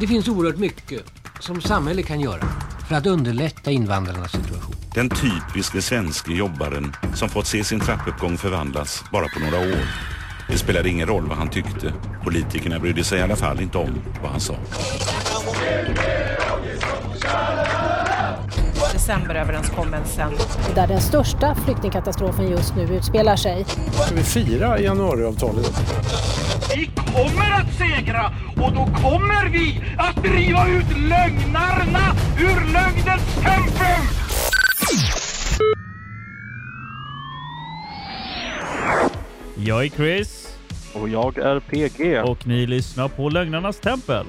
Det finns oerhört mycket som samhället kan göra för att underlätta invandrarnas situation. Den typiske svenske jobbaren som fått se sin trappuppgång förvandlas bara på några år. Det spelade ingen roll vad han tyckte. Politikerna brydde sig i alla fall inte om vad han sa. Decemberöverenskommelsen. Där den största flyktingkatastrofen just nu utspelar sig. Ska vi fira januariavtalet? Vi kommer att segra och då kommer vi att driva ut lögnarna ur lögnens tempel! Jag är Chris. Och jag är PG. Och ni lyssnar på Lögnarnas tempel.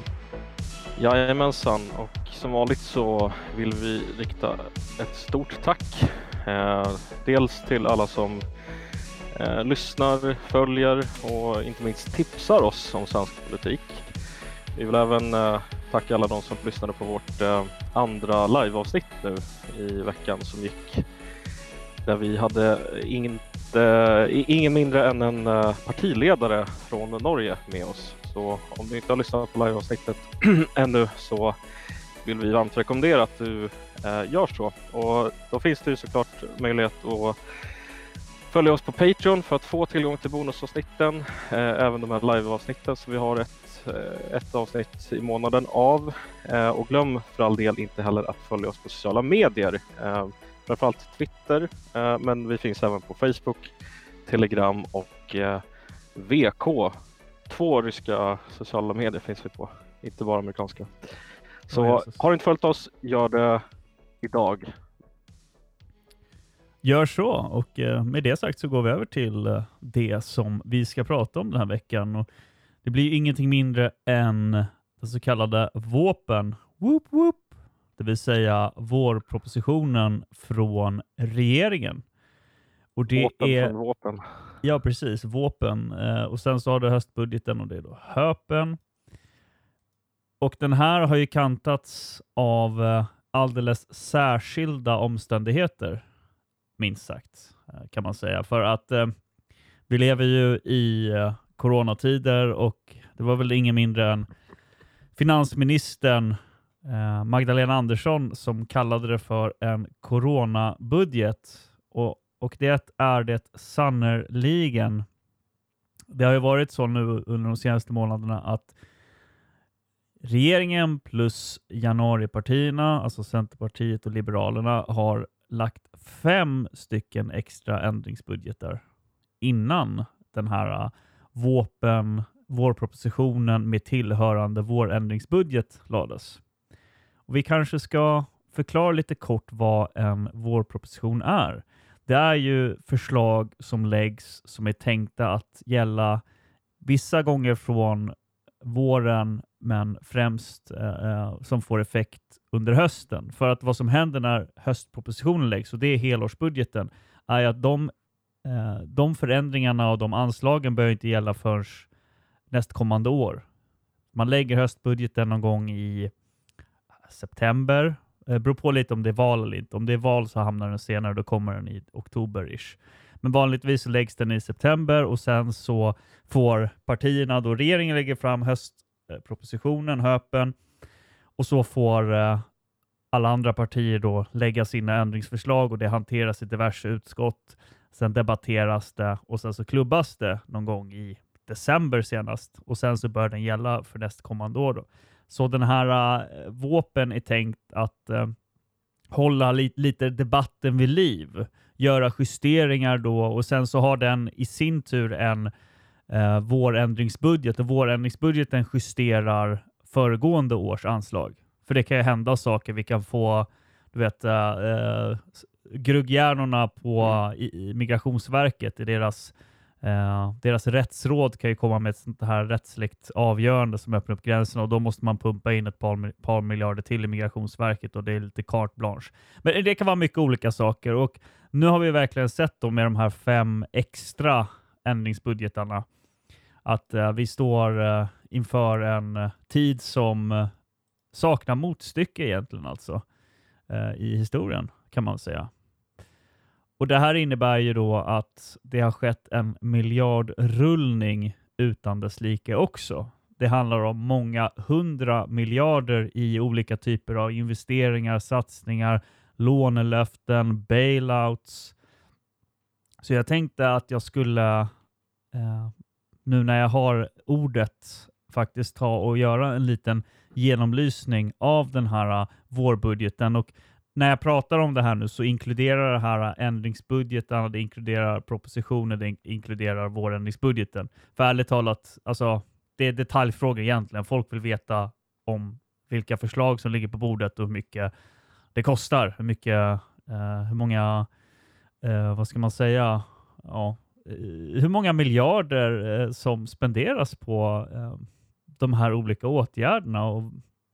Jajamensan. Och som vanligt så vill vi rikta ett stort tack. Eh, dels till alla som eh, lyssnar, följer och inte minst tipsar oss om svensk politik. Vi vill även eh, tacka alla de som lyssnade på vårt eh, andra liveavsnitt nu i veckan som gick. Där vi hade inte, eh, ingen mindre än en eh, partiledare från Norge med oss. Så om du inte har lyssnat på liveavsnittet ännu så vill vi varmt rekommendera att du eh, gör så. Och då finns det ju såklart möjlighet att följa oss på Patreon för att få tillgång till bonusavsnitten, eh, även de här liveavsnitten så vi har ett, eh, ett avsnitt i månaden av. Eh, och glöm för all del inte heller att följa oss på sociala medier, eh, framförallt Twitter, eh, men vi finns även på Facebook, Telegram och eh, VK. Två ryska sociala medier finns vi på, inte bara amerikanska. Så har du inte följt oss, gör det idag. Gör så och eh, med det sagt så går vi över till eh, det som vi ska prata om den här veckan. Och det blir ingenting mindre än den så kallade våpen, whoop whoop, det vill säga vårpropositionen från regeringen. Och det Våpen är, från våpen. Ja, precis. Våpen. Eh, och sen så har du höstbudgeten och det är då höpen. Och den här har ju kantats av alldeles särskilda omständigheter, minst sagt, eh, kan man säga. För att eh, vi lever ju i eh, coronatider och det var väl ingen mindre än finansministern eh, Magdalena Andersson som kallade det för en coronabudget. Och, och det är det sannerligen. Det har ju varit så nu under de senaste månaderna att regeringen plus januaripartierna, alltså Centerpartiet och Liberalerna, har lagt fem stycken extra ändringsbudgetar innan den här uh, våpen, vårpropositionen med tillhörande vårändringsbudget lades. Och vi kanske ska förklara lite kort vad en vårproposition är. Det är ju förslag som läggs som är tänkta att gälla vissa gånger från våren men främst eh, eh, som får effekt under hösten. För att vad som händer när höstpropositionen läggs, och det är helårsbudgeten, är att de, eh, de förändringarna och de anslagen börjar inte gälla förrän nästkommande år. Man lägger höstbudgeten någon gång i eh, september. Det beror på lite om det är val eller inte. Om det är val så hamnar den senare, då kommer den i oktober-ish. Men vanligtvis så läggs den i september och sen så får partierna, då regeringen lägger fram Eh, propositionen, höpen, och så får eh, alla andra partier då lägga sina ändringsförslag och det hanteras i diverse utskott. Sen debatteras det och sen så klubbas det någon gång i december senast och sen så bör den gälla för nästkommande år. Då. Så den här äh, våpen är tänkt att äh, hålla li lite debatten vid liv, göra justeringar då och sen så har den i sin tur en äh, vårändringsbudget och vårändringsbudgeten justerar föregående års anslag. För det kan ju hända saker. Vi kan få du vet, äh, grugghjärnorna på i, i Migrationsverket i deras Eh, deras rättsråd kan ju komma med ett sånt här rättsligt avgörande som öppnar upp gränserna och då måste man pumpa in ett par, par miljarder till i Migrationsverket och det är lite carte blanche. Men det kan vara mycket olika saker och nu har vi verkligen sett då med de här fem extra ändringsbudgetarna att eh, vi står eh, inför en eh, tid som eh, saknar motstycke egentligen alltså eh, i historien kan man säga. Och Det här innebär ju då att det har skett en miljardrullning utan dess like också. Det handlar om många hundra miljarder i olika typer av investeringar, satsningar, lånelöften, bailouts. Så jag tänkte att jag skulle, eh, nu när jag har ordet, faktiskt ta och göra en liten genomlysning av den här uh, vårbudgeten. Och när jag pratar om det här nu så inkluderar det här uh, ändringsbudgeten, det inkluderar propositionen, det inkluderar vårändringsbudgeten. För ärligt talat, alltså, det är detaljfrågor egentligen. Folk vill veta om vilka förslag som ligger på bordet och hur mycket det kostar. Hur mycket, uh, hur många, uh, vad ska man säga, ja, hur många miljarder eh, som spenderas på eh, de här olika åtgärderna och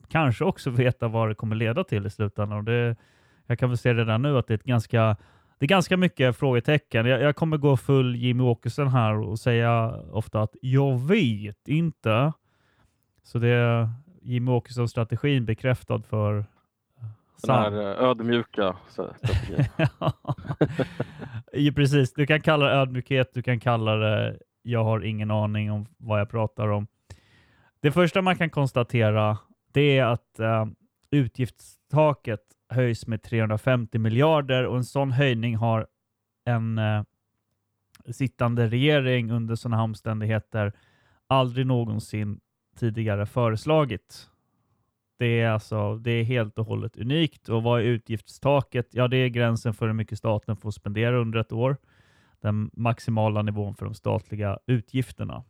kanske också veta vad det kommer leda till i slutändan. Och det, jag kan väl se redan nu att det är, ett ganska, det är ganska mycket frågetecken. Jag, jag kommer gå full Jimmy Åkesson här och säga ofta att jag vet inte. Så det är Jimmy Åkesson-strategin bekräftad för den här eh, ödmjuka strategin. ja, precis. Du kan kalla det ödmjukhet, du kan kalla det jag har ingen aning om vad jag pratar om. Det första man kan konstatera det är att uh, utgiftstaket höjs med 350 miljarder och en sån höjning har en uh, sittande regering under sådana omständigheter aldrig någonsin tidigare föreslagit. Det är alltså det är helt och hållet unikt. Och vad är utgiftstaket? Ja, det är gränsen för hur mycket staten får spendera under ett år. Den maximala nivån för de statliga utgifterna.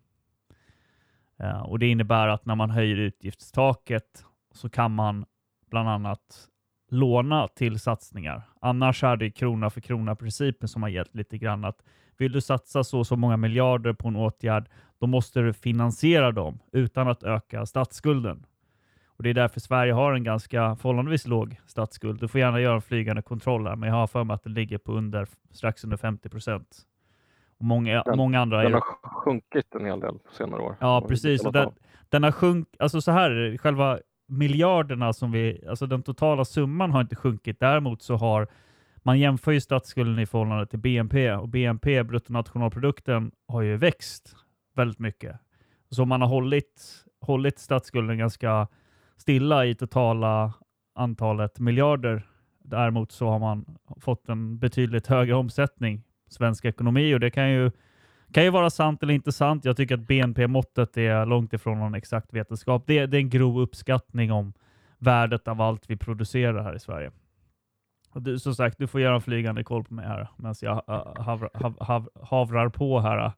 Eh, och Det innebär att när man höjer utgiftstaket så kan man bland annat låna till satsningar. Annars är det krona för krona-principen som har gällt lite grann. Att vill du satsa så så många miljarder på en åtgärd, då måste du finansiera dem utan att öka statsskulden. Och Det är därför Sverige har en ganska förhållandevis låg statsskuld. Du får gärna göra en flygande kontroll här, men jag har för mig att den ligger på under, strax under 50 procent. Många, den, många andra... Den har sjunkit en hel del på senare år. Ja, precis. Den, den har sjunkit, alltså så här, själva miljarderna som vi, alltså den totala summan har inte sjunkit. Däremot så har man jämför ju statsskulden i förhållande till BNP och BNP, bruttonationalprodukten, har ju växt väldigt mycket. Så man har hållit, hållit statsskulden ganska stilla i totala antalet miljarder. Däremot så har man fått en betydligt högre omsättning svensk ekonomi och det kan ju, kan ju vara sant eller inte sant. Jag tycker att BNP-måttet är långt ifrån någon exakt vetenskap. Det, det är en grov uppskattning om värdet av allt vi producerar här i Sverige. Och du, som sagt, du får göra en flygande koll på mig här medan jag äh, havrar, hav, havrar på här.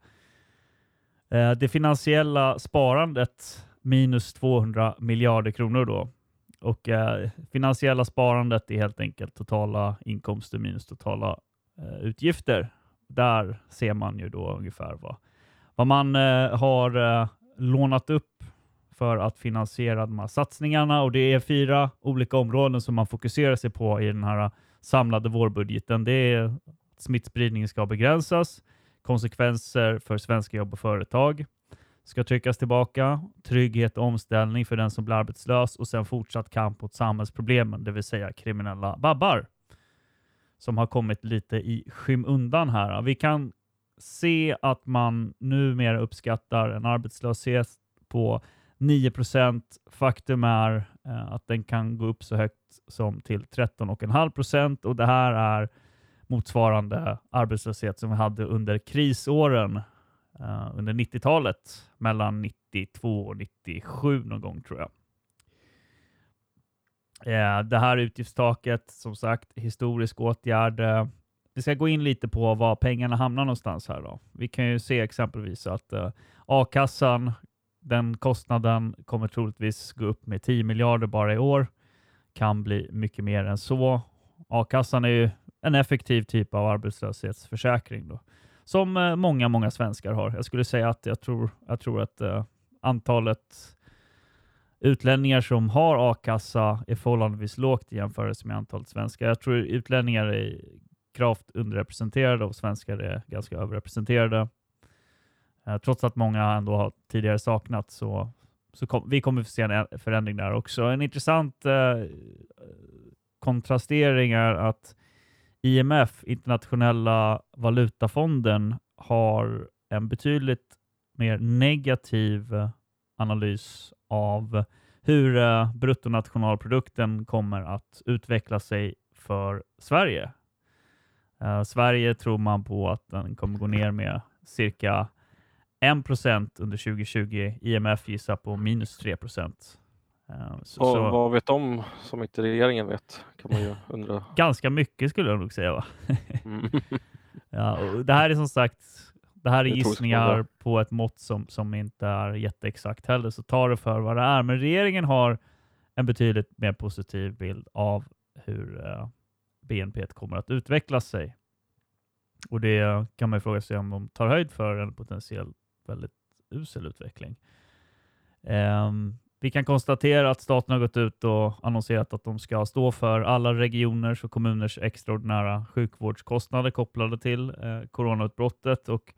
Äh, det finansiella sparandet minus 200 miljarder kronor då. Och eh, finansiella sparandet är helt enkelt totala inkomster minus totala eh, utgifter där ser man ju då ungefär vad, vad man eh, har eh, lånat upp för att finansiera de här satsningarna och det är fyra olika områden som man fokuserar sig på i den här samlade vårbudgeten. Det är att smittspridningen ska begränsas, konsekvenser för svenska jobb och företag ska tryckas tillbaka, trygghet och omställning för den som blir arbetslös och sen fortsatt kamp mot samhällsproblemen, det vill säga kriminella babbar som har kommit lite i skymundan här. Vi kan se att man numera uppskattar en arbetslöshet på 9% Faktum är eh, att den kan gå upp så högt som till 13,5 procent och det här är motsvarande arbetslöshet som vi hade under krisåren uh, under 90-talet mellan 92 och 97 någon gång tror jag. Uh, det här utgiftstaket, som sagt, historisk åtgärd. Uh, vi ska gå in lite på var pengarna hamnar någonstans här. Då. Vi kan ju se exempelvis att a-kassan, den kostnaden kommer troligtvis gå upp med 10 miljarder bara i år. Kan bli mycket mer än så. A-kassan är ju en effektiv typ av arbetslöshetsförsäkring då, som eh, många, många svenskar har. Jag skulle säga att jag tror, jag tror att eh, antalet utlänningar som har a-kassa är förhållandevis lågt i jämförelse med antalet svenskar. Jag tror utlänningar är gravt underrepresenterade och svenskar är ganska överrepresenterade. Eh, trots att många ändå har tidigare saknat så, så kom, vi kommer få se en förändring där också. En intressant eh, kontrastering är att IMF, Internationella valutafonden, har en betydligt mer negativ analys av hur eh, bruttonationalprodukten kommer att utveckla sig för Sverige. Eh, Sverige tror man på att den kommer gå ner med cirka 1 under 2020. IMF gissar på minus 3 Uh, så, och så, vad vet de som inte regeringen vet? Kan man ju undra. Ganska mycket skulle jag nog säga. Va? mm. ja, det här är som sagt det här är gissningar på ett mått som, som inte är jätteexakt heller, så ta det för vad det är. Men regeringen har en betydligt mer positiv bild av hur uh, BNP kommer att utveckla sig. Och det kan man ju fråga sig om de tar höjd för en potentiell väldigt usel utveckling. Um, vi kan konstatera att staten har gått ut och annonserat att de ska stå för alla regioners och kommuners extraordinära sjukvårdskostnader kopplade till eh, coronautbrottet. Och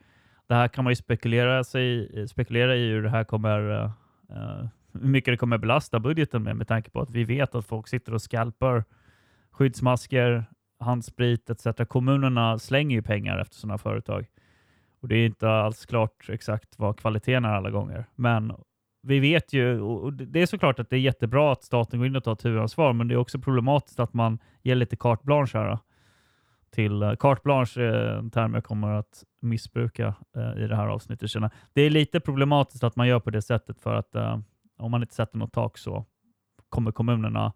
det här kan man ju spekulera, sig, spekulera i hur det här kommer eh, eh, hur mycket det kommer belasta budgeten med, med tanke på att vi vet att folk sitter och skalpar skyddsmasker, handsprit etc. Kommunerna slänger ju pengar efter sådana företag. Och Det är inte alls klart exakt vad kvaliteten är alla gånger. Men vi vet ju, och det är såklart att det är jättebra att staten går in och tar ett huvudansvar, men det är också problematiskt att man ger lite carte blanche här. Till eh, carte blanche är en term jag kommer att missbruka eh, i det här avsnittet. Det är lite problematiskt att man gör på det sättet för att eh, om man inte sätter något tak så kommer kommunerna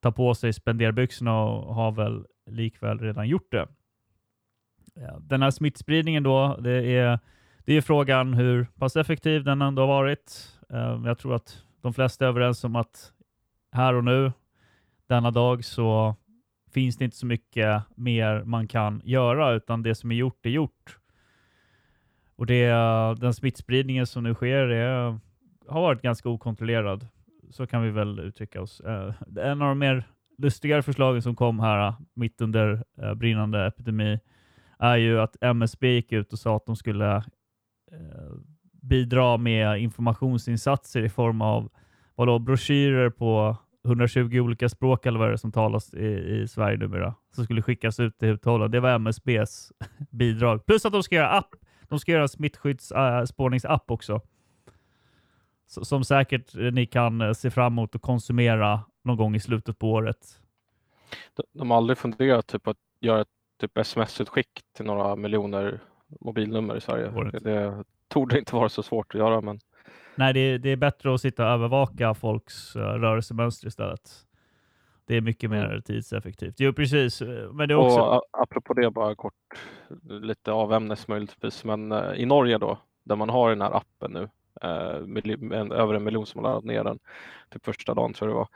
ta på sig spenderbyxorna och har väl likväl redan gjort det. Den här smittspridningen då, det är, det är frågan hur pass effektiv den ändå har varit. Eh, jag tror att de flesta är överens om att här och nu, denna dag, så finns det inte så mycket mer man kan göra, utan det som är gjort är gjort. Och det, den smittspridningen som nu sker är, har varit ganska okontrollerad. Så kan vi väl uttrycka oss. Eh, en av de mer lustigare förslagen som kom här mitt under eh, brinnande epidemi är ju att MSB gick ut och sa att de skulle eh, bidra med informationsinsatser i form av vadå, broschyrer på 120 olika språk eller vad det är som talas i, i Sverige numera, som skulle skickas ut till hushållen. Det var MSBs bidrag. Plus att de ska göra app. De ska göra en smittskyddsspårningsapp också. Så, som säkert ni kan eh, se fram emot att konsumera någon gång i slutet på året. De, de har aldrig funderat typ, att göra ett typ sms-utskick till några miljoner mobilnummer i Sverige. Det, det torde inte vara så svårt att göra. Men... Nej, det är, det är bättre att sitta och övervaka folks uh, rörelsemönster istället. Det är mycket mer mm. tidseffektivt. Jo, precis. Men det är också... Och, apropå det, bara kort, lite avämnes möjligtvis, men uh, i Norge då, där man har den här appen nu, uh, en, över en miljon som har laddat ner den, typ första dagen tror jag det var.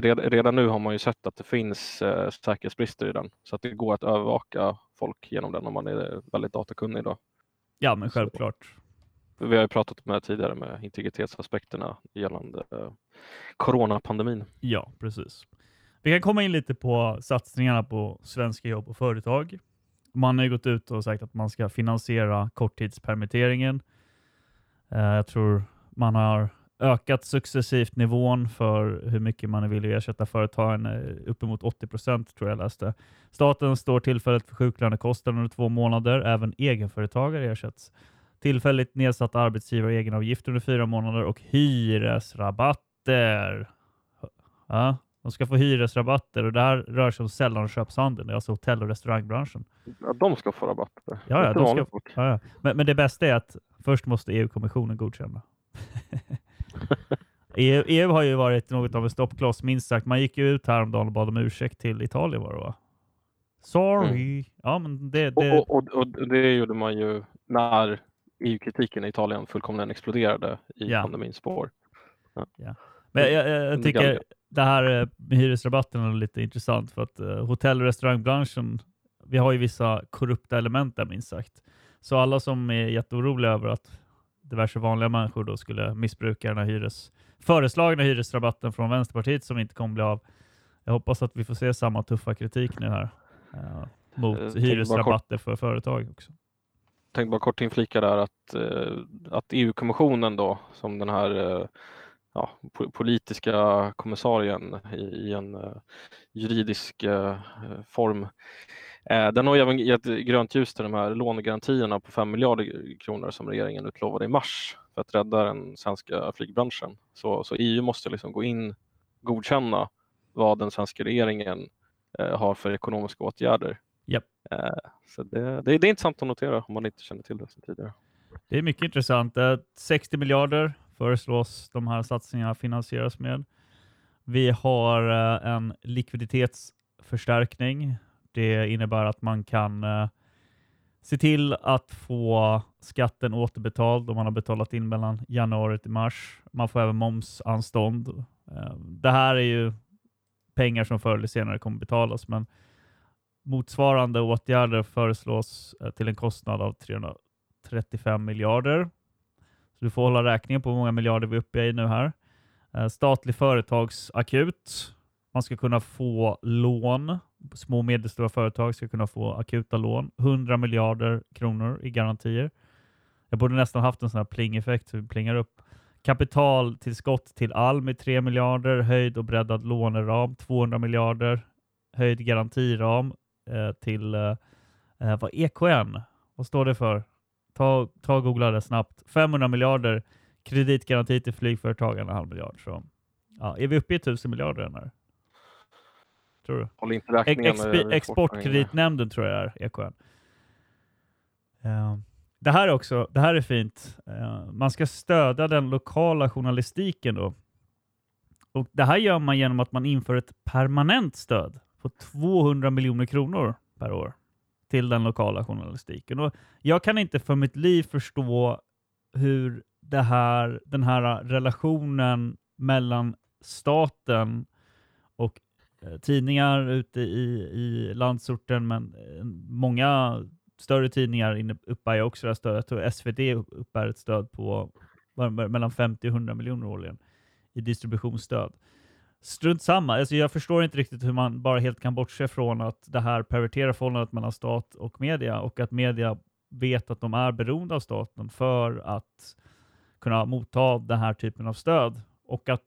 Red, redan nu har man ju sett att det finns säkerhetsbrister i den, så att det går att övervaka folk genom den om man är väldigt datakunnig. Då. Ja, men självklart. Så, vi har ju pratat med tidigare med integritetsaspekterna gällande eh, coronapandemin. Ja, precis. Vi kan komma in lite på satsningarna på svenska jobb och företag. Man har ju gått ut och sagt att man ska finansiera korttidspermitteringen. Eh, jag tror man har ökat successivt nivån för hur mycket man att ersätta företagen, eh, uppemot 80 procent tror jag läste. Staten står tillfälligt för sjuklönekostnader under två månader. Även egenföretagare ersätts. Tillfälligt nedsatt arbetsgivare och egenavgifter under fyra månader och hyresrabatter. Ja, de ska få hyresrabatter och det här rör sig om sällanköpshandeln, alltså hotell och restaurangbranschen. Ja, de ska få rabatter. Ja, ja, de ska, ja, ja. Men, men det bästa är att först måste EU-kommissionen godkänna. EU, EU har ju varit något av en stoppkloss, minst sagt. Man gick ju ut häromdagen och bad om ursäkt till Italien var det va? Sorry. Mm. Ja, men det, det... Och, och, och, det gjorde man ju när EU-kritiken i Italien fullkomligen exploderade i ja. pandemins spår. Ja. ja. Men jag, jag, tycker det här eh, med hyresrabatten är lite intressant för att uh, hotell och restaurangbranschen, vi har ju vissa korrupta element där minst sagt. Så alla som är jätteoroliga över att diverse vanliga människor då skulle missbruka den här hyres, föreslagna hyresrabatten från Vänsterpartiet som inte kommer bli av. Jag hoppas att vi får se samma tuffa kritik nu här uh, mot jag hyresrabatter för företag också. Jag tänkte bara kort inflika där att, uh, att EU-kommissionen då som den här uh, ja, politiska kommissarien i, i en juridisk form Eh, den har även gett grönt ljus till de här lånegarantierna på 5 miljarder kronor som regeringen utlovade i mars för att rädda den svenska flygbranschen. Så, så EU måste liksom gå in godkänna vad den svenska regeringen eh, har för ekonomiska åtgärder. Japp. Eh, så det, det, det är intressant att notera om man inte känner till det sedan tidigare. Det är mycket intressant. Eh, 60 miljarder föreslås de här satsningarna finansieras med. Vi har eh, en likviditetsförstärkning. Det innebär att man kan eh, se till att få skatten återbetald om man har betalat in mellan januari till mars. Man får även momsanstånd. Eh, det här är ju pengar som förr eller senare kommer betalas, men motsvarande åtgärder föreslås eh, till en kostnad av 335 miljarder. Så du får hålla räkningen på hur många miljarder vi är uppe i nu här. Statlig företagsakut. Man ska kunna få lån. Små och medelstora företag ska kunna få akuta lån. 100 miljarder kronor i garantier. Jag borde nästan haft en sån här plingeffekt så vi plingar upp. Kapitaltillskott till Almi 3 miljarder. Höjd och breddad låneram 200 miljarder. Höjd garantiram eh, till eh, eh vad EKN, vad står det för? Ta, ta och googla det snabbt. 500 miljarder kreditgaranti till flygföretagen en halv miljard. Så, ja, är vi uppe i 1000 miljarder än här? Tror du? Håll inte Ex Exportkreditnämnden tror jag är EKN. Eh, det här är också, det här är fint. Eh, man ska stödja den lokala journalistiken då. Och det här gör man genom att man inför ett permanent stöd på 200 miljoner kronor per år till den lokala journalistiken. Och jag kan inte för mitt liv förstå hur det här, den här relationen mellan staten och Eh, tidningar ute i, i landsorten, men eh, många större tidningar inne- uppbär också det här stödet. Jag tror SvD uppbär ett stöd på mellan 50 och 100 miljoner årligen i distributionsstöd. Strunt samma, alltså jag förstår inte riktigt hur man bara helt kan bortse från att det här perverterar förhållandet mellan stat och media och att media vet att de är beroende av staten för att kunna motta den här typen av stöd. Och att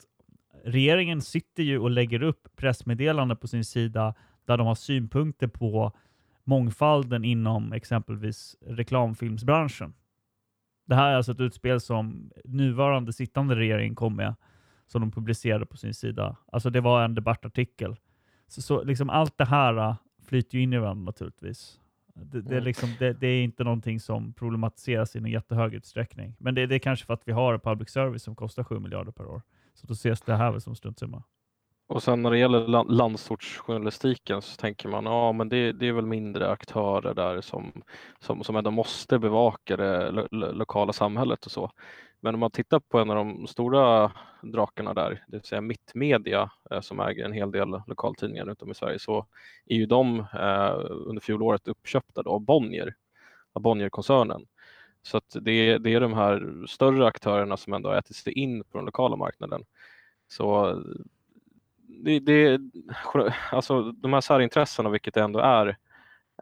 regeringen sitter ju och lägger upp pressmeddelanden på sin sida där de har synpunkter på mångfalden inom exempelvis reklamfilmsbranschen. Det här är alltså ett utspel som nuvarande sittande regering kom med som de publicerade på sin sida. Alltså det var en debattartikel. Så, så liksom allt det här äh, flyter ju in i varandra naturligtvis. Det, det, är Mm. liksom, det, det är inte någonting som problematiseras i någon jättehög utsträckning. Men det, det är kanske för att vi har public service som kostar 7 miljarder per år. Så då ses det här väl som struntsumma. Och sen när det gäller landsortsjournalistiken så tänker man ja men det, det är väl mindre aktörer där som, som, som ändå måste bevaka det lo, lo, lokala samhället och så. Men om man tittar på en av de stora drakarna där, det vill säga Mittmedia eh, som äger en hel del lokaltidningar runt om i Sverige, så är ju de eh, under fjolåret uppköpta då av Bonnier, av Bonnierkoncernen. Så att det, det är de här större aktörerna som ändå har ätit sig in på den lokala marknaden. Så det, det, alltså de här särintressena, vilket det ändå är,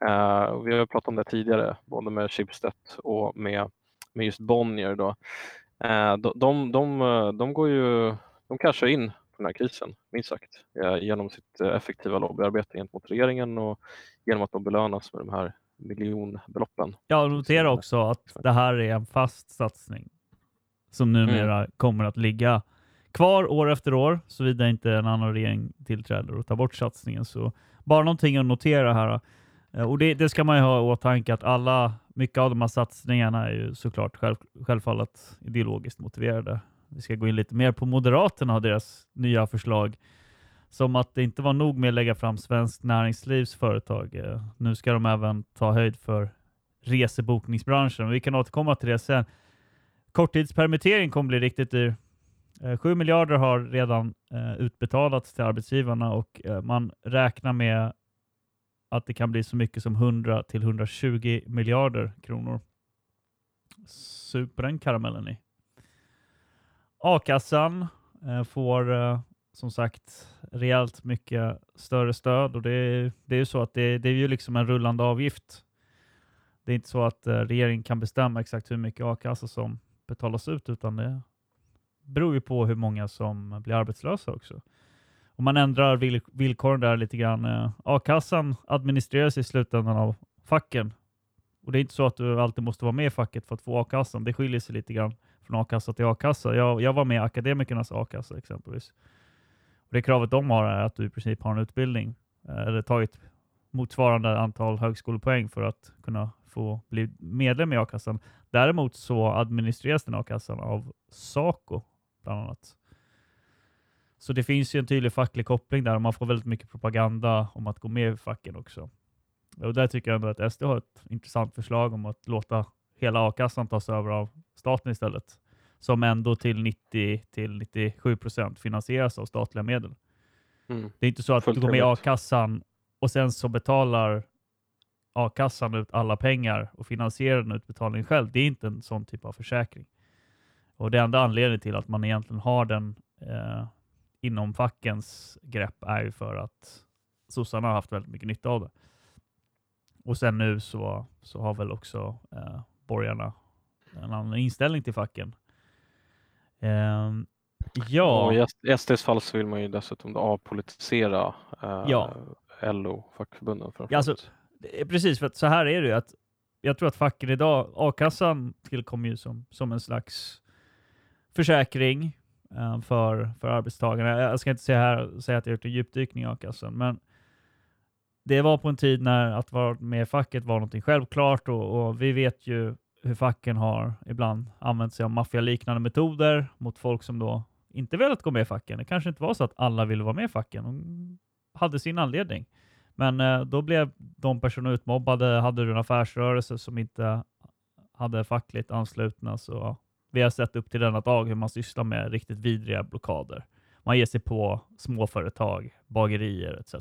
eh, vi har pratat om det tidigare, både med Schibsted och med, med just Bonnier. Då. Eh, de, de, de, de går ju, de cashar in på den här krisen, minst sagt, eh, genom sitt effektiva lobbyarbete gentemot regeringen och genom att de belönas med de här miljonbeloppen. Jag noterar också att det här är en fast satsning som numera kommer att ligga kvar år efter år, såvida inte en annan regering tillträder och tar bort satsningen. Så bara någonting att notera här. Eh, Och det, det ska man ju ha i åtanke att alla, mycket av de här satsningarna är ju såklart själv, självfallet ideologiskt motiverade. Vi ska gå in lite mer på Moderaterna och deras nya förslag. Som att det inte var nog med att lägga fram Svensk Näringslivs företag. Eh, nu ska de även ta höjd för resebokningsbranschen. Vi kan återkomma till det sen. Korttidspermittering kommer bli riktigt dyr. Eh, 7 miljarder har redan eh, utbetalats till arbetsgivarna och man räknar med att det kan bli så mycket som 100 till 120 miljarder kronor. Super på den karamellen i. A-kassan får som sagt rejält mycket större stöd och det är, det är ju så att det, det är ju liksom en rullande avgift. Det är inte så att eh, regeringen kan bestämma exakt hur mycket a-kassa som betalas ut utan det beror ju på hur många som blir arbetslösa också. Om man ändrar vill, villkoren där lite grann. Eh, a-kassan administreras i slutändan av facken. Och det är inte så att du alltid måste vara med i facket för att få a-kassan. Det skiljer sig lite grann från a-kassa till a-kassa. Jag, jag var med i akademikernas a-kassa exempelvis. Och det kravet de har är att du i princip har en utbildning eh, eller tagit motsvarande antal högskolepoäng för att kunna få bli medlem i a-kassan. Däremot så administreras den a-kassan av Saco bland annat. Så det finns ju en tydlig facklig koppling där och man får väldigt mycket propaganda om att gå med i facken också. Och där tycker jag ändå att SD har ett intressant förslag om att låta hela a-kassan tas över av staten istället. Som ändå till 90 till 97 procent finansieras av statliga medel. Mm. Det är inte så att Fullt du går med i a-kassan och sen så betalar a-kassan ut alla pengar och finansierar den utbetalningen själv. Det är inte en sån typ av försäkring. Och det enda anledningen till att man egentligen har den eh, inom fackens grepp är ju för att sossarna har haft väldigt mycket nytta av det. Och sen nu så, så har väl också eh, borgarna en annan inställning till facken. Ehm, ja, Och I SDs fall så vill man ju dessutom avpolitisera eh, Ja. LO-fackförbunden. Ja, alltså, precis, för att så här är det ju. Att jag tror att facken idag, a-kassan tillkom ju som, som en slags försäkring eh, för, för arbetstagarna. Jag jag ska inte säga, här, säga att jag gjort en djupdykning i a-kassan, men det var på en tid när att vara med i facket var någonting självklart och, och vi vet ju hur facken har ibland använt sig av maffialiknande metoder mot folk som då inte velat gå med i facken. Det kanske inte var så att alla ville vara med i facken. De hade sin anledning. Men eh, då blev de personer utmobbade. Hade du en affärsrörelse som inte hade fackligt anslutna så vi har sett upp till denna dag hur man sysslar med riktigt vidriga blockader. Man ger sig på småföretag, bagerier etc.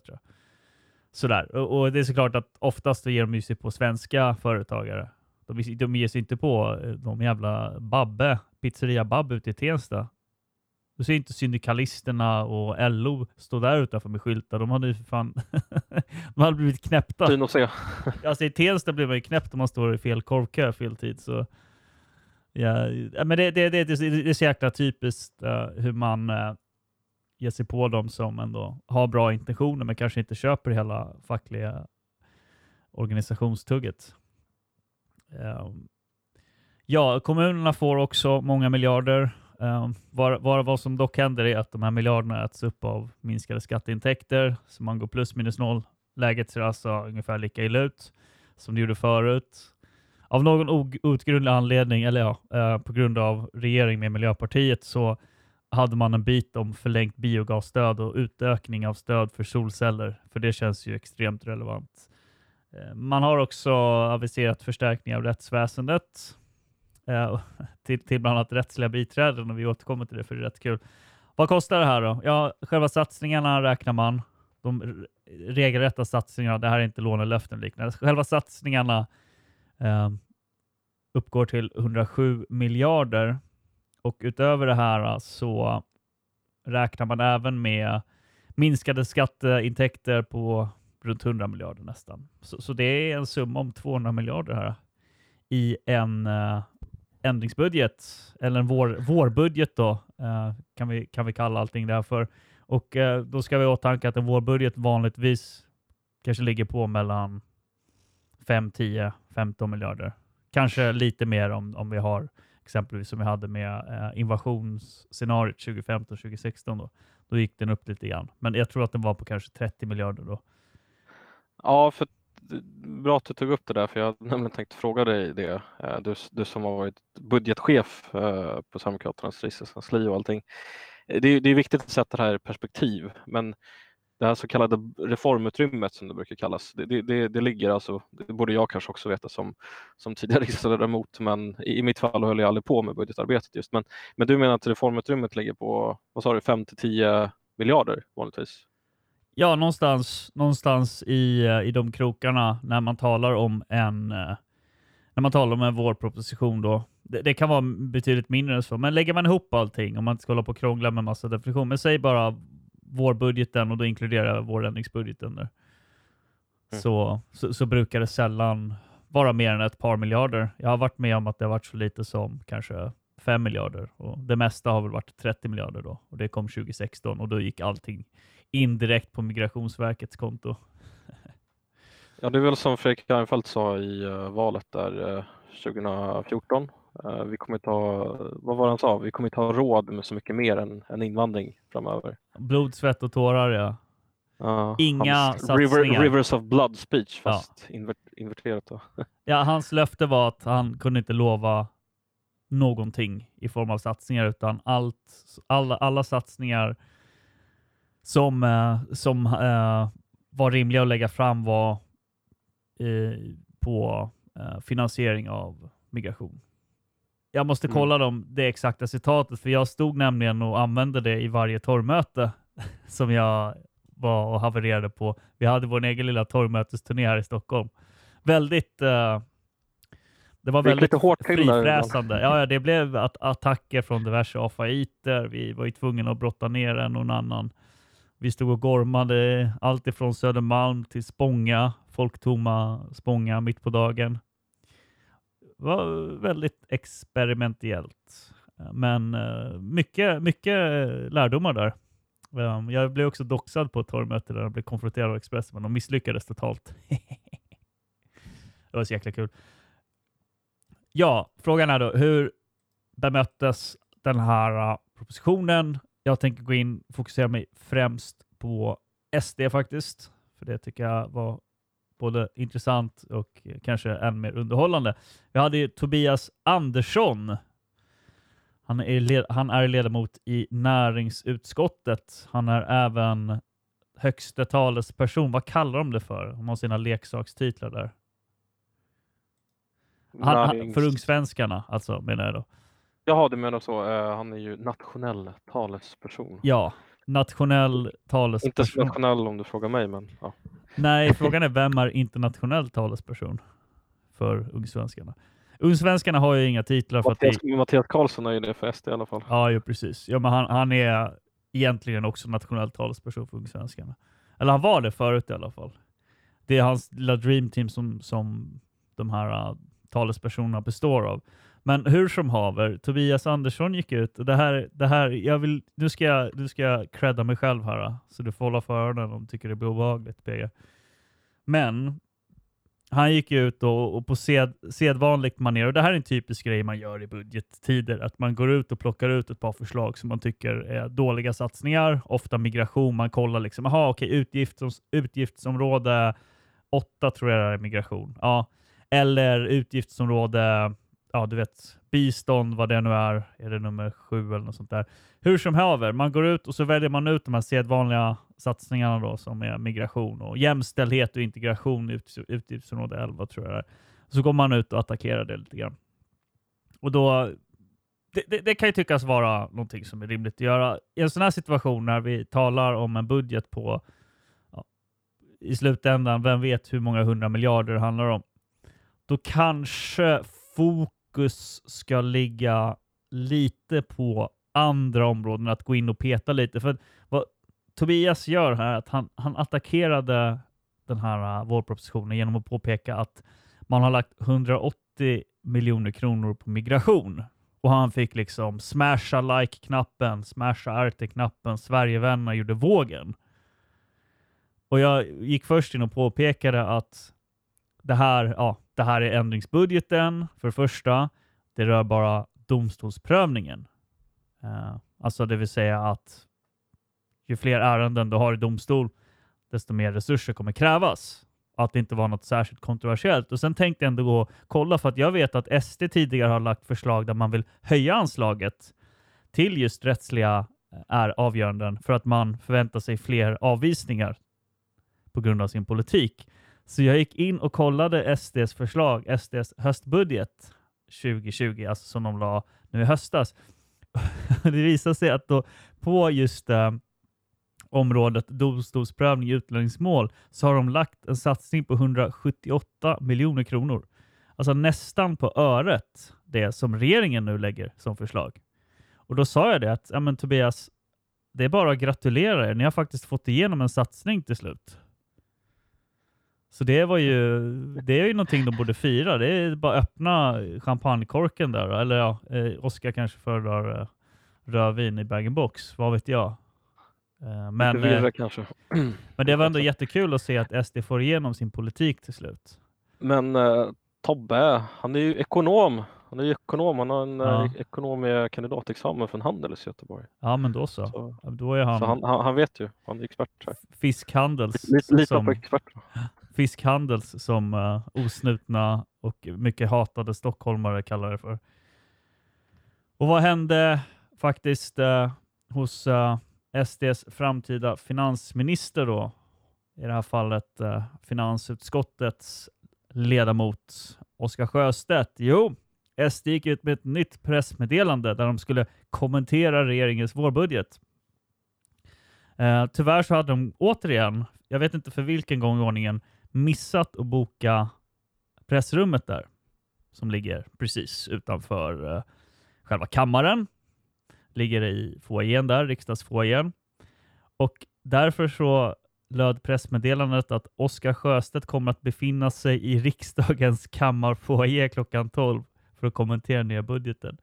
Sådär. Och, och det är såklart att oftast ger de sig på svenska företagare. De, de ger sig inte på eh, de jävla Babbe, pizzeria Babbe ute i Tensta. Du ser inte syndikalisterna och LO stå där utanför med skyltar. De hade ju för fan de hade blivit knäppta. Fin att se. Alltså i Tensta blir man ju knäppt om man står i fel korvkö fel tid. Så, ja, men det, det, det, det, är så jäkla typiskt eh, hur man uh, ger sig på dem som ändå har bra intentioner men kanske inte köper hela fackliga organisationstugget. Ehm, ja, kommunerna får också många miljarder. Ehm, um, vad, var, vad som dock händer är att de här miljarderna äts upp av minskade skatteintäkter, så man går plus minus noll. Läget ser alltså ungefär lika illa ut som det gjorde förut. Av någon outgrundlig anledning, eller ja, eh, på grund av regering med Miljöpartiet, så hade man en bit om förlängt biogasstöd och utökning av stöd för solceller, för det känns ju extremt relevant. Eh, man har också aviserat förstärkning av rättsväsendet eh, till, till bland annat rättsliga biträden och vi återkommer till det för det är rätt kul. Vad kostar det här då? Ja, själva satsningarna räknar man. De regelrätta satsningarna, det här är inte lånelöften liknande. Själva satsningarna eh, uppgår till 107 miljarder och utöver det här eh, så räknar man även med minskade skatteintäkter på runt 100 miljarder nästan. Så, så det är en summa om 200 miljarder här i en eh, ändringsbudget, eller en vår, vårbudget då, eh, kan, vi, kan vi kalla allting det här för. Och eh, då ska vi ha i åtanke att en vårbudget vanligtvis kanske ligger på mellan 5, 10, 15 miljarder. Kanske lite mer om, om vi har exempelvis som vi hade med eh, invasionsscenariot 2015-2016 då. Då gick den upp lite grann. Men jag tror att den var på kanske 30 miljarder då. Ja, för eh, bra att du tog upp det där, för jag hade nämligen tänkt fråga dig det. Eh, du, du som har varit budgetchef eh, på Sverigedemokraternas riksdagskansli och allting. Det är, det är viktigt att sätta det här i perspektiv, men det här så kallade reformutrymmet som det brukar kallas, det, det, det, det ligger alltså, det borde jag kanske också veta som, som tidigare riksdagsledamot, men i, i mitt fall höll jag aldrig på med budgetarbetet just. Men, men du menar att reformutrymmet ligger på, vad sa du, 5 till 10 miljarder vanligtvis? Ja, någonstans, någonstans i, eh, i de krokarna när man talar om en eh, när man talar om en vårproposition då. Det, det kan vara betydligt mindre än så, men lägger man ihop allting, om man inte ska hålla på och krångla med massa definition, men säg bara vårbudgeten och då inkluderar jag vårändringsbudgeten där. Mm. Så, så, så brukar det sällan vara mer än ett par miljarder. Jag har varit med om att det har varit så lite som kanske 5 miljarder och det mesta har väl varit 30 miljarder då och det kom 2016 och då gick allting indirekt på Migrationsverkets konto. Ja, det är väl som Fredrik Reinfeldt sa i eh, valet där eh, 2014. Eh, vi kommer ha, vad var han sa, vi kommer inte ha råd med så mycket mer än, än invandring framöver. Blod, svett och tårar ja. Uh, Inga hans satsningar. river, Rivers of Blood speech, fast invert, inverterat då. Ja, hans löfte var att han kunde inte lova någonting i form av satsningar, utan allt, alla, alla satsningar som, eh, som eh, var rimliga att lägga fram var eh, på finansiering av migration. Jag måste Mm. kolla dem, det exakta citatet, för jag stod nämligen och använde det i varje torgmöte som jag var och havererade på. Vi hade vår egen lilla torgmötesturné här i Stockholm. Väldigt eh, det var Det väldigt hårt frifräsande. Ja, ja, det blev att, attacker från diverse afaiter. Vi var ju tvungna att brotta ner en och en annan. Vi stod och gormade allt ifrån Södermalm till Spånga, folktomma Spånga mitt på dagen. Det var väldigt experimentellt. Men eh, mycket, mycket lärdomar där. Ehm, jag blev också doxad på ett torgmöte där jag blev konfronterad av Expressen, men de misslyckades totalt. det var så jäkla kul. Ja, frågan är då hur bemöttes den här eh, propositionen? Jag tänker gå in och fokusera mig främst på SD faktiskt, för det tycker jag var både intressant och kanske än mer underhållande. Vi hade ju Tobias Andersson. Han är, han är ledamot i näringsutskottet. Han är även högste talesperson. Vad kallar de det för? De har sina leksakstitlar där. Han, han, för ungsvenskarna, alltså menar jag då. Jaha, du menar så. Eh, han är ju nationell talesperson. Ja, nationell talesperson. Inte nationell om du frågar mig, men ja. Nej, frågan är vem är internationell talesperson för ungsvenskarna? Ungsvenskarna har ju inga titlar för att det, Mattias, Mattias Karlsson är ju det för SD i alla fall. Ja, ju precis. Ja, men han, han är egentligen också nationell talesperson för ungsvenskarna. Eller han var det förut i alla fall. Det är hans lilla dream team som, som de här uh, talespersonerna består av. Men hur som haver, Tobias Andersson gick ut och det här, det här jag vill, nu ska jag, nu ska jag credda mig själv här, så du får hålla för öronen om du tycker det blir obehagligt, PG. Men han gick ut och, och på sed, sedvanligt manér, och det här är en typisk grej man gör i budgettider, att man går ut och plockar ut ett par förslag som man tycker är dåliga satsningar, ofta migration, man kollar liksom, aha okej, utgifts, utgiftsområde 8 tror jag det är migration, ja, eller utgiftsområde, ja du vet, bistånd, vad det nu är, är det nummer sju eller något sånt där. Hur som haver, man går ut och så väljer man ut de här sedvanliga satsningarna då som är migration och jämställdhet och integration ut, utgiftsområde 11 tror jag det är. Så går man ut och attackerar det lite grann. Och då, det, det, det kan ju tyckas vara någonting som är rimligt att göra. I en sån här situation när vi talar om en budget på ja, i slutändan, vem vet hur många hundra miljarder det handlar om, då kanske fokus ska ligga lite på andra områden, att gå in och peta lite. För vad Tobias gör här är att han, han attackerade den här äh, uh, vårpropositionen genom att påpeka att man har lagt 180 miljoner kronor på migration. Och han fick liksom smasha like-knappen, smasha RT-knappen, Sverigevänner gjorde vågen. Och jag gick först in och påpekade att det här, ja, det här är ändringsbudgeten för det första. Det rör bara domstolsprövningen. Eh, alltså det vill säga att ju fler ärenden du har i domstol, desto mer resurser kommer krävas. Att det inte var något särskilt kontroversiellt. Och sen tänkte jag ändå gå och kolla för att jag vet att SD tidigare har lagt förslag där man vill höja anslaget till just rättsliga eh, är avgöranden för att man förväntar sig fler avvisningar på grund av sin politik. Så jag gick in och kollade SDs förslag, SDs höstbudget 2020, alltså som de la nu i höstas. det visar sig att då på just eh, området domstolsprövning i utlänningsmål så har de lagt en satsning på 178 miljoner kronor. Alltså nästan på öret det som regeringen nu lägger som förslag. Och då sa jag det att, ja men Tobias, det är bara att gratulera er. Ni har faktiskt fått igenom en satsning till slut. Så det var ju, det är ju någonting de borde fira. Det är bara öppna champagnekorken där. Eller ja, eh, Oskar kanske föredrar eh, rödvin i bag-in-box. Vad vet jag. Eh, men, virre kanske. men det var ändå jättekul att se att SD får igenom sin politik till slut. Men eh, Tobbe, han är ju ekonom. Han är ju ekonom, han har en Ja. ekonom med kandidatexamen från Handels i Göteborg. Ja, men då så. Så, Då är han, han, han, han vet ju, han är expert. Fiskhandels lite som, på experterna fiskhandels som uh, osnutna och mycket hatade stockholmare kallar det för. Och vad hände faktiskt uh, hos eh, uh, SDs framtida finansminister då? I det här fallet uh, finansutskottets ledamot Oskar Sjöstedt. Jo, SD gick ut med ett nytt pressmeddelande där de skulle kommentera regeringens vårbudget. Uh, tyvärr så hade de återigen, jag vet inte för vilken gång i ordningen, missat att boka pressrummet där som ligger precis utanför eh, själva kammaren. Ligger i foajén där, riksdagsfoajén. Och därför så löd pressmeddelandet att Oskar Sjöstedt kommer att befinna sig i riksdagens kammarfoajé klockan 12 för att kommentera nya budgeten.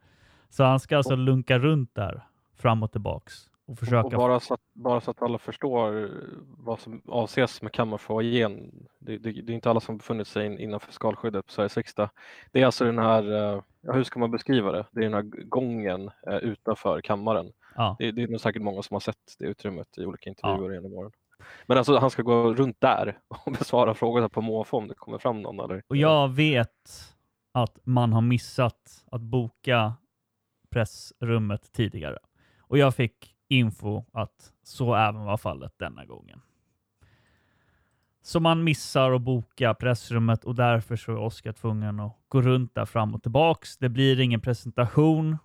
Så han ska alltså lunka runt där fram och tillbaks och försöka Och bara, så att, bara så att alla förstår vad som avses med kammarfoajén. Det, det, det är inte alla som befunnit sig in, innanför skalskyddet på Sveriges riksdag. Det är alltså den här, eh, ja, hur ska man beskriva det? Det är den här gången eh, utanför kammaren. Ja. Det, det är nog säkert många som har sett det utrymmet i olika intervjuer genom åren. Men alltså han ska gå runt där och besvara frågor på måfå om det kommer fram någon eller? Och jag vet att man har missat att boka pressrummet tidigare. Och jag fick info att så även var fallet denna gången. Så man missar att boka pressrummet och därför så är Oskar tvungen att gå runt där fram och tillbaks. Det blir ingen presentation.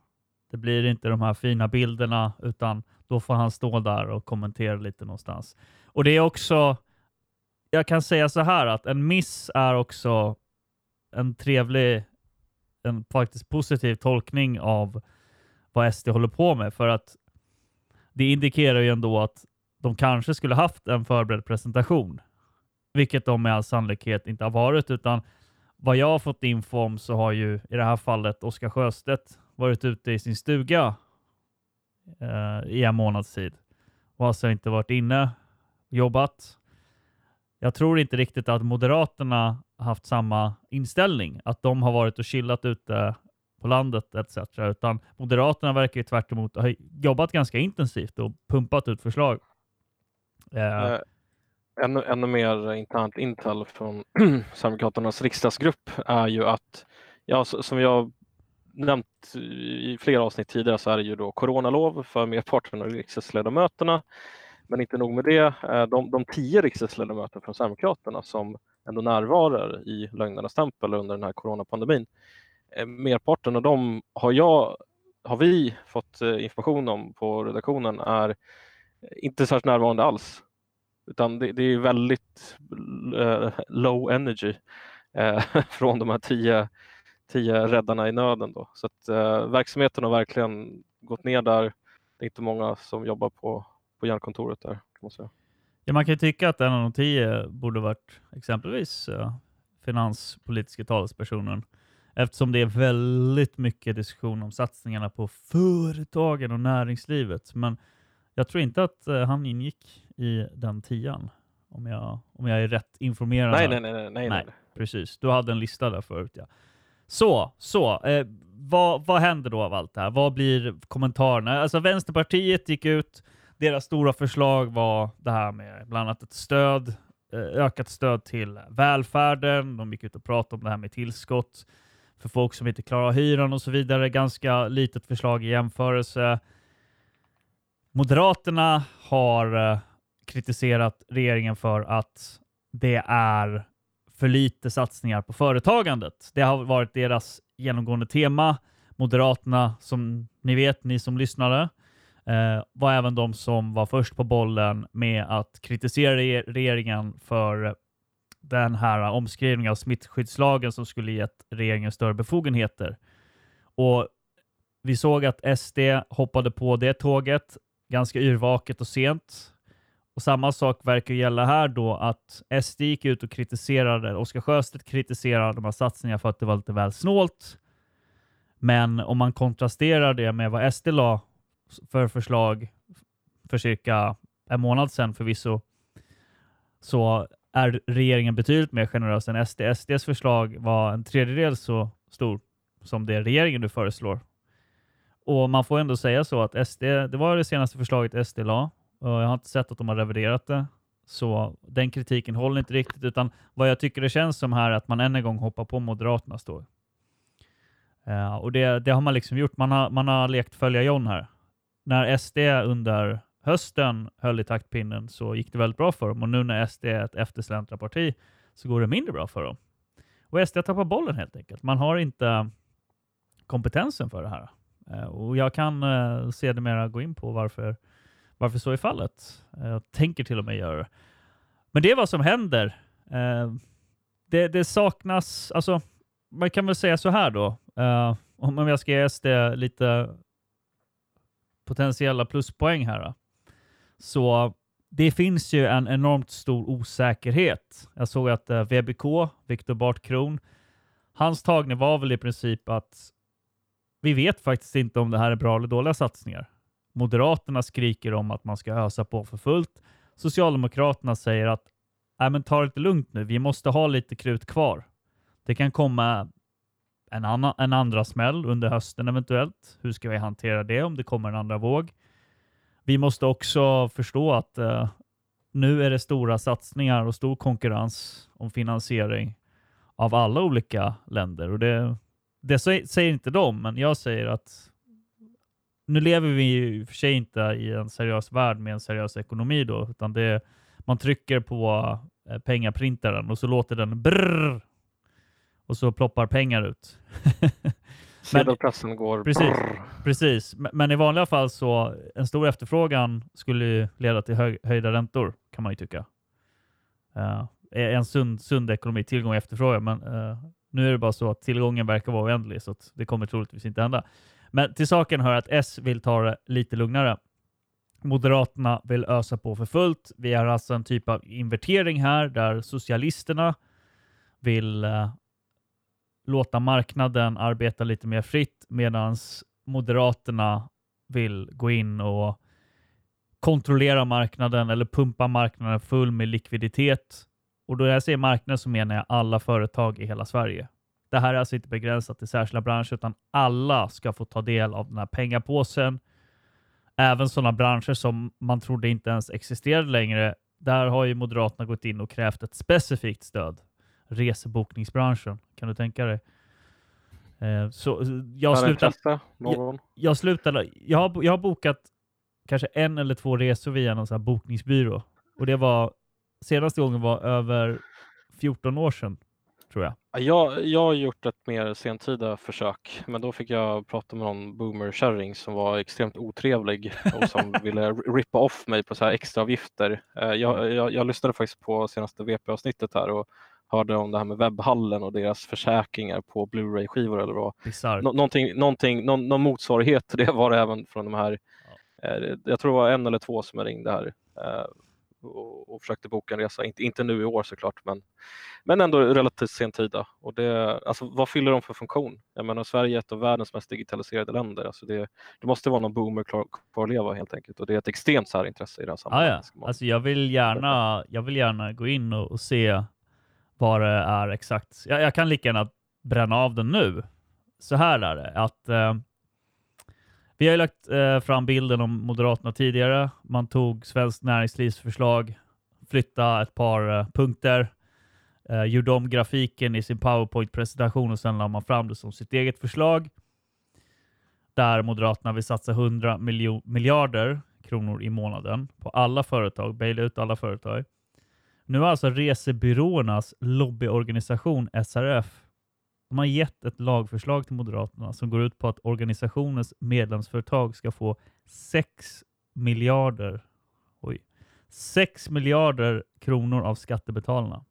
Det blir inte de här fina bilderna utan då får han stå där och kommentera lite någonstans. Och det är också, jag kan säga så här att en miss är också en trevlig, en faktiskt positiv tolkning av vad SD håller på med. För att det indikerar ju ändå att de kanske skulle haft en förberedd presentation. Vilket de med all sannolikhet inte har varit. Utan vad jag har fått info om så har ju i det här fallet Oskar Sjöstedt varit ute i sin stuga eh, i en månads tid. Och alltså inte varit inne, jobbat. Jag tror inte riktigt att Moderaterna haft samma inställning. Att de har varit och chillat ute på landet etc. Utan Moderaterna verkar ju tvärt ha jobbat ganska intensivt och pumpat ut förslag. Eh, eh ännu, ännu mer internt intel från Sverigedemokraternas riksdagsgrupp är ju att, ja, som jag nämnt i flera avsnitt tidigare så är det ju då coronalov för merparten av riksdagsledamöterna. Men inte nog med det, eh, de, de tio riksdagsledamöter från Sverigedemokraterna som ändå närvarar i Lögnernas tempel under den här coronapandemin. Eh, merparten av dem har, jag, har vi fått eh, information om på redaktionen är eh, inte särskilt närvarande alls. Utan det, det är väldigt eh, low energy från de här tio, tio räddarna i nöden. Då. Så att, verksamheten har verkligen gått ner där. Det är inte många som jobbar på, på järnkontoret där. Kan man säga. Ja, man kan ju tycka att en av de tio borde varit exempelvis uh, finanspolitiska talespersonen. Eftersom det är väldigt mycket diskussion om satsningarna på företagen och näringslivet. Men jag tror inte att eh, han ingick i den tian. Om jag, om jag är rätt informerad. Nej, nej, nej, nej, nej, nej. Precis, du hade en lista där förut. Ja. Så, så. Eh, vad, vad händer då av allt det här? Vad blir kommentarerna? Alltså Vänsterpartiet gick ut. Deras stora förslag var det här med bland annat ett stöd, eh, ökat stöd till välfärden. De gick ut och pratade om det här med tillskott för folk som inte klarar hyran och så vidare. Ganska litet förslag i jämförelse. Moderaterna har eh, kritiserat regeringen för att det är för lite satsningar på företagandet. Det har varit deras genomgående tema. Moderaterna, som ni vet, ni som lyssnade, eh, var även de som var först på bollen med att kritisera regeringen för den här omskrivningen av smittskyddslagen som skulle gett regeringen större befogenheter. Och vi såg att SD hoppade på det tåget ganska yrvaket och sent. Och samma sak verkar gälla här då att SD gick ut och kritiserade, Oskar Sjöstedt kritiserade de här satsningarna för att det var lite väl snålt. Men om man kontrasterar det med vad SD la för förslag för cirka en månad sedan förvisso, så är regeringen betydligt mer generös än SD. SDs förslag var en tredjedel så stor som det regeringen nu föreslår. Och man får ändå säga så att SD, det var det senaste förslaget SD la. Och jag har inte sett att de har reviderat det. Så den kritiken håller inte riktigt, utan vad jag tycker det känns som här är att man än en gång hoppar på Moderaternas tåg. Uh, eh, och det, det, har man liksom gjort. Man har, man har lekt följa John här. När SD under hösten höll i taktpinnen så gick det väldigt bra för dem och nu när SD är ett eftersläntrarparti så går det mindre bra för dem. Och SD tappar bollen helt enkelt. Man har inte kompetensen för det här. Eh, och jag kan uh, sedermera gå in på varför, varför så är fallet. Eh, jag tänker till och med göra det. Men det är vad som händer. Det, det saknas, alltså man kan väl säga så här då. Om jag ska ge SD lite potentiella pluspoäng här. Så det finns ju en enormt stor osäkerhet. Jag såg att eh, VBK, Viktor Bart Kron, hans tagning var väl i princip att vi vet faktiskt inte om det här är bra eller dåliga satsningar. Moderaterna skriker om att man ska ösa på för fullt. Socialdemokraterna säger att Nej, men ta det lite lugnt nu. Vi måste ha lite krut kvar. Det kan komma en, annan, en andra smäll under hösten eventuellt. Hur ska vi hantera det om det kommer en andra våg? Vi måste också förstå att eh, nu är det stora satsningar och stor konkurrens om finansiering av alla olika länder. Och det, det säger inte de, men jag säger att nu lever vi i och för sig inte i en seriös värld med en seriös ekonomi då, utan det, man trycker på eh, pengaprintaren och så låter den brrr och så ploppar pengar ut. Sedelpressen går... Precis, precis. Men i vanliga fall så en stor efterfrågan skulle leda till höj, höjda räntor kan man ju tycka. Uh, en sund, sund ekonomi, tillgång och efterfrågan. Men uh, nu är det bara så att tillgången verkar vara oändlig så det kommer troligtvis inte hända. Men till saken hör att S vill ta det lite lugnare. Moderaterna vill ösa på för fullt. Vi har alltså en typ av invertering här där socialisterna vill uh, låta marknaden arbeta lite mer fritt medan Moderaterna vill gå in och kontrollera marknaden eller pumpa marknaden full med likviditet. Och då jag säger marknad så menar jag alla företag i hela Sverige. Det här är alltså inte begränsat till särskilda branscher utan alla ska få ta del av den här pengapåsen. Även sådana branscher som man trodde inte ens existerade längre. Där har ju Moderaterna gått in och krävt ett specifikt stöd resebokningsbranschen. Kan du tänka dig? Eh, så jag slutade, jag, jag slutade, jag har, jag har bokat kanske en eller två resor via någon sån bokningsbyrå. Och det var, senaste gången var över 14 år sedan, tror jag. Jag, jag har gjort ett mer sentida försök, men då fick jag prata med någon boomer-kärring som var extremt otrevlig och som ville rippa off mig på så här extra avgifter. Eh, jag, jag, jag lyssnade faktiskt på senaste VP-avsnittet här och hörde om det här med webbhallen och deras försäkringar på Blu-ray-skivor eller vad. Nå någonting, någonting, någon, någon motsvarighet till det var det även från de här, ja. eh, jag tror det var en eller två som jag ringde här eh, och, och, försökte boka en resa, inte, inte nu i år såklart, men, men ändå relativt. Och det, alltså, vad fyller de för funktion? Jag menar, Sverige är ett av världens mest digitaliserade länder. Alltså det, det måste vara någon boomer kvar, kvar att leva helt enkelt och det är ett extremt särintresse i det här sammanhanget. Ah, ja. alltså, jag, vill gärna, jag vill gärna gå in och, och se vad det är exakt. Jag, jag, kan lika gärna bränna av den nu. Så här är det, att eh, vi har lagt eh, fram bilden om Moderaterna tidigare. Man tog Svenskt Näringslivs förslag, flytta ett par eh, punkter, eh, gjorde om grafiken i sin PowerPoint-presentation och sen la man fram det som sitt eget förslag. Där Moderaterna vill satsa 100 miljarder kronor i månaden på alla företag, baila ut alla företag. Nu har alltså resebyråernas lobbyorganisation SRF de har gett ett lagförslag till Moderaterna som går ut på att organisationens medlemsföretag ska få 6 miljarder, oj, 6 miljarder kronor av skattebetalarna.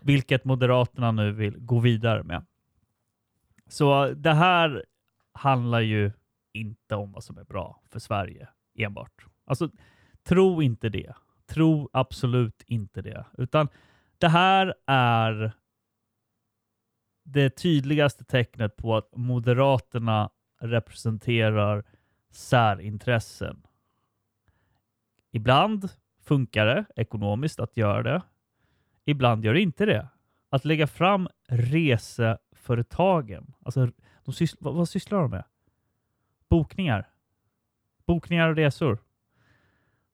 Vilket Moderaterna nu vill gå vidare med. Så det här handlar ju inte om vad som är bra för Sverige enbart. Alltså, tro inte det. Tro absolut inte det. Utan det här är det tydligaste tecknet på att Moderaterna representerar särintressen. Ibland funkar det ekonomiskt att göra det. Ibland gör det inte det. Att lägga fram reseföretagen. Alltså, de sysslar, vad, vad sysslar de med? Bokningar. Bokningar och resor.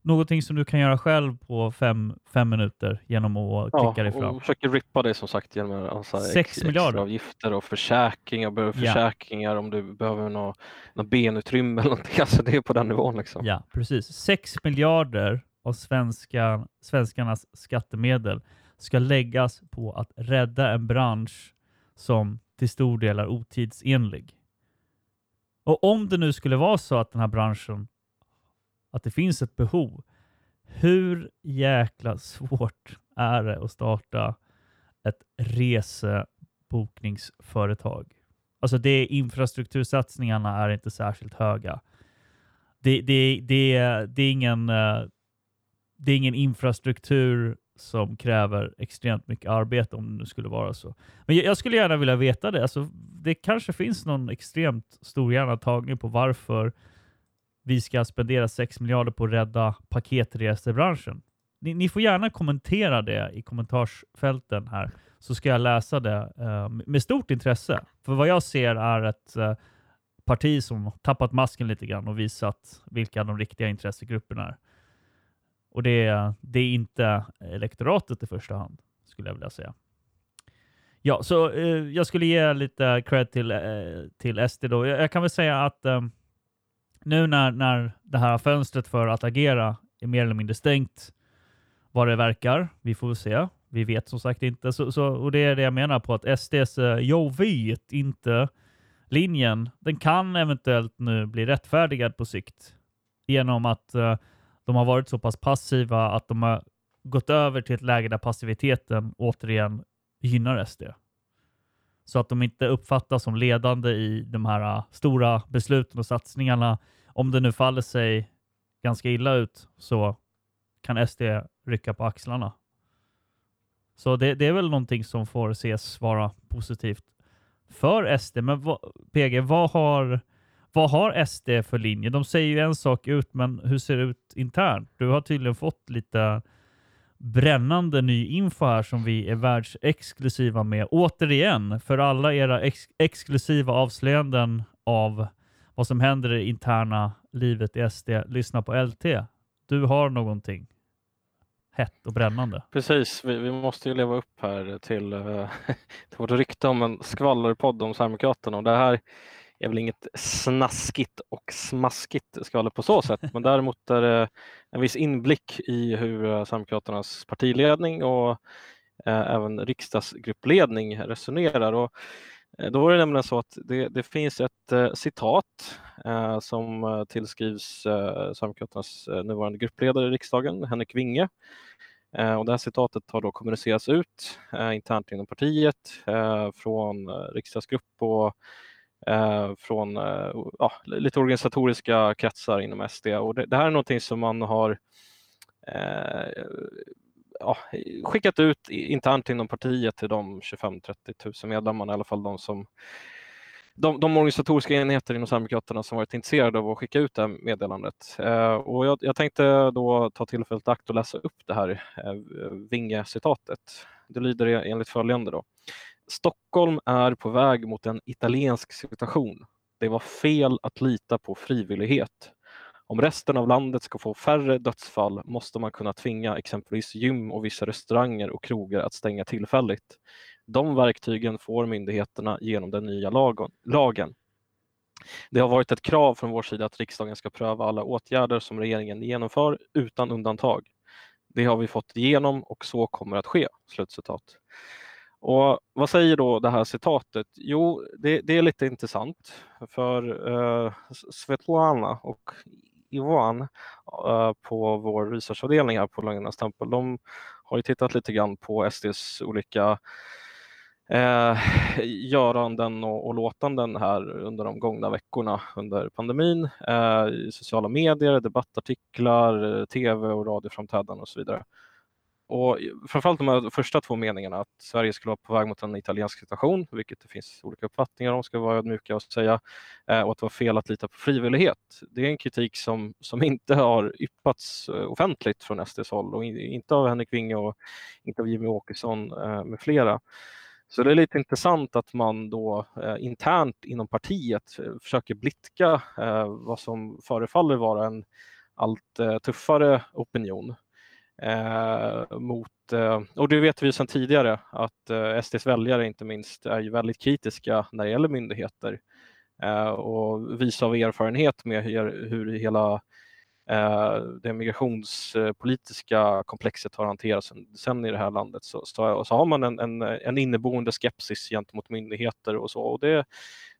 Någonting som du kan göra själv på fem, fem minuter genom att klicka dig fram. och försöker rippa det som sagt genom alltså, Sex ex, miljarder. avgifter och försäkringar, behöver Ja. försäkringar om du behöver något, benutrymme eller någonting. Alltså det är på den nivån liksom. Ja, precis. 6 miljarder av svenska, svenskarnas skattemedel ska läggas på att rädda en bransch som till stor del är otidsenlig. Och om det nu skulle vara så att den här branschen, att det finns ett behov, hur jäkla svårt är det att starta ett resebokningsföretag? Alltså det infrastruktursatsningarna är inte särskilt höga det, det, det, det, är ingen, eh, det är ingen infrastruktur som kräver extremt mycket arbete om det nu skulle vara så. Men jag, jag skulle gärna vilja veta det. Alltså, det kanske finns någon extremt storhjärnad tagning på varför vi ska spendera 6 miljarder på att rädda paketresebranschen. Ni, ni får gärna kommentera det i kommentarsfälten här så ska jag läsa det eh, med stort intresse. För vad jag ser är ett eh, parti som tappat masken lite grann och visat vilka de riktiga intressegrupperna är. Och det är, det är inte elektoratet i första hand, skulle jag vilja säga. Ja, så eh, jag skulle ge lite cred till, eh, till SD då. Jag, jag kan väl säga att eh, nu när, när det här fönstret för att agera är mer eller mindre stängt, vad det verkar, vi får väl se. Vi vet som sagt inte. Så, så, och det är det jag menar på att SDs eh, jag vet inte linjen, den kan eventuellt nu bli rättfärdigad på sikt genom att uh, de har varit så pass passiva att de har gått över till ett läge där passiviteten återigen gynnar SD. Så att de inte uppfattas som ledande i de här äh, stora besluten och satsningarna. Om det nu faller sig ganska illa ut så kan SD rycka på axlarna. Så det, det är väl någonting som får ses vara positivt för SD. Men vad, PG, vad har, vad har SD för linje? De säger ju en sak ut, men hur ser det ut internt? Du har tydligen fått lite brännande ny info här som vi är världsexklusiva med. Återigen, för alla era ex exklusiva avslöjanden av vad som händer i det interna livet i SD, lyssna på LT. Du har någonting hett och brännande. Precis, vi, vi måste ju leva upp här till, uh, till vårt rykte om en skvallerpodd om Sverigedemokraterna och det här är väl inget snaskigt och smaskigt skvaller på så sätt, men däremot är det en viss inblick i hur eh, Sverigedemokraternas partiledning och eh, även riksdagsgruppledning resonerar. Och, eh, då var det nämligen så att det, det finns ett citat som tillskrivs Sverigedemokraternas nuvarande gruppledare i riksdagen, Henrik Winge. Eh, och det här citatet har då kommunicerats ut eh, internt inom partiet eh, från riksdagsgrupp och Eh, från eh, ja, lite organisatoriska kretsar inom SD. Och det, det här är någonting som man har eh, ja, skickat ut internt inom partiet till de 25-30 000 medlemmarna, i alla fall de som de, de organisatoriska enheter inom Sverigedemokraterna som varit intresserade av att skicka ut det här meddelandet. Eh, och jag, jag, tänkte då ta tillfället i akt och läsa upp det här eh, Vinge-citatet. Det lyder e-, enligt följande då. Stockholm är på väg mot en italiensk situation. Det var fel att lita på frivillighet. Om resten av landet ska få färre dödsfall måste man kunna tvinga exempelvis gym och vissa restauranger och krogar att stänga tillfälligt. De verktygen får myndigheterna genom den nya lagen. Det har varit ett krav från vår sida att riksdagen ska pröva alla åtgärder som regeringen genomför utan undantag. Det har vi fått igenom och så kommer att ske." Slutcitat. Och vad säger då det här citatet? Jo, det, det är lite intressant för eh, Svetlana och Ivan eh, på vår researchavdelning här på Lögnernas tempel, de har ju tittat lite grann på SDs olika eh, göranden och, och låtanden här under de gångna veckorna under pandemin. Eh, i sociala medier, debattartiklar, eh, tv och radioframträdanden och så vidare. Och framförallt de här första två meningarna, att Sverige skulle vara på väg mot en italiensk situation, vilket det finns olika uppfattningar om, ska vara ödmjuka och säga, eh, och att det var fel att lita på frivillighet. Det är en kritik som, som inte har yppats eh, offentligt från SDs håll och inte av Henrik Winge och inte av Jimmy Åkesson eh, med flera. Så det är lite intressant att man då eh, internt inom partiet försöker blidka eh, vad som förefaller vara en allt eh, tuffare opinion. Eh, mot, eh, och det vet vi sedan tidigare att eh, SDs väljare inte minst är ju väldigt kritiska när det gäller myndigheter eh, och visar av erfarenhet med hur, hur hela eh, det migrationspolitiska komplexet har hanterats sen, sen i det här landet så, så, så har man en, en, en, inneboende skepsis gentemot myndigheter och så. Och det,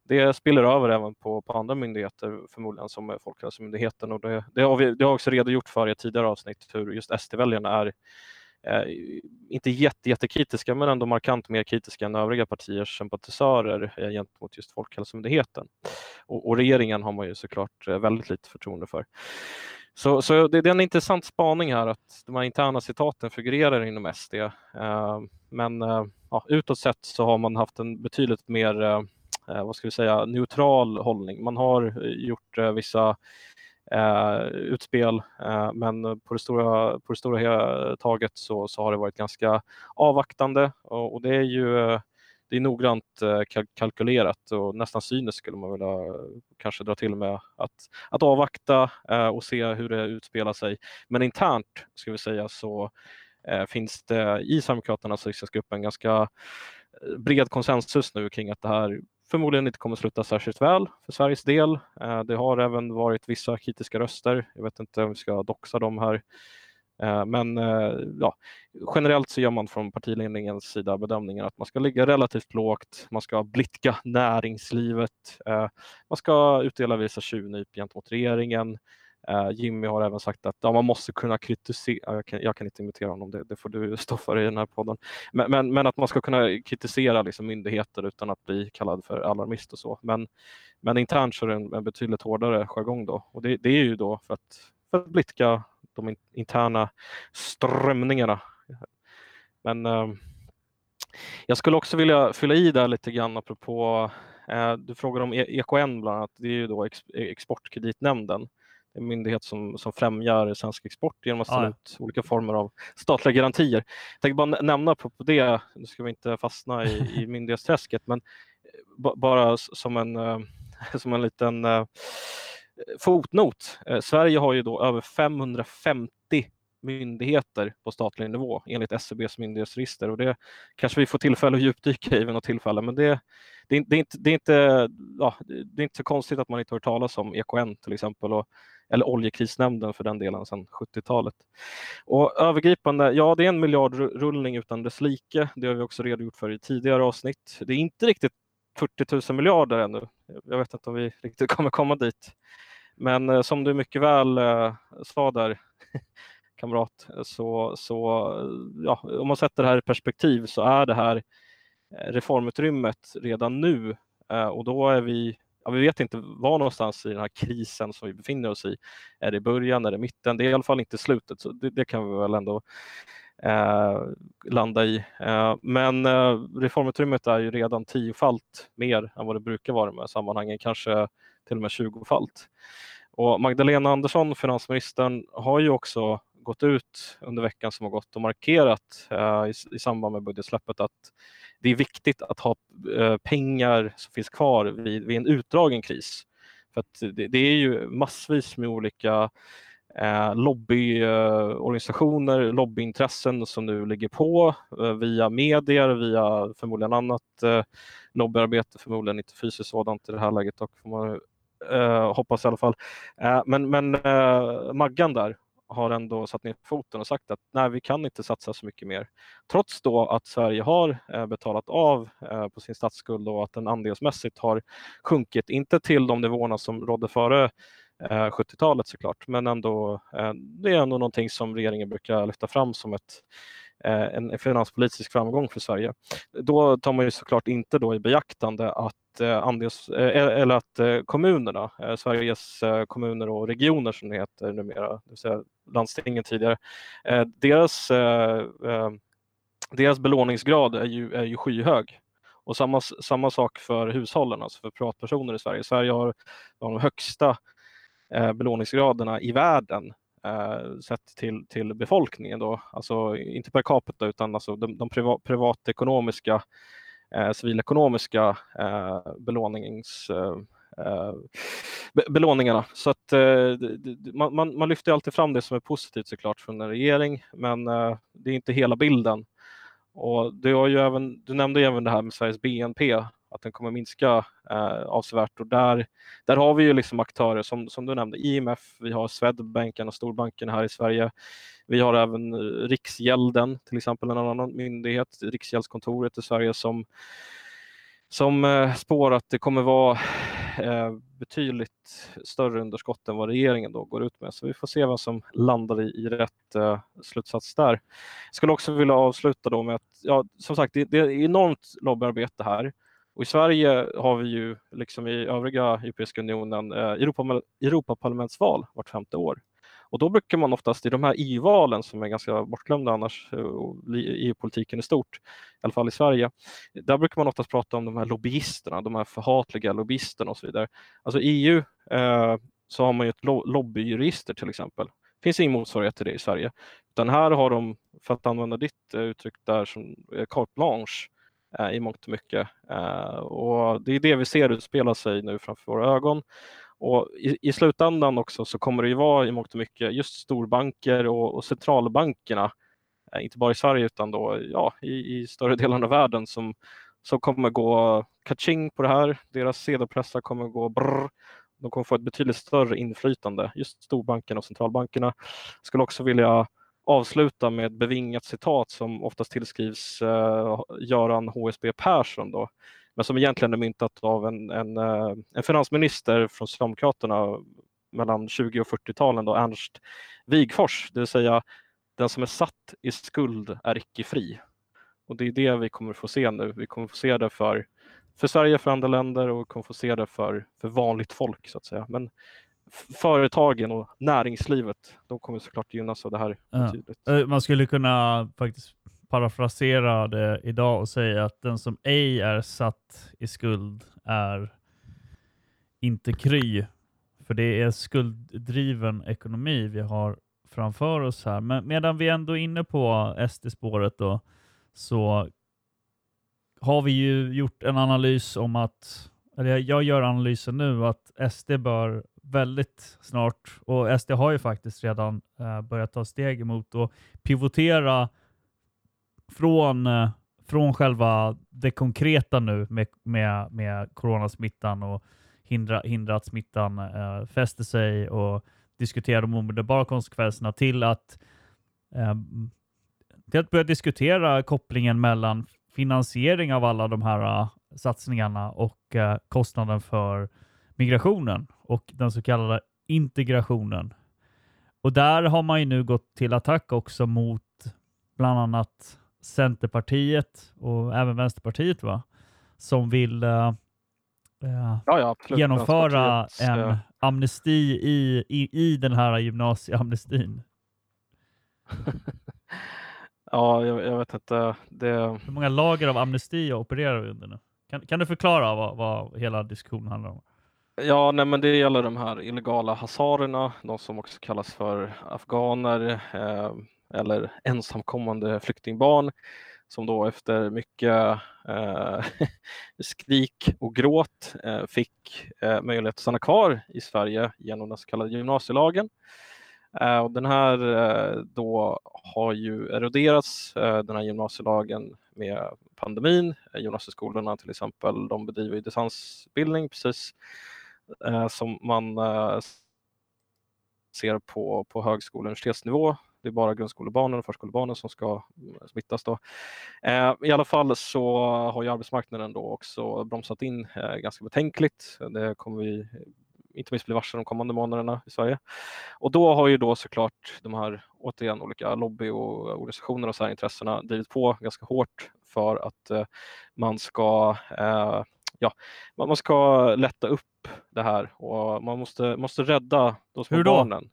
det spiller över även på, på andra myndigheter förmodligen som Folkhälsomyndigheten och det, det, har vi det har också redogjort för i ett tidigare avsnitt hur just SD-väljarna är eh, inte jätte, jättekritiska men ändå markant mer kritiska än övriga partiers sympatisörer eh, gentemot just Folkhälsomyndigheten. Och, och, regeringen har man ju såklart eh, väldigt lite förtroende för. Så, så det, det, är en intressant spaning här att de här interna citaten figurerar inom SD. Eh, men eh, ja, utåt sett så har man haft en betydligt mer eh, Eh, vad ska vi säga, neutral hållning. Man har eh, gjort eh, vissa eh, utspel, eh, men på det stora, på det stora taget så, så har det varit ganska avvaktande och, och det är ju eh, det är noggrant eh, kalkylerat och nästan cyniskt skulle man vilja kanske dra till med att, att avvakta och se hur det utspelar sig. Men internt ska vi säga så finns det i Sverigedemokraternas riksdagsgrupp en ganska bred konsensus nu kring att det här förmodligen inte kommer sluta särskilt väl för Sveriges del. Eh, det har även varit vissa kritiska röster. Jag vet inte om vi ska doxa dem här. Eh, men eh, ja, generellt så gör man från partiledningens sida bedömningen att man ska ligga relativt lågt, man ska blidka näringslivet, man ska utdela vissa tjuvnyp gentemot regeringen, Eh, Jimmy har även sagt att ja, man måste kunna kritisera, jag kan, jag kan inte imitera honom, det, det, får du stå för i den här podden, men, men, men att man ska kunna kritisera liksom, myndigheter utan att bli kallad för alarmist och så. Men, men internt så är det en, en betydligt hårdare jargong då och det, det, är ju då för att, för att blidka de interna strömningarna. Men uh, jag skulle också vilja fylla i där lite grann apropå, uh, du frågar om e- EKN bland annat, det är ju då ex, Exportkreditnämnden en myndighet som, som främjar svensk export genom att ställa ja. ut olika former av statliga garantier. Jag tänkte bara nämna på det, nu ska vi inte fastna i, i myndighetsträsket, men eh, bara som en, eh, som en liten uh, fotnot. Sverige har ju då över 550 myndigheter på statlig nivå enligt SCBs e myndighetsregister och det kanske vi får tillfälle att djupdyka i vid något tillfälle men det, det, det, är inte, det, är inte, ja, det är inte så konstigt att man inte hört talas om EKN till exempel och eller oljekrisnämnden för den delen sedan 70-talet. Och övergripande, ja det är en miljardrullning utan dess like. Det har vi också redogjort för i tidigare avsnitt. Det är inte riktigt 40 000 miljarder ännu. Jag vet inte om vi riktigt kommer komma dit. Men eh, som du mycket väl eh, sa där, kamrat, så, så eh, ja, om man sätter det här i perspektiv så är det här reformutrymmet redan nu och då är vi ja, vi vet inte var någonstans i den här krisen som vi befinner oss i. Är det början, är det mitten? Det är i alla fall inte slutet, så det, det kan vi väl ändå eh, landa i. Eh, men eh, reformutrymmet är ju redan tiofalt mer än vad det brukar vara med sammanhangen, kanske till och med tjugofalt. Och Magdalena Andersson, finansministern, har ju också gått ut under veckan som har gått och markerat eh, i, i samband med budgetsläppet att det är viktigt att ha eh, pengar som finns kvar vid, vid en utdragen kris. För det, det, är ju massvis med olika eh, lobbyorganisationer, eh, lobbyintressen som nu ligger på eh, via medier, via förmodligen annat eh, lobbyarbete, förmodligen inte fysiskt sådant i det här läget dock, får man eh, hoppas i alla fall. Eh, men men eh, Maggan där, har ändå satt ner foten och sagt att nej, vi kan inte satsa så mycket mer. Trots då att Sverige har eh, betalat av eh, på sin statsskuld och att den andelsmässigt har sjunkit, inte till de nivåerna som rådde före eh, 70-talet såklart, men ändå, det är ändå någonting som regeringen brukar lyfta fram som ett en finanspolitisk framgång för Sverige. Då tar man ju såklart inte då i beaktande att andels, eller att kommunerna, Sveriges kommuner och regioner som det heter numera, det vill säga landstingen tidigare, eh, deras, eh, eh, deras belåningsgrad är ju, är ju skyhög. Och samma, samma sak för hushållen, alltså för privatpersoner i Sverige. Sverige har de högsta belåningsgraderna i världen eh, sett till, till befolkningen. Då. Alltså inte per capita utan alltså de, de priva, privatekonomiska eh, civilekonomiska eh, belånings eh, Eh, belåningarna. Så att eh, man, man, man, lyfter alltid fram det som är positivt såklart från en regering, men eh, det är inte hela bilden. Och du, har ju även, du nämnde ju även det här med Sveriges BNP, att den kommer minska eh, avsevärt och där, där har vi ju liksom aktörer som, som du nämnde, IMF, vi har Swedbanken och storbankerna här i Sverige. Vi har även eh, Riksgälden, till exempel en annan myndighet, Riksgäldskontoret i Sverige som, som eh, spår att det kommer vara Eh, betydligt större underskott än vad regeringen då går ut med. Så vi får se vad som landar i, i rätt eh, slutsats där. Jag skulle också vilja avsluta då med att, ja, som sagt, det, det är enormt lobbyarbete här. Och I Sverige har vi ju, liksom i övriga Europeiska unionen, eh, Europa, Europaparlamentsval vart femte år. Och då brukar man oftast i de här EU-valen som är ganska bortglömda annars eh, EU-politiken e i stort, i alla fall i Sverige, där brukar man oftast prata om de här lobbyisterna, de här förhatliga lobbyisterna och så vidare. Alltså EU eh, så har man ju ett lo lobbyregister till exempel. Det finns ingen motsvarighet till det i Sverige. Utan här har de, för att använda ditt eh, uttryck där, som eh, carte blanche eh, i mångt och mycket. Eh, och det är det vi ser utspela sig nu framför våra ögon. Och i, i, slutändan också så kommer det ju vara i mångt och mycket just storbanker och, och centralbankerna, eh, inte bara i Sverige utan då, ja, i, i större delen av världen som, som kommer gå kaching på det här. Deras sedelpressar kommer gå brrr. De kommer få ett betydligt större inflytande, just storbankerna och centralbankerna. Jag skulle också vilja avsluta med ett bevingat citat som oftast tillskrivs eh, Göran HSB Persson då, men som egentligen är myntat av en, en, eh, en finansminister från Socialdemokraterna mellan 20 och 40-talen, då Ernst Wigfors, det vill säga den som är satt i skuld är icke fri. Och det är det vi kommer få se nu. Vi kommer få se det för, för Sverige, för andra länder och vi kommer få se det för, för vanligt folk så att säga. Men företagen och näringslivet, de kommer såklart gynnas av det här. Ja. Eh, man skulle kunna faktiskt parafrasera det eh, idag och säga att den som ej är satt i skuld är inte kry. För det är skulddriven ekonomi vi har framför oss här. Men medan vi ändå är inne på SD-spåret då, så har vi ju gjort en analys om att, eller jag gör analysen nu, att SD bör väldigt snart, och SD har ju faktiskt redan eh, börjat ta steg emot att pivotera från, eh, från själva det konkreta nu med, med, med coronasmittan och hindra, hindra att smittan eh, fäster sig och diskutera de omedelbara konsekvenserna till att, eh, till att börja diskutera kopplingen mellan finansiering av alla de här eh, satsningarna och äh, kostnaden för migrationen och den så kallade integrationen. Och där har man ju nu gått till attack också mot bland annat Centerpartiet och även Vänsterpartiet va? som vill uh, ja, ja, genomföra en ja. amnesti i, i, i den här gymnasieamnestin. ja, jag, jag, vet inte. Det... Hur många lager av amnesti opererar vi under nu? Kan, kan du förklara vad, vad hela diskussionen handlar om? Ja, nej, men det gäller de här illegala hazarerna, de som också kallas för afghaner. Eh, eller ensamkommande flyktingbarn som då efter mycket eh, skrik och gråt eh, fick eh, möjlighet att stanna kvar i Sverige genom den så kallade gymnasielagen. Eh, och den här eh, då har ju eroderats, eh, den här gymnasielagen med pandemin. Eh, gymnasieskolorna till exempel, de bedriver distansbildning precis eh, som man eh, ser på, på högskole och universitetsnivå det är bara grundskolebarnen och förskolebarnen som ska smittas. Då. Eh, I alla fall så har ju arbetsmarknaden då också bromsat in eh, ganska betänkligt. Det kommer vi inte minst bli varse de kommande månaderna i Sverige. Och då har ju då såklart de här återigen olika lobby och organisationer och särintressena drivit på ganska hårt för att eh, man ska eh, ja, man ska lätta upp det här och man måste, måste rädda de små barnen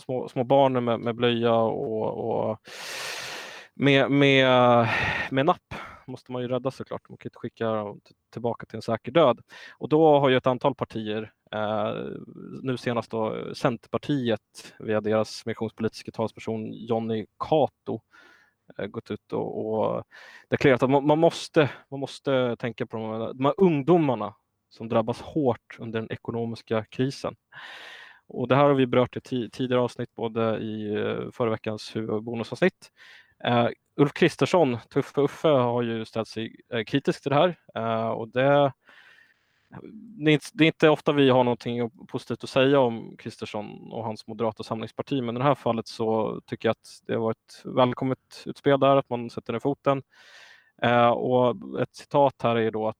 små, små barnen med, med blöja och, och med, med, med napp måste man ju rädda såklart. Man kan inte skicka dem tillbaka till en säker död. Och då har ju ett antal partier, eh, nu senast då Centerpartiet via deras migrationspolitiska talsperson Jonny Cato eh, gått ut och, och deklarerat att man, man, måste, man måste tänka på de här, de här ungdomarna som drabbas hårt under den ekonomiska krisen. Och det här har vi berört i tidigare avsnitt, både i eh, förra veckans huvudbonusavsnitt. Uh, eh, Ulf Kristersson, Tuffe Uffe, har ju ställt sig eh, kritisk till det här och det det är inte ofta vi har någonting positivt att säga om Kristersson och hans Moderata samlingsparti, men i det här fallet så tycker jag att det var ett välkommet utspel där, att man sätter ner foten. Eh, och ett citat här är då att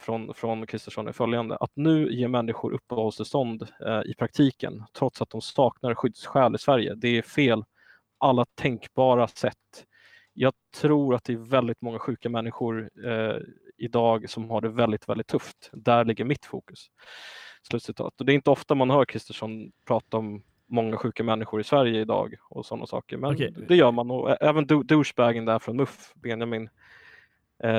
från, från Kristersson är följande, att nu ge människor uppehållstillstånd eh, i praktiken, trots att de saknar skyddsskäl i Sverige, det är fel alla tänkbara sätt. Jag tror att det är väldigt många sjuka människor eh, idag som har det väldigt, väldigt tufft. Där ligger mitt fokus. Slutcitat. Och det är inte ofta man hör Kristersson prata om många sjuka människor i Sverige idag och sådana saker. Men okay. det gör man och även douchebagen där från MUF, Benjamin eh,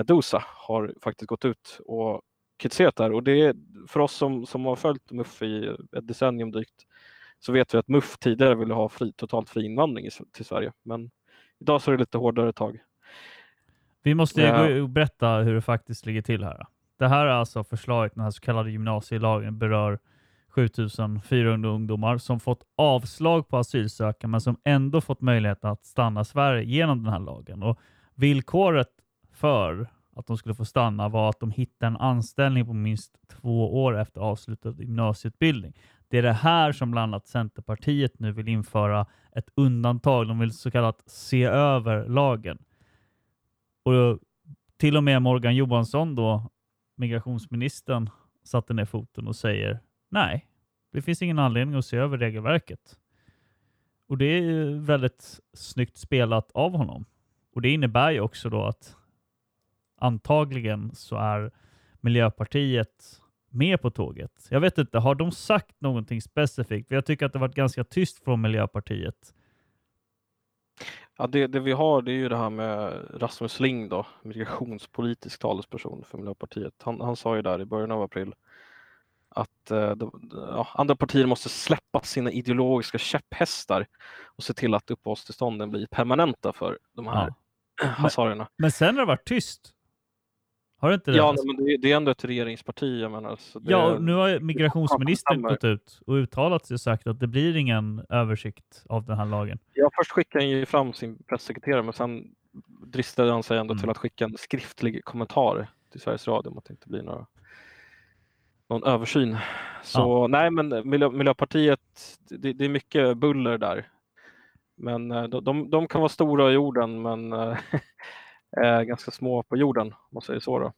Dosa, har faktiskt gått ut och kritiserat det här. Och det är för oss som, som har följt MUF i ett decennium drygt så vet vi att MUF tidigare ville ha fri, totalt fri invandring till Sverige. Men idag så är det lite hårdare tag. Vi måste ju berätta hur det faktiskt ligger till här. Det här är alltså förslaget, den här så kallade gymnasielagen berör 7400 ungdomar som fått avslag på asylansökan men som ändå fått möjlighet att stanna i Sverige genom den här lagen. Och villkoret för att de skulle få stanna var att de hittade en anställning på minst två år efter avslutad gymnasieutbildning. Det är det här som bland annat Centerpartiet nu vill införa ett undantag. De vill så kallat se över lagen. Och till och med Morgan Johansson då, migrationsministern, satte ner foten och säger nej, det finns ingen anledning att se över regelverket. Och det är väldigt snyggt spelat av honom. Och det innebär ju också då att antagligen så är Miljöpartiet med på tåget. Jag vet inte, har de sagt någonting specifikt? För jag tycker att det varit ganska tyst från Miljöpartiet Ja, det, det vi har det är ju det här med Rasmus Ling då, migrationspolitisk talesperson för Miljöpartiet. Han, han sa ju där i början av april att eh, de, ja, andra partier måste släppa sina ideologiska käpphästar och se till att uppehållstillstånden blir permanenta för de här ja. hazarierna. Men, men sen har det varit tyst. Har det inte det? Ja, men det, det är ändå ett regeringsparti. Jag menar, det, ja, nu har migrationsministern gått ut och uttalat sig och sagt att det blir ingen översikt av den här lagen. Ja, först skickade han ju fram sin pressekreterare, men sen dristade han sig ändå mm. till att skicka en skriftlig kommentar till Sveriges Radio om att det inte blir några, någon översyn. Så ja. nej, men Miljö, Miljöpartiet, det, det, är mycket buller där. Men eh, de, de, de kan vara stora i jorden, men eh, ganska små på jorden, om man säger så. Då.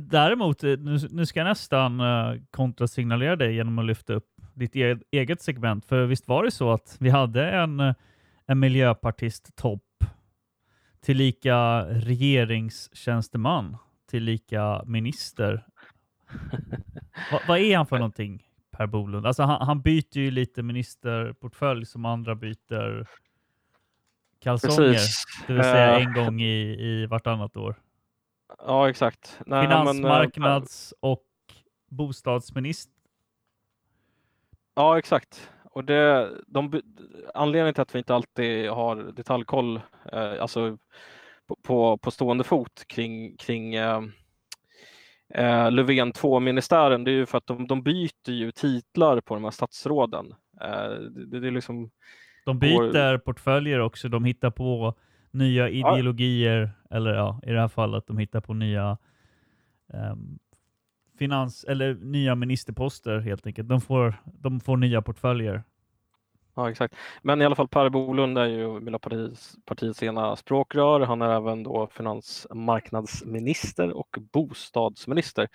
Däremot, eh, nu, nu ska jag nästan eh, kontrasignalera dig genom att lyfta upp ditt e eget segment. För visst var det så att vi hade en, eh, en miljöpartist-topp tillika regeringstjänsteman, tillika minister. Va, vad är han för någonting, Per Bolund? Alltså han, han byter ju lite ministerportfölj som andra byter kalsonger. Precis. Det vill säga en gång i, i vartannat år. Ja, exakt. Nej, Finansmarknads men, och bostadsminister. Ja, exakt. Och det, de, anledningen till att vi inte alltid har detaljkoll, eh, alltså på, på, på, stående fot kring, kring eh, eh, Löfven 2-ministären, det är ju för att de, de byter ju titlar på de här statsråden. Eh, det, det, är liksom de byter och... portföljer också. De hittar på nya ideologier, ja. eller ja, i det här fallet, de hittar på nya um, finans eller nya ministerposter helt enkelt. De får, de får nya portföljer. Ja, exakt. Men i alla fall Per Bolund är ju Miljöpartiets partiets ena språkrör. Han är även då finansmarknadsminister och bostadsminister.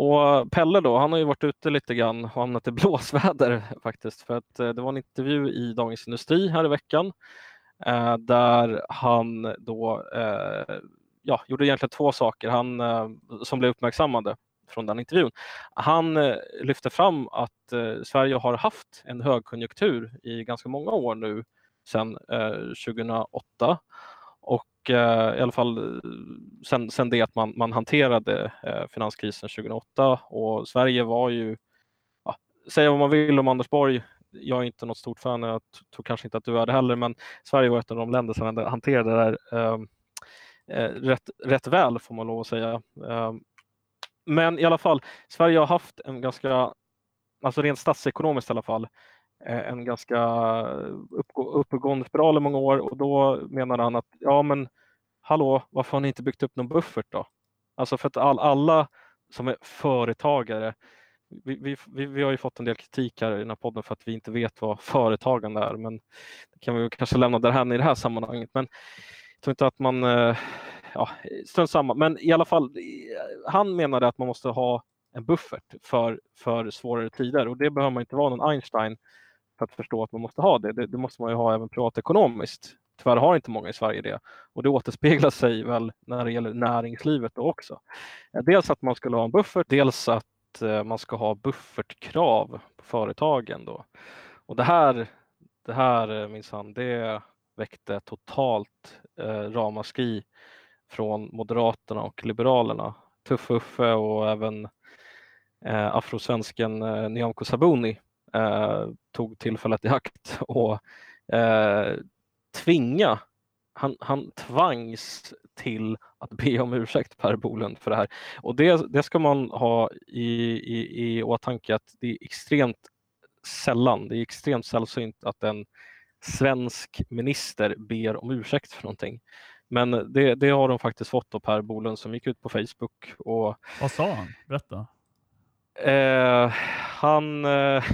Och Pelle då, han har ju varit ute lite grann och hamnat i blåsväder faktiskt. För att eh, det var en intervju i Dagens Industri här i veckan eh, där han då eh, ja, gjorde egentligen två saker han, som blev uppmärksammade från den intervjun. Han lyfte fram att Sverige har haft en högkonjunktur i ganska många år nu sedan 2008 Eh, i alla fall eh, sen, sen det att man, man hanterade eh, finanskrisen 2008 och Sverige var ju, ja, säga vad man vill om Anders Borg, jag är inte något stort fan, jag tror kanske inte att du är det heller, men Sverige var ett av de länder som hanterade det där ehm, eh, rätt, rätt väl får man lov att säga. Eh, men i alla fall, Sverige har haft en ganska, alltså rent statsekonomiskt i alla fall, Eh, en ganska uppgående spiral i många år och då menar han att ja men hallå, varför har ni inte byggt upp någon buffert då? Alltså för att all, alla som är företagare, vi, vi, vi, vi, har ju fått en del kritik här i den här podden för att vi inte vet vad företagande är, men det kan vi kanske lämna därhän i det här sammanhanget. Men jag tror inte att man, eh, ja, strunt samma. Men i alla fall, han menade att man måste ha en buffert för, för svårare tider och det behöver man inte vara någon Einstein för att förstå att man måste ha det. Det, det måste man ju ha även privatekonomiskt. Tyvärr har inte många i Sverige det och det återspeglar sig väl när det gäller näringslivet då också. Eh, dels att man skulle ha en buffert, dels att eh, man ska ha buffertkrav på företagen då. Och det här, det här eh, minsann, det väckte totalt eh, ramaskri från Moderaterna och Liberalerna. Tuff Uffe och även eh, afrosvensken eh, Nyamko Sabuni Eh, tog tillfället i akt och eh, tvinga han, han tvangs till att be om ursäkt Per Bolund för det här. Och det, det ska man ha i, i, i åtanke att det är extremt sällan, det är extremt sällsynt att en svensk minister ber om ursäkt för någonting. Men det, det har de faktiskt fått av Per Bolund som gick ut på Facebook. Och, Vad sa han? Berätta. Eh, han... Eh,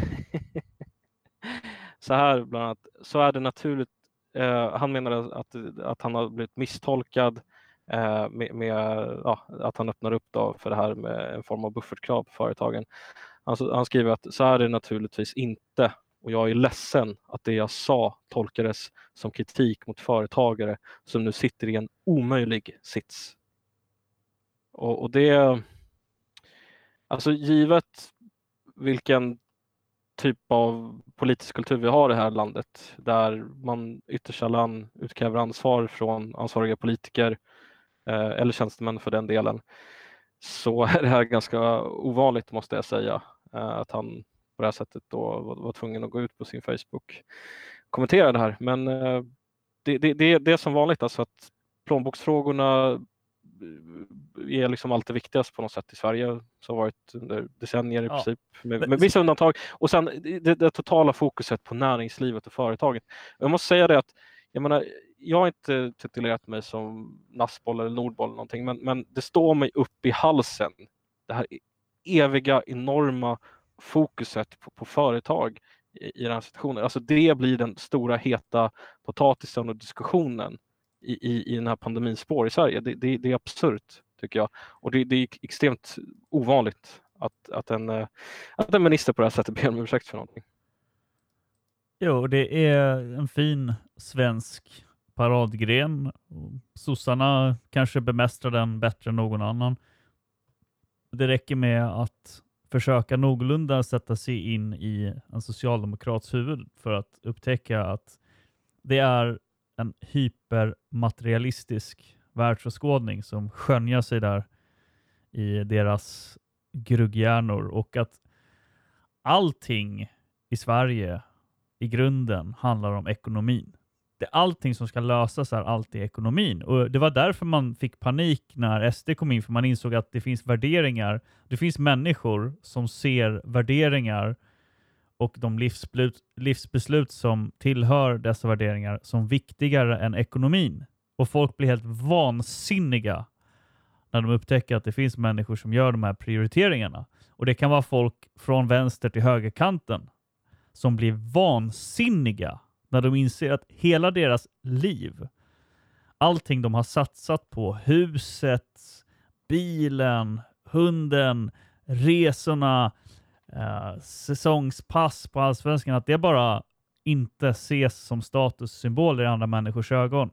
så här bland annat, så är det naturligt. Eh, han menar att, att han har blivit misstolkad eh, med, med ja, att han öppnar upp då för det här med en form av buffertkrav på företagen. Alltså, han skriver att så är det naturligtvis inte och jag är ledsen att det jag sa tolkades som kritik mot företagare som nu sitter i en omöjlig sits. Och, och det, alltså givet vilken typ av politisk kultur vi har i det här landet där man ytterst sällan utkräver ansvar från ansvariga politiker eh, eller tjänstemän för den delen så är det här ganska ovanligt måste jag säga eh, att han på det här sättet då var, var tvungen att gå ut på sin Facebook och kommentera det här. Men eh, det, det, det, det är som vanligt alltså att plånboksfrågorna är liksom alltid viktigast på något sätt i Sverige. Har varit under decennier i ja. princip med, med vissa undantag. Och sen det, det, totala fokuset på näringslivet och företaget. Jag måste säga det att jag menar, jag har inte titulerat mig som nassboll eller nordboll eller någonting, men, men det står mig upp i halsen. Det här eviga, enorma fokuset på, på företag i, i den här situationen. Alltså det blir den stora heta potatisen och diskussionen i, i, i den här pandemins spår i Sverige. Det, det, det är absurt tycker jag och det, det, är extremt ovanligt att, att, en, eh, att en minister på det här sättet ber om ursäkt för någonting. Jo, det är en fin svensk paradgren. Sossarna kanske bemästrar den bättre än någon annan. Det räcker med att försöka någorlunda sätta sig in i en socialdemokrats huvud för att upptäcka att det är en hypermaterialistisk världsåskådning som skönjar sig där i deras grugghjärnor och att allting i Sverige i grunden handlar om ekonomin det, allting som ska lösas är alltid ekonomin. Och Det var därför man fick panik när SD kom in, för man insåg att det finns värderingar. Det finns människor som ser värderingar och de livsbeslut, livsbeslut som tillhör dessa värderingar som viktigare än ekonomin. Och folk blir helt vansinniga när de upptäcker att det finns människor som gör de här prioriteringarna. Och det kan vara folk från vänster till högerkanten som blir vansinniga när de inser att hela deras liv, allting de har satsat på, huset, bilen, hunden, resorna, eh, säsongspass på allsvenskan, att det bara inte ses som statussymboler i andra människors ögon.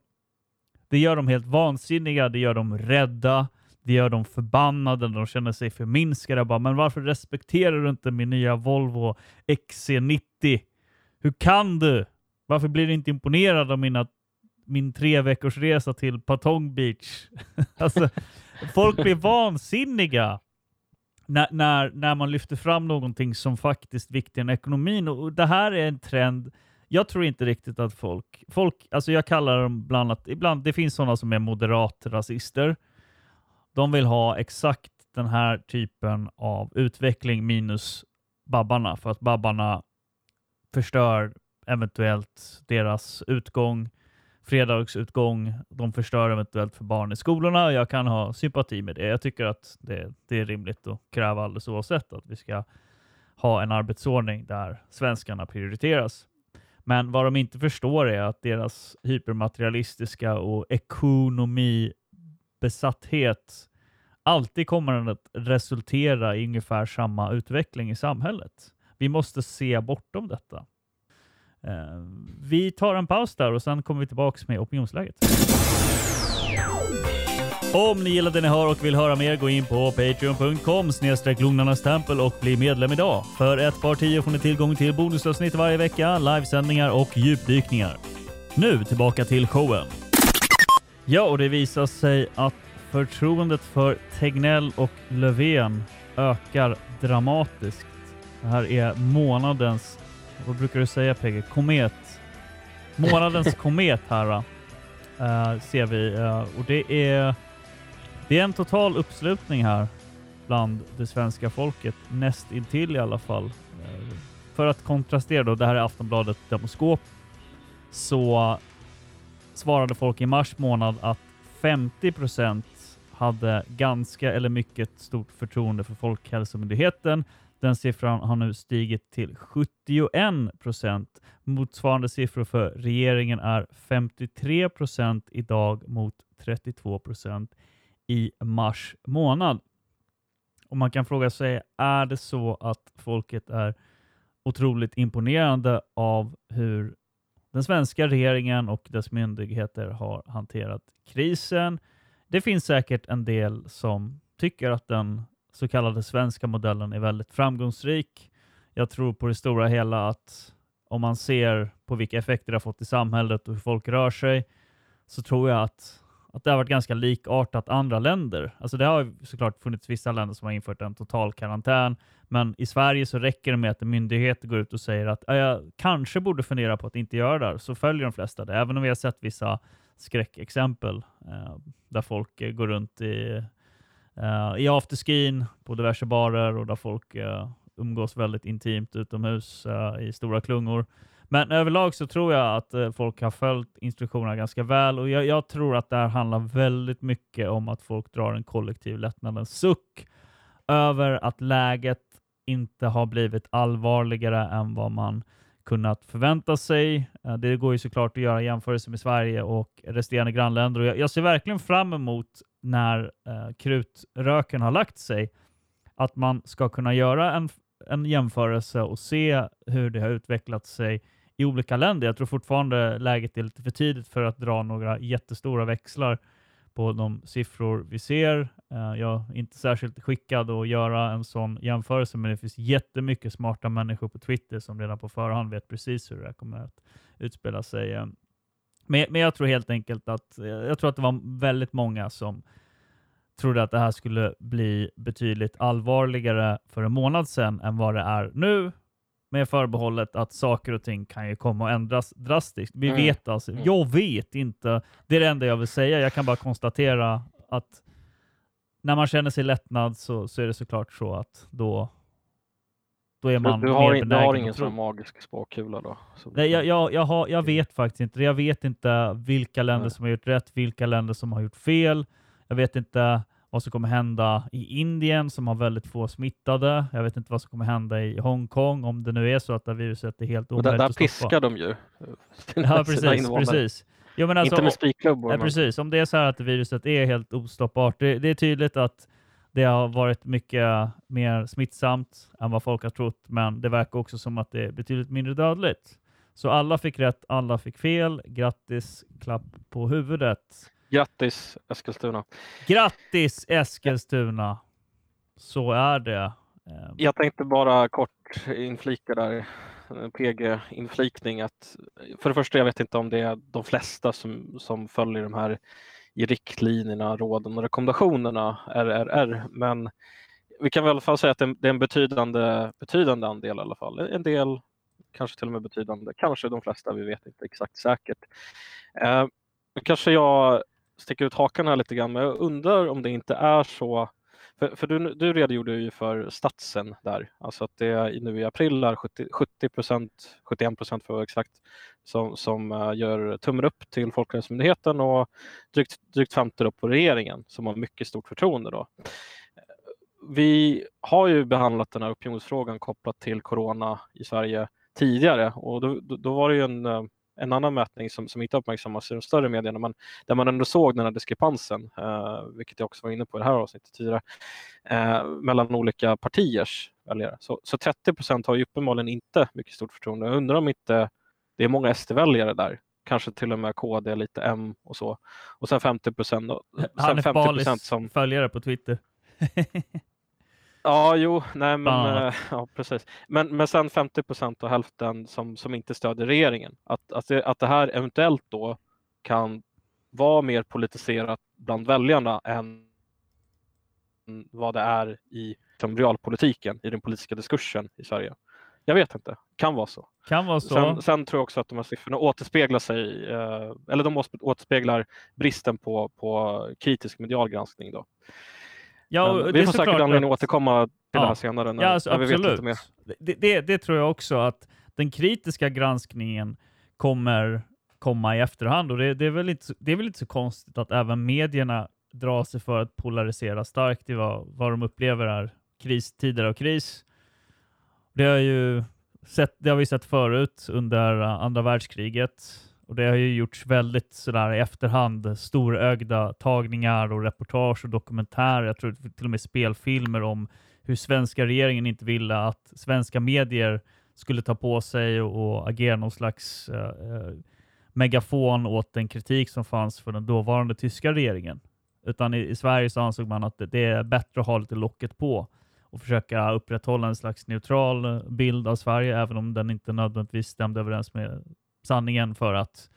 Det gör dem helt vansinniga, det gör dem rädda, det gör dem förbannade, de känner sig förminskade. Bara, men varför respekterar du inte min nya Volvo XC90? Hur kan du? Varför blir du inte imponerad av mina, min tre veckors resa till Patong Beach? alltså, folk blir vansinniga när, när, när man lyfter fram någonting som faktiskt är viktigare än ekonomin. Och det här är en trend. Jag tror inte riktigt att folk, folk alltså jag kallar dem bland annat, ibland, det finns sådana som är moderatrasister. De vill ha exakt den här typen av utveckling minus babbarna för att babbarna förstör eventuellt deras utgång, fredagsutgång. De förstör eventuellt för barn i skolorna. Jag kan ha sympati med det. Jag tycker att det, det är rimligt att kräva alldeles oavsett att vi ska ha en arbetsordning där svenskarna prioriteras. Men vad de inte förstår är att deras hypermaterialistiska och ekonomibesatthet alltid kommer att resultera i ungefär samma utveckling i samhället. Vi måste se bortom detta. Eh, vi tar en paus där och sen kommer vi tillbaka med opinionsläget. Om ni gillar det ni hör och vill höra mer, gå in på patreon.com snedstreck tempel och bli medlem idag. För ett par tio får ni tillgång till bonusavsnitt varje vecka, livesändningar och djupdykningar. Nu tillbaka till showen. Ja, och det visar sig att förtroendet för Tegnell och Löfven ökar dramatiskt. Det här är månadens vad brukar du säga PG? Komet. Månadens komet här uh, ser vi. Uh, och det är, det är en total uppslutning här bland det svenska folket. Näst intill i alla fall. Uh, för att kontrastera då, det här är Aftonbladet Demoskop, så svarade folk i mars månad att 50 procent hade ganska eller mycket stort förtroende för Folkhälsomyndigheten den siffran har nu stigit till 71 procent. Motsvarande siffror för regeringen är 53 procent idag mot 32 procent i mars månad. Och Man kan fråga sig, är det så att folket är otroligt imponerande av hur den svenska regeringen och dess myndigheter har hanterat krisen? Det finns säkert en del som tycker att den så kallade svenska modellen är väldigt framgångsrik. Jag tror på det stora hela att om man ser på vilka effekter det har fått i samhället och hur folk rör sig så tror jag att, att det har varit ganska likartat andra länder. Alltså det har såklart funnits vissa länder som har infört en total karantän, men i Sverige så räcker det med att en myndighet går ut och säger att jag kanske borde fundera på att inte göra det, så följer de flesta det. Även om vi har sett vissa skräckexempel eh, där folk går runt i Eh, i afterskin på diverse barer och där folk uh, umgås väldigt intimt utomhus uh, i stora klungor. Men överlag så tror jag att folk har följt instruktionerna ganska väl och jag, jag, tror att det här handlar väldigt mycket om att folk drar en kollektiv lättnadens suck över att läget inte har blivit allvarligare än vad man kunnat förvänta sig. Det går ju såklart att göra jämförelser med Sverige och resterande grannländer och jag, jag ser verkligen fram emot när eh, krutröken har lagt sig, att man ska kunna göra en, en jämförelse och se hur det har utvecklat sig i olika länder. Jag tror fortfarande läget är lite för tidigt för att dra några jättestora växlar på de siffror vi ser. Eh, jag är inte särskilt skickad att göra en sån jämförelse, men det finns jättemycket smarta människor på Twitter som redan på förhand vet precis hur det här kommer att utspela sig. Eh, men, men jag tror helt enkelt att, jag tror att det var väldigt många som trodde att det här skulle bli betydligt allvarligare för en månad sedan än vad det är nu. Med förbehållet att saker och ting kan ju komma att ändras drastiskt. Vi mm. vet alltså, mm. jag vet inte. Det är det enda jag vill säga. Jag kan bara konstatera att när man känner sig lättnad så, så är det såklart så att då, då är man du, du har, du har ingen sån magisk spåkula då? Nej, jag, jag, jag, har, jag vet faktiskt inte Jag vet inte vilka länder Nej. som har gjort rätt, vilka länder som har gjort fel. Jag vet inte vad som kommer hända i Indien som har väldigt få smittade. Jag vet inte vad som kommer hända i Hongkong om det nu är så att det viruset är helt omöjligt där, där piskar de ju. Ja, precis. precis. Jo, men alltså, inte med spikklubbor. Ja, precis. Om det är så här att viruset är helt ostoppbart. Det, det är tydligt att det har varit mycket mer smittsamt än vad folk har trott, men det verkar också som att det är betydligt mindre dödligt. Så alla fick rätt, alla fick fel. Grattis, klapp på huvudet. Grattis Eskilstuna! Grattis Eskilstuna! Så är det. Ehm. Jag tänkte bara kort inflika där, PG-inflikning, att för det första, jag vet inte om det är de flesta som, som följer de här i riktlinjerna, råden och rekommendationerna RRR, men vi kan väl i alla fall säga att det är en betydande, betydande andel i alla fall. En del, kanske till och med betydande, kanske de flesta, vi vet inte exakt säkert. Eh, kanske jag sticker ut hakan här lite grann, men jag undrar om det inte är så för, för du, du redogjorde ju för statsen där, alltså att det nu i april är 70, 70 71 procent för att vara exakt, som, som eh, gör tummen upp till Folkhälsomyndigheten och drygt, drygt 50 på regeringen som har mycket stort förtroende. Då. Vi har ju behandlat den här opinionsfrågan kopplat till corona i Sverige tidigare och då, då, då var det ju en eh, en annan mätning som, som inte uppmärksammas i de större medierna, men där man ändå såg den här diskrepansen, eh, vilket jag också var inne på i det här avsnittet tidigare, eh, mellan olika partiers väljare. Så, så 30 procent har ju uppenbarligen inte mycket stort förtroende. Jag undrar om inte det är många SD-väljare där, kanske till och med KD, lite M och så. Och sen 50 procent. Hanif Balis som... följare på Twitter. Ja, jo, nej men, äh, ja, precis. Men, men sen 50 procent och hälften som, som inte stödjer regeringen. Att, att, det, att det här eventuellt då kan vara mer politiserat bland väljarna än vad det är i som realpolitiken, i den politiska diskursen i Sverige. Jag vet inte, kan vara så. Kan vara så. Sen, sen tror jag också att de här siffrorna återspeglar sig, eh, eller de återspeglar bristen på, på kritisk medial granskning. Då. Ja, vi får säkert anledning att återkomma till ja. det här senare när, ja, alltså, när vi absolut. vet lite mer. Det, det, det, tror jag också att den kritiska granskningen kommer komma i efterhand och det, det, är väl inte, det är väl inte så konstigt att även medierna drar sig för att polarisera starkt i vad, vad de upplever är kristider av kris. Det har, ju sett, det har vi sett förut under andra världskriget och det har ju gjorts väldigt sådär i efterhand, storögda tagningar och reportage och dokumentärer, jag tror till och med spelfilmer om hur svenska regeringen inte ville att svenska medier skulle ta på sig och, och agera någon slags eh, eh megafon åt den kritik som fanns för den dåvarande tyska regeringen. Utan i, i Sverige så ansåg man att det, det, är bättre att ha lite locket på och försöka upprätthålla en slags neutral bild av Sverige, även om den inte nödvändigtvis stämde överens med sanningen för att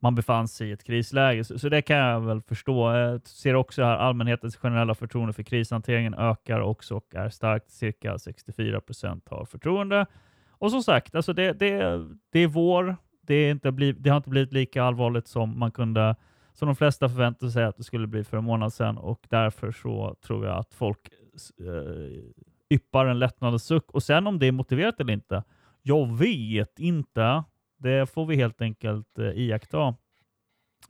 man befann sig i ett krisläge. Så, så, det kan jag väl förstå. Jag ser också här allmänhetens generella förtroende för krishanteringen ökar också och är starkt. Cirka 64 procent har förtroende. Och som sagt, alltså det, det, det är vår. Det, är inte bliv, det har inte blivit lika allvarligt som man kunde som de flesta förväntade sig att det skulle bli för en månad sedan och därför så tror jag att folk eh, yppar en lättnadens suck. Och sen om det är motiverat eller inte, jag vet inte. Det får vi helt enkelt eh, iaktta.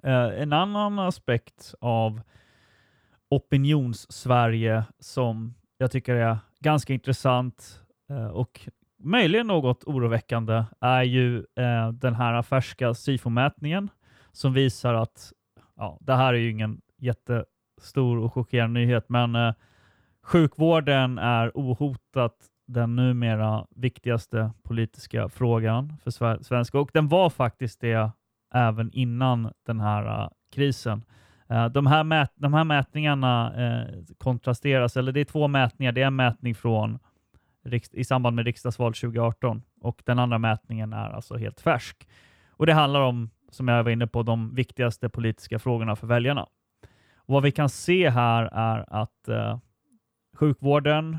Eh, en annan aspekt av opinions-Sverige som jag tycker är ganska intressant eh, och möjligen något oroväckande är ju eh, den här färska SIFO-mätningen som visar att, ja, det här är ju ingen jättestor och chockerande nyhet, men eh, sjukvården är ohotat den numera viktigaste politiska frågan för svenska och den var faktiskt det även innan den här äh, krisen. Äh, de, här mät de här mätningarna äh, kontrasteras, eller det är två mätningar. Det är en mätning från i samband med riksdagsval 2018 och den andra mätningen är alltså helt färsk. Och Det handlar om, som jag var inne på, de viktigaste politiska frågorna för väljarna. Och vad vi kan se här är att sjukvården,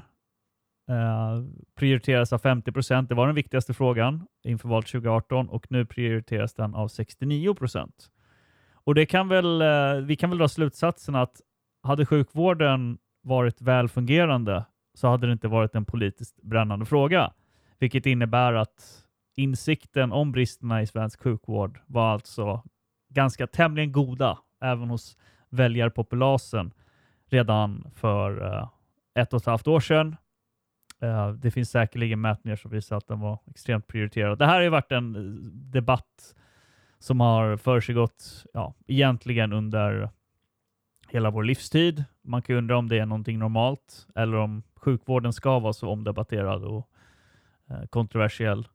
Uh, prioriteras av 50 procent. Det var den viktigaste frågan inför valet 2018 och nu prioriteras den av 69 procent. Och det kan väl, uh, vi kan väl dra slutsatsen att hade sjukvården varit väl fungerande så hade det inte varit en politiskt brännande fråga, vilket innebär att insikten om bristerna i svensk sjukvård var alltså ganska tämligen goda även hos väljarpopulasen redan för uh, ett och ett halvt år sedan Uh, det finns säkerligen mätningar som visar att den var extremt prioriterad. Det här har ju varit en eh, debatt som har försiggått ja, egentligen under hela vår livstid. Man kan undra om det är någonting normalt eller om sjukvården ska vara så omdebatterad och uh, kontroversiell.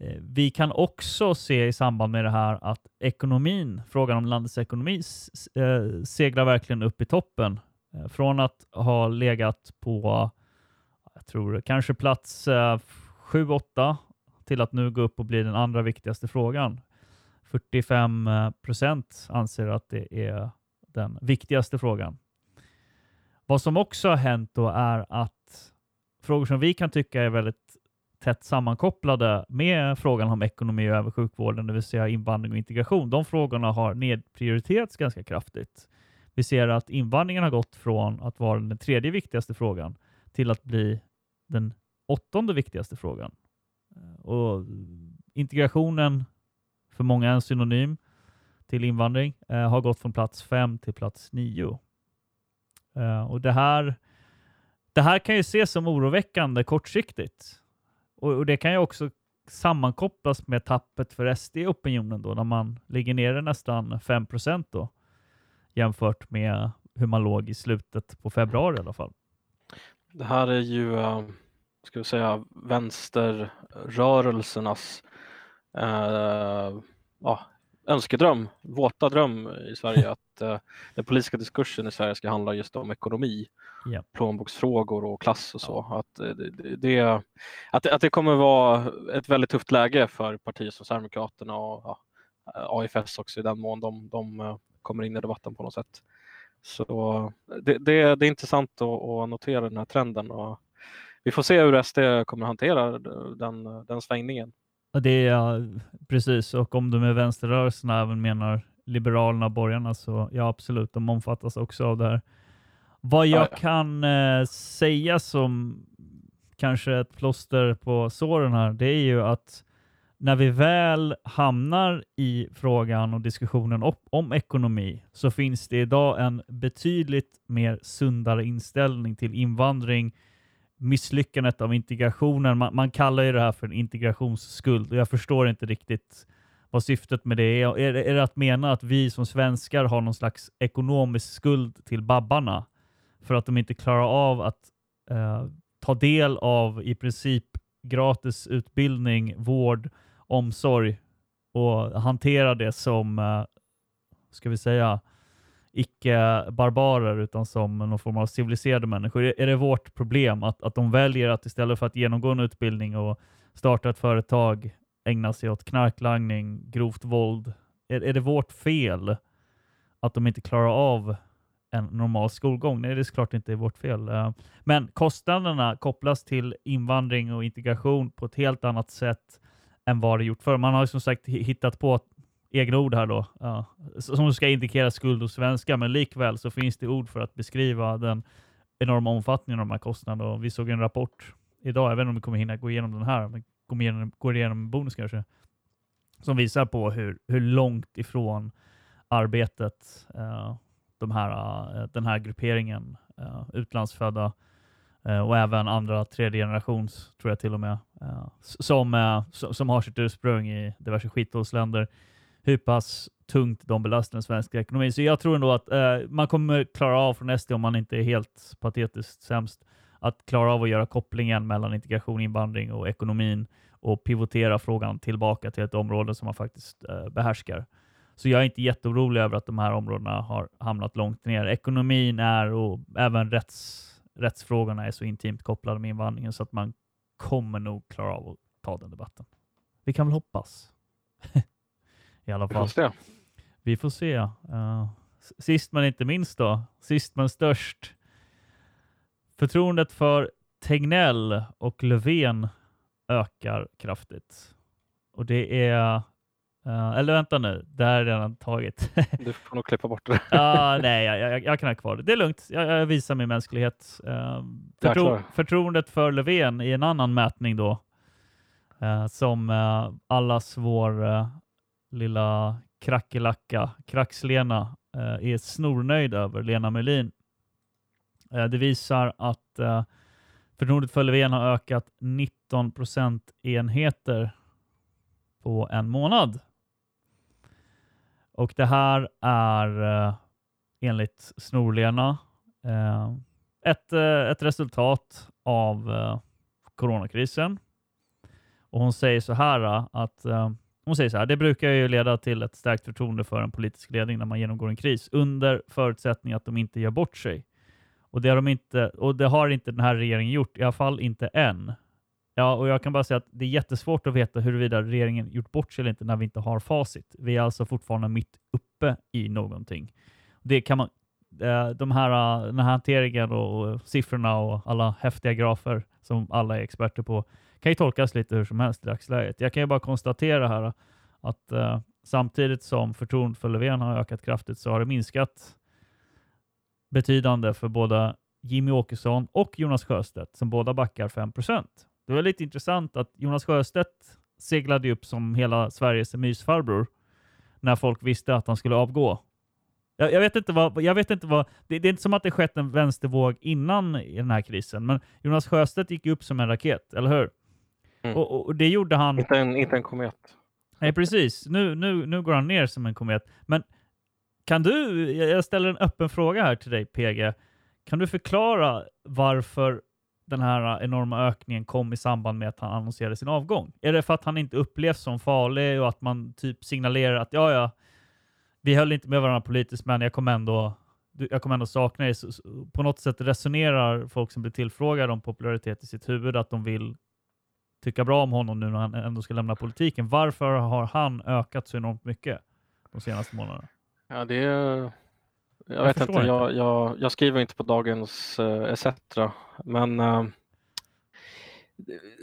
Uh, vi kan också se i samband med det här att ekonomin, frågan om landets ekonomi seglar verkligen upp i toppen. Från att ha legat på jag tror kanske plats eh, 7-8 till att nu gå upp och bli den andra viktigaste frågan. 45 eh, procent anser att det är den viktigaste frågan. Vad som också har hänt då är att frågor som vi kan tycka är väldigt tätt sammankopplade med frågan om ekonomi och över sjukvården, det vill säga invandring och integration, de frågorna har nedprioriterats ganska kraftigt. Vi ser att invandringen har gått från att vara den tredje viktigaste frågan till att bli den åttonde viktigaste frågan. Eh, och integrationen, för många en synonym till invandring, eh, har gått från plats fem till plats nio. Eh, och det här, det här kan ju ses som oroväckande kortsiktigt. Och, och det kan ju också sammankopplas med tappet för SD i opinionen då, när man ligger nere nästan 5 då, jämfört med hur man låg i slutet på februari i alla fall. Det här är ju, äh, ska vi säga, vänsterrörelsernas äh, ja, önskedröm, våta dröm i Sverige att uh, den politiska diskursen i Sverige ska handla just om ekonomi, yeah. plånboksfrågor och klass och så. Att, det, det, att, att det kommer vara ett väldigt tufft läge för partier som Sverigedemokraterna och ja, AFS också i den mån de, de kommer in i debatten på något sätt. Så det, det, det är intressant att, att, notera den här trenden och vi får se hur SD kommer att hantera den, den svängningen. Det är precis, och om du med vänsterrörelserna även menar Liberalerna och borgarna så ja absolut, de omfattas också av det här. Vad jag ja, ja. kan eh, säga som kanske ett plåster på såren här, det är ju att när vi väl hamnar i frågan och diskussionen om, om ekonomi så finns det idag en betydligt mer sundare inställning till invandring, misslyckandet av integrationen. Man, man, kallar ju det här för en integrationsskuld och jag förstår inte riktigt vad syftet med det är. Är, är det att mena att vi som svenskar har någon slags ekonomisk skuld till babbarna för att de inte klarar av att eh, ta del av i princip gratis utbildning, vård, omsorg och hantera det som, eh, ska vi säga, icke-barbarer utan som någon form av civiliserade människor. Är det vårt problem att, att de väljer att istället för att genomgå en utbildning och starta ett företag ägna sig åt knarklangning, grovt våld? Är, är det vårt fel att de inte klarar av en normal skolgång? Nej, det är såklart inte vårt fel. Eh, men kostnaderna kopplas till invandring och integration på ett helt annat sätt än vad det gjort förr. Man har som sagt hittat på egna ord här då, ja, som ska indikera skuld hos svenska, men likväl så finns det ord för att beskriva den enorma omfattningen av de här kostnaderna. Och vi såg en rapport idag, jag vet inte om vi kommer hinna gå igenom den här, men går igenom, går igenom bonus kanske, som visar på hur, hur långt ifrån arbetet uh, de här, uh, den här grupperingen uh, utlandsfödda och även andra tredje generations, tror jag till och med, som, eh, som har sitt ursprung i diverse skitåsländer hur pass tungt de belastar den svenska ekonomin. Så jag tror ändå att eh, man kommer klara av från SD, om man inte är helt patetiskt sämst, att klara av att göra kopplingen mellan integration, invandring och ekonomin och pivotera frågan tillbaka till ett område som man faktiskt eh, behärskar. Så jag är inte jätteorolig över att de här områdena har hamnat långt ner. Ekonomin är och även rätts, rättsfrågorna är så intimt kopplade med invandringen så att man kommer nog klara av att ta den debatten. Vi kan väl hoppas. i alla fall. Vi får se. Vi får se. Uh, sist men inte minst då, sist men störst. Förtroendet för Tegnell och Löfven ökar kraftigt. Och det är, uh, eller vänta nu, det här är redan taget. du får nog klippa bort det. uh, nej, jag, jag, jag, kan ha kvar det. Det är lugnt, jag, jag visar min mänsklighet. Uh, förtro förtroendet för Löfven i en annan mätning då, uh, som uh, allas vår lilla krackelacka, Kraxlena, eh, är snornöjd över Lena Melin. Eh, det visar att eh, förtroendet för Löfven har ökat 19 procentenheter på en månad. Och det här är eh, enligt Snorlena eh, ett, eh, ett resultat av eh, coronakrisen. Och hon säger så här eh, att hon säger så här, det brukar ju leda till ett starkt förtroende för en politisk ledning när man genomgår en kris, under förutsättning att de inte gör bort sig. Och det har, de inte, och det har inte den här regeringen gjort, i alla fall inte än. Ja, och jag kan bara säga att det är jättesvårt att veta huruvida regeringen gjort bort sig eller inte när vi inte har facit. Vi är alltså fortfarande mitt uppe i någonting. Det kan man eh, de här, den här hanteringen och, siffrorna och alla häftiga grafer som alla är experter på kan ju tolkas lite hur som helst i dagsläget. Jag kan ju bara konstatera här att eh, samtidigt som förtroendet för Löfven har ökat kraftigt så har det minskat betydande för både Jimmy Åkesson och Jonas Sjöstedt som båda backar 5 det var lite intressant att Jonas Sjöstedt seglade upp som hela Sveriges mysfarbror när folk visste att han skulle avgå. Jag, jag, vet inte vad, jag vet inte vad, det, det, är inte som att det skett en vänstervåg innan i den här krisen, men Jonas Sjöstedt gick upp som en raket, eller hur? Mm. Och, och, det gjorde han... Inte en, inte en komet. Nej, precis. Nu, nu, nu går han ner som en komet. Men kan du, jag ställer en öppen fråga här till dig PG. Kan du förklara varför den här äh, enorma ökningen kom i samband med att han annonserade sin avgång? Är det för att han inte upplevs som farlig och att man typ signalerar att ja, ja, vi höll inte med varandra politiskt, men jag kommer ändå, jag kommer ändå sakna dig. På något sätt resonerar folk som blir tillfrågade om popularitet i sitt huvud att de vill tycka bra om honom nu när han ändå ska lämna politiken. Varför har han ökat så enormt mycket de senaste månaderna? Ja, det är... Jag, jag vet inte. Jag, jag, jag, skriver inte på dagens uh, ETC, men uh,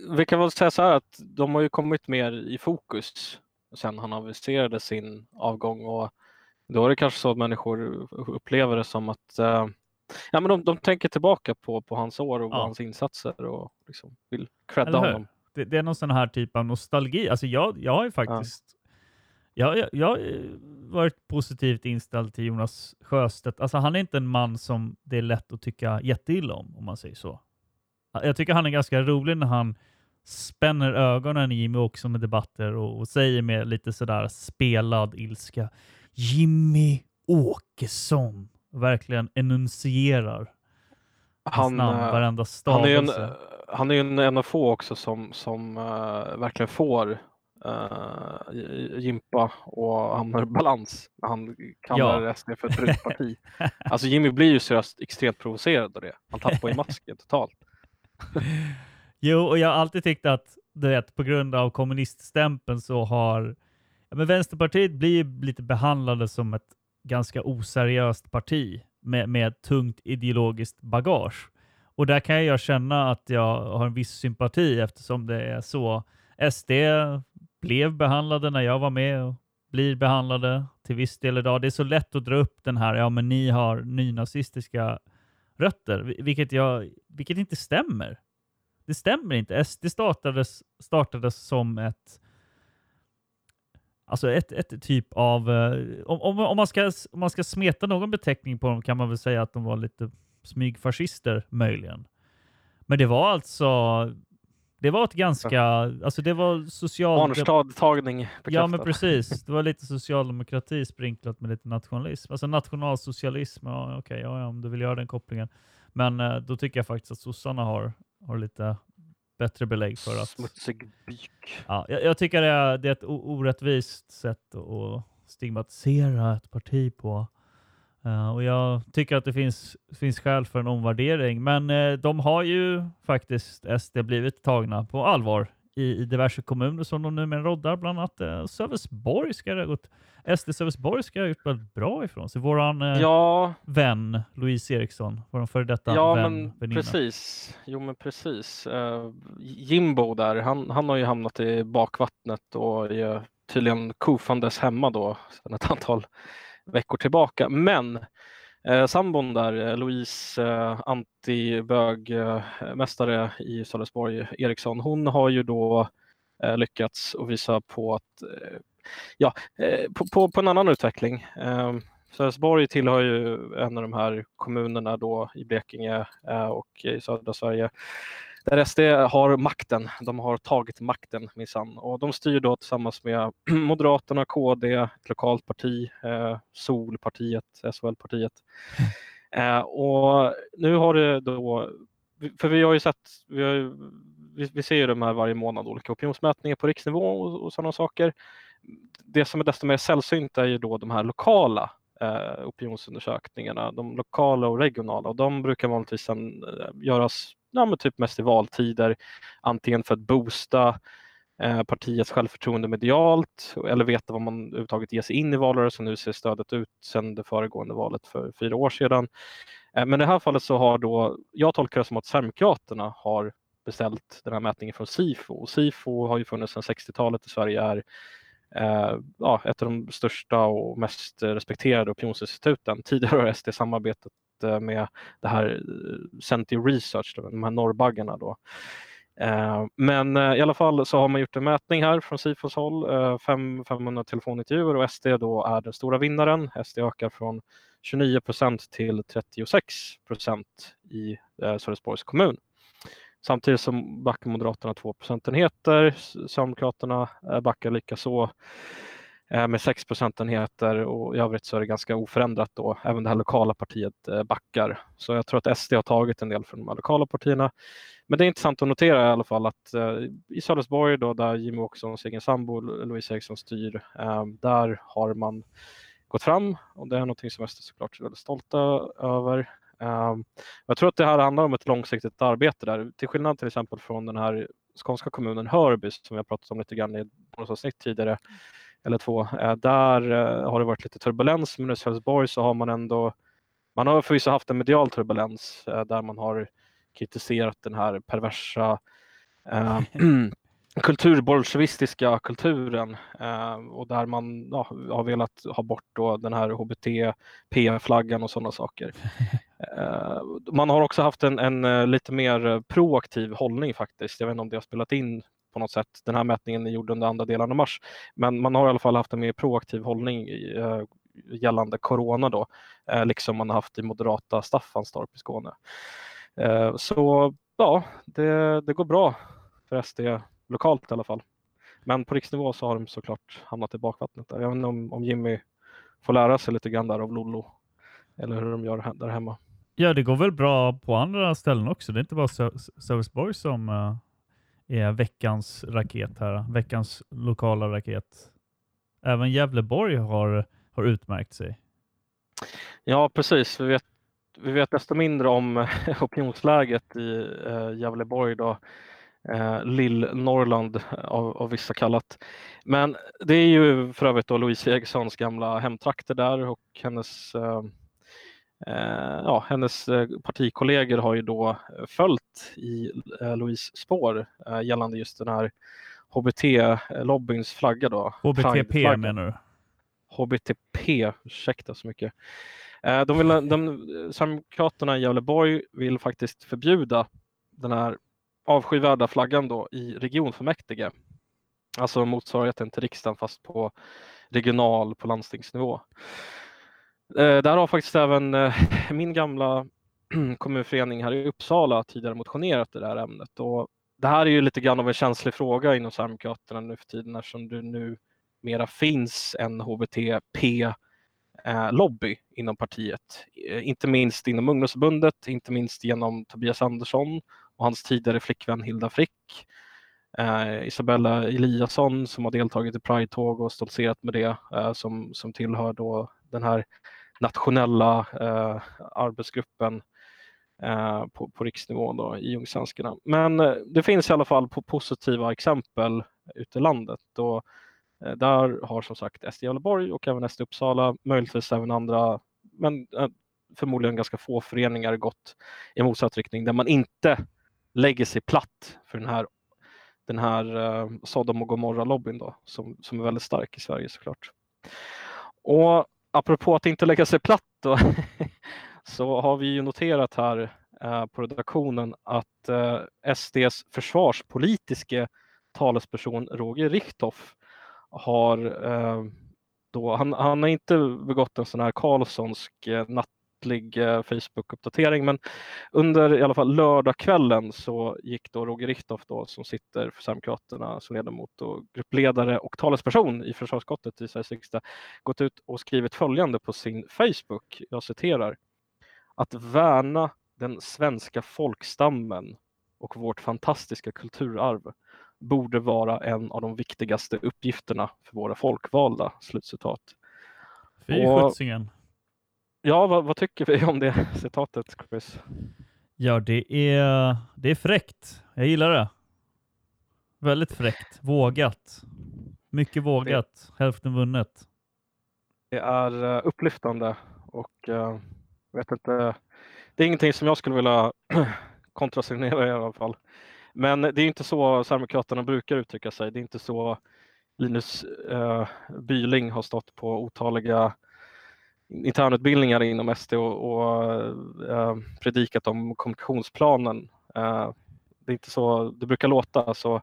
vi kan väl säga så här att de har ju kommit mer i fokus sen han aviserade sin avgång och då är det kanske så att människor upplever det som att uh, ja, men de, de tänker tillbaka på, på hans år och ja. hans insatser och liksom vill credda honom. Det, det, är någon sån här typ av nostalgi. Alltså jag, jag har ju faktiskt ja. Jag, jag har varit positivt inställd till Jonas Sjöstedt. Alltså han är inte en man som det är lätt att tycka jätteilla om, om man säger så. Jag tycker han är ganska rolig när han spänner ögonen i Jimmy Åkesson med debatter och, och säger med lite sådär spelad ilska Jimmy Åkesson verkligen enuncierar han, namn, eh, varenda stavelse. Han han är ju en, en av få också som, som uh, verkligen får uh, gimpa och hamnar i balans när han kallar ja. SD för ett brunt parti. alltså Jimmy blir ju seriöst extremt provocerad av det. Han tappar ju masken totalt. jo, och jag har alltid tyckt att du vet, på grund av kommuniststämpeln så har ja, men Vänsterpartiet blir lite behandlade som ett ganska oseriöst parti med, med tungt ideologiskt bagage. Och där kan jag känna att jag har en viss sympati eftersom det är så. SD blev behandlade när jag var med och blir behandlade till viss del idag. Det är så lätt att dra upp den här, ja men ni har nynazistiska rötter, vilket, jag, vilket inte stämmer. Det stämmer inte. SD startades, startades som ett Alltså ett, ett typ av, eh, om, om, om, man ska, om man ska smeta någon beteckning på dem kan man väl säga att de var lite smygfascister möjligen. Men det var alltså det var ett ganska, alltså det var social... Barnstadtagning Ja men precis, det var lite socialdemokrati sprinklat med lite nationalism. Alltså nationalsocialism, ja okej, okay, ja, om du vill göra den kopplingen. Men eh, då tycker jag faktiskt att sossarna har, har lite bättre belägg för att... Smutsig byk. Ja, jag, jag tycker det är, det är ett orättvist sätt att stigmatisera ett parti på. Uh, och jag tycker att det finns, finns skäl för en omvärdering, men uh, de har ju faktiskt SD blivit tagna på allvar i, i diverse kommuner som de numera roddar, bland annat uh, Sölvesborg ska ha gått. SD Sölvesborg ska ha gjort väldigt bra ifrån sig. Våran uh, ja. vän Louise Eriksson, vår före detta ja, vän, men väninna. precis. Jo, men precis. Jimbo där, han, han har ju hamnat i bakvattnet och är tydligen kofandes hemma då sedan ett antal veckor tillbaka. Men eh, sambon där, eh, Louise eh, antibögmästare eh, i Sölvesborg, Eriksson, hon har ju då eh, lyckats och visa på att eh, ja, eh, på, på, på, en annan utveckling. Eh, Sölvesborg tillhör ju en av de här kommunerna då i Blekinge eh, och i södra Sverige där SD har makten. De har tagit makten minsann och de styr då tillsammans med Moderaterna, KD, ett lokalt parti, eh, Solpartiet, SHL-partiet. Eh, och nu har det då, för vi har ju sett, vi, har, vi, vi ser ju de här varje månad, olika opinionsmätningar på riksnivå och, och sådana saker. Det som är desto mer sällsynt är ju då de här lokala eh, opinionsundersökningarna, de lokala och regionala och de brukar vanligtvis sen, eh, göras ja, men typ mest i valtider, antingen för att boosta eh, partiets självförtroende medialt eller veta vad man överhuvudtaget ger sig in i valrörelsen. Hur ser stödet ut sedan det föregående valet för fyra år sedan? Eh, men i det här fallet så har då, jag tolkar det som att Sverigedemokraterna har beställt den här mätningen från Sifo. Och Sifo har ju funnits sedan 60-talet i Sverige, är eh, ja, ett av de största och mest respekterade opinionsinstituten. Tidigare har SD samarbetat Eh, med det här eh, Centi Research, de här norrbaggarna då. Eh, men i alla fall så har man gjort en mätning här från Sifos håll, 500 telefonintervjuer och SD då är den stora vinnaren. SD ökar från 29 procent till 36 procent i Sölvesborgs kommun. Samtidigt som backar Moderaterna 2 procentenheter, Sverigedemokraterna backar likaså Eh, med 6 procentenheter och i övrigt så är det ganska oförändrat då. Även det här lokala partiet eh, backar. Så jag tror att SD har tagit en del från de här lokala partierna. Men det är intressant att notera i alla fall att eh, i Sölvesborg då där Jimmie Åkessons egen sambo Louise Eriksson styr, där har man gått fram och det är någonting som SD såklart är väldigt stolta över. Jag tror att det här handlar om ett långsiktigt arbete där, till skillnad till exempel från den här skånska kommunen Hörby som vi har pratat om lite grann i ett bonusavsnitt tidigare, eller två. Uh, där uh, har det varit lite turbulens, men i Sölvesborg så har man ändå, man har förvisso haft en medial turbulens uh, där man har kritiserat den här perversa kulturbolsjevistiska kulturen eh, och där man ja, har velat ha bort då den här HBT-P-flaggan och sådana saker. Eh, man har också haft en, en, eh, lite mer proaktiv hållning faktiskt. Jag vet inte om det har spelat in på något sätt. Den här mätningen är gjord under andra delen av mars, men man har i alla fall haft en mer proaktiv hållning eh, gällande corona då, eh, liksom man har haft i moderata Staffanstorp i Skåne. Eh, så ja, det, det går bra för SD lokalt i alla fall. Men på riksnivå så har de såklart hamnat i bakvattnet. Där. Jag vet inte om, om Jimmy får lära sig lite grann där av Lollo eller hur de gör där hemma. Ja, det går väl bra på andra ställen också. Det är inte bara Sölvesborg som uh, är veckans raket här, veckans lokala raket. Även Gävleborg har, har utmärkt sig. Ja, precis. Vi vet, vi vet desto mindre om opinionsläget i eh, Gävleborg då eh, Lill-Norrland av, av, vissa kallat. Men det är ju för övrigt då Louise Erikssons gamla hemtrakter där och hennes eh ja, hennes eh, partikollegor har ju då följt i eh, Louise spår eh, gällande just den här HBT-lobbyns flagga då. HBTP menar du? HBTP, ursäkta så mycket. De vill, de, Sverigedemokraterna i Gävleborg vill faktiskt förbjuda den här avskyvärda flaggan då i regionfullmäktige. Alltså motsvarigheten till riksdagen fast på regional, på landstingsnivå. Eh, där har faktiskt även eh, min gamla kommunförening här i Uppsala tidigare motionerat i det här ämnet. Och det här är ju lite grann av en känslig fråga inom Sverigedemokraterna nu för tiden eftersom det nu mera finns en HBTP-lobby eh, inom partiet. Inte minst inom ungdomsförbundet, inte minst genom Tobias Andersson och hans tidigare flickvän Hilda Frick. Eh, Isabella Eliasson som har deltagit i Pride-tåg och stoltserat med det eh, som, som tillhör då den här nationella eh, arbetsgruppen eh, på, på riksnivån då, i Ljungsvenskarna. Men eh, det finns i alla fall på positiva exempel ute i landet. Och, eh, där har som sagt SD Gävleborg och även SD Uppsala, möjligtvis även andra, men eh, förmodligen ganska få föreningar gått i motsatt riktning där man inte lägger sig platt för den här, den här uh, Sodom och Gomorra-lobbyn som, som är väldigt stark i Sverige såklart. Och apropå att inte lägga sig platt då, så har vi ju noterat här eh, på redaktionen att eh, SDs försvarspolitiske talesperson Roger Richthoff har eh, då, han, han har inte begått en sån här Karlssonsk natt nattlig eh, Facebook-uppdatering. Men under i alla fall lördagskvällen så gick då Roger Richtoff då, som sitter för Sverigedemokraterna som ledamot och gruppledare och talesperson i försvarsutskottet i Sveriges riksdag gått ut och skrivit följande på sin Facebook. Jag citerar. Att värna den svenska folkstammen och vårt fantastiska kulturarv borde vara en av de viktigaste uppgifterna för våra folkvalda. Slutcitat. Fy skjutsingen. Ja, vad, vad, tycker vi om det citatet, Chris? Ja, det är, det är fräckt. Jag gillar det. Väldigt fräckt. Vågat. Mycket vågat. Hälften vunnet. Det är eh, upplyftande och eh, vet inte. Det är ingenting som jag skulle vilja kontrasignera i alla fall. Men det är inte så Sverigedemokraterna brukar uttrycka sig. Det är inte så Linus eh, Byling har stått på otaliga internutbildningar inom SD och, och eh, predikat om kommunikationsplanen. Eh, det är inte så det brukar låta. Så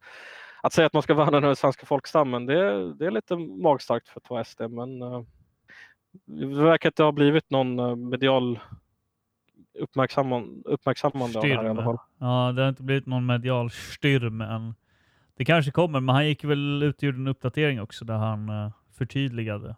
att säga att man ska värna den svenska folkstammen, det, det är lite magstarkt för att vara SD, men eh, det verkar inte ha blivit någon eh, medial uppmärksamman, uppmärksammande av det här i alla fall. Ja, det har inte blivit någon medial styrm än. Det kanske kommer, men han gick väl ut och gjorde en uppdatering också där han uh, förtydligade.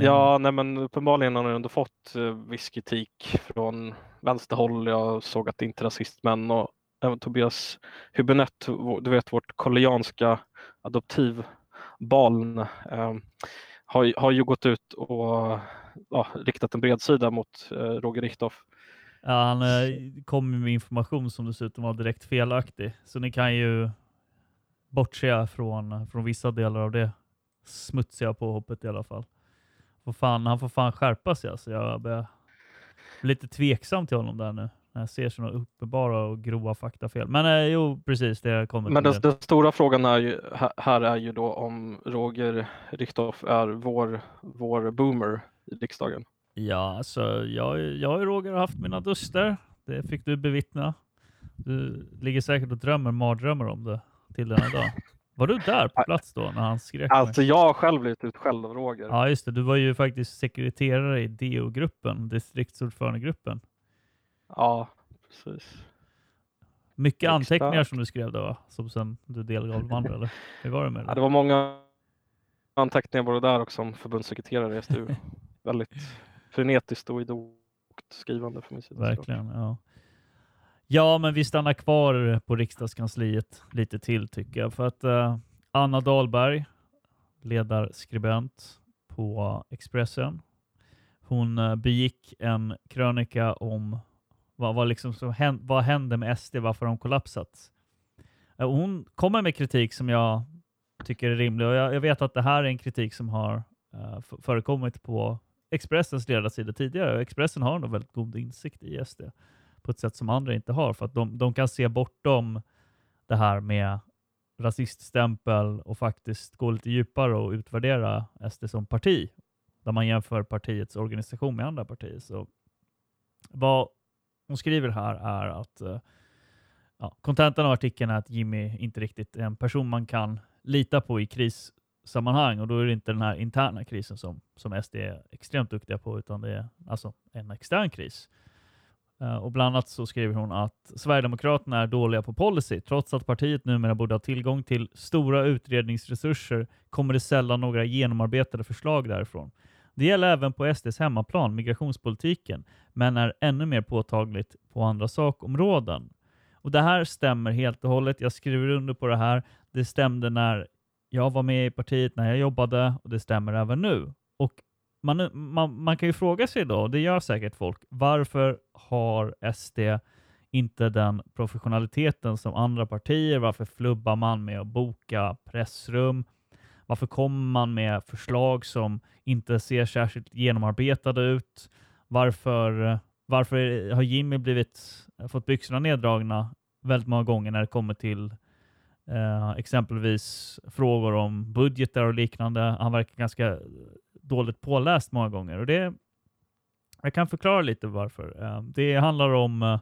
Ja, nej, men uppenbarligen har han ändå fått uh, viss kritik från vänsterhåll. Jag såg att det inte är rasistmän och även Tobias Hübinette, du vet vårt koreanska adoptivbarn, eh, har, har ju gått ut och ja, riktat en bredsida mot eh, Roger Richtoff. Ja, han uh, kom med information som dessutom var direkt felaktig. Så ni kan ju bortse från, från vissa delar av det smutsiga påhoppet i alla fall. Får fan, han får fan skärpa sig alltså. Jag börjar bli lite tveksam till honom där nu. När jag ser sådana uppenbara och grova faktafel. Men eh, jo, precis. Det kommer Men den, den stora frågan är ju, här- här är ju då om Roger Richtoff är vår, vår boomer i riksdagen. Ja, alltså jag, jag och Roger har haft mina duster. Det fick du bevittna. Du ligger säkert och drömmer mardrömmar om det till denna dag. Var du där på plats då när han skrek? Alltså jag har själv blivit utskälld av Roger. Ja, just det. Du var ju faktiskt sekreterare i DO-gruppen, distriktsordförandegruppen. Ja, precis. Mycket Exakt. anteckningar som du skrev då, va? som sen du delgav de andra, eller? Hur var det med Ja, det? det var många anteckningar både där och som förbundssekreterare i SDU. Väldigt frenetiskt och idogt skrivande från min sida. Verkligen, ja. Ja, men vi stannar kvar på riksdagskansliet lite till tycker jag. För att eh, Anna Dahlberg, ledarskribent på Expressen, hon eh, begick en krönika om vad, vad, liksom som händ, vad hände med SD, varför de kollapsat. Eh, hon kommer med kritik som jag tycker är rimlig och jag, jag vet att det här är en kritik som har eh, förekommit på Expressens ledarsida tidigare. Expressen har nog väldigt god insikt i SD på ett sätt som andra inte har. För att de, de kan se bortom det här med rasiststämpel och faktiskt gå lite djupare och utvärdera SD som parti. Där man jämför partiets organisation med andra partier. Så vad hon skriver här är att eh, ja, kontentan av artikeln är att Jimmy inte riktigt är en person man kan lita på i krissammanhang och då är det inte den här interna krisen som, som SD är extremt duktiga på utan det är alltså en extern kris. Eh, och bland annat så skriver hon att Sverigedemokraterna är dåliga på policy. Trots att partiet numera borde ha tillgång till stora utredningsresurser kommer det sällan några genomarbetade förslag därifrån. Det gäller även på SDs hemmaplan, migrationspolitiken, men är ännu mer påtagligt på andra sakområden. Och Det här stämmer helt och hållet. Jag skriver under på det här. Det stämde när jag var med i partiet, när jag jobbade och det stämmer även nu. Och man, man, man kan ju fråga sig då, och det gör säkert folk, varför har SD inte den professionaliteten som andra partier? Varför flubbar man med att boka pressrum? Varför kommer man med förslag som inte ser särskilt genomarbetade ut? Varför, varför har Jimmy blivit, fått byxorna neddragna väldigt många gånger när det kommer till eh, exempelvis frågor om budgetar och liknande? Han verkar ganska dåligt påläst många gånger och det jag kan förklara lite varför. Eh, det handlar om eh,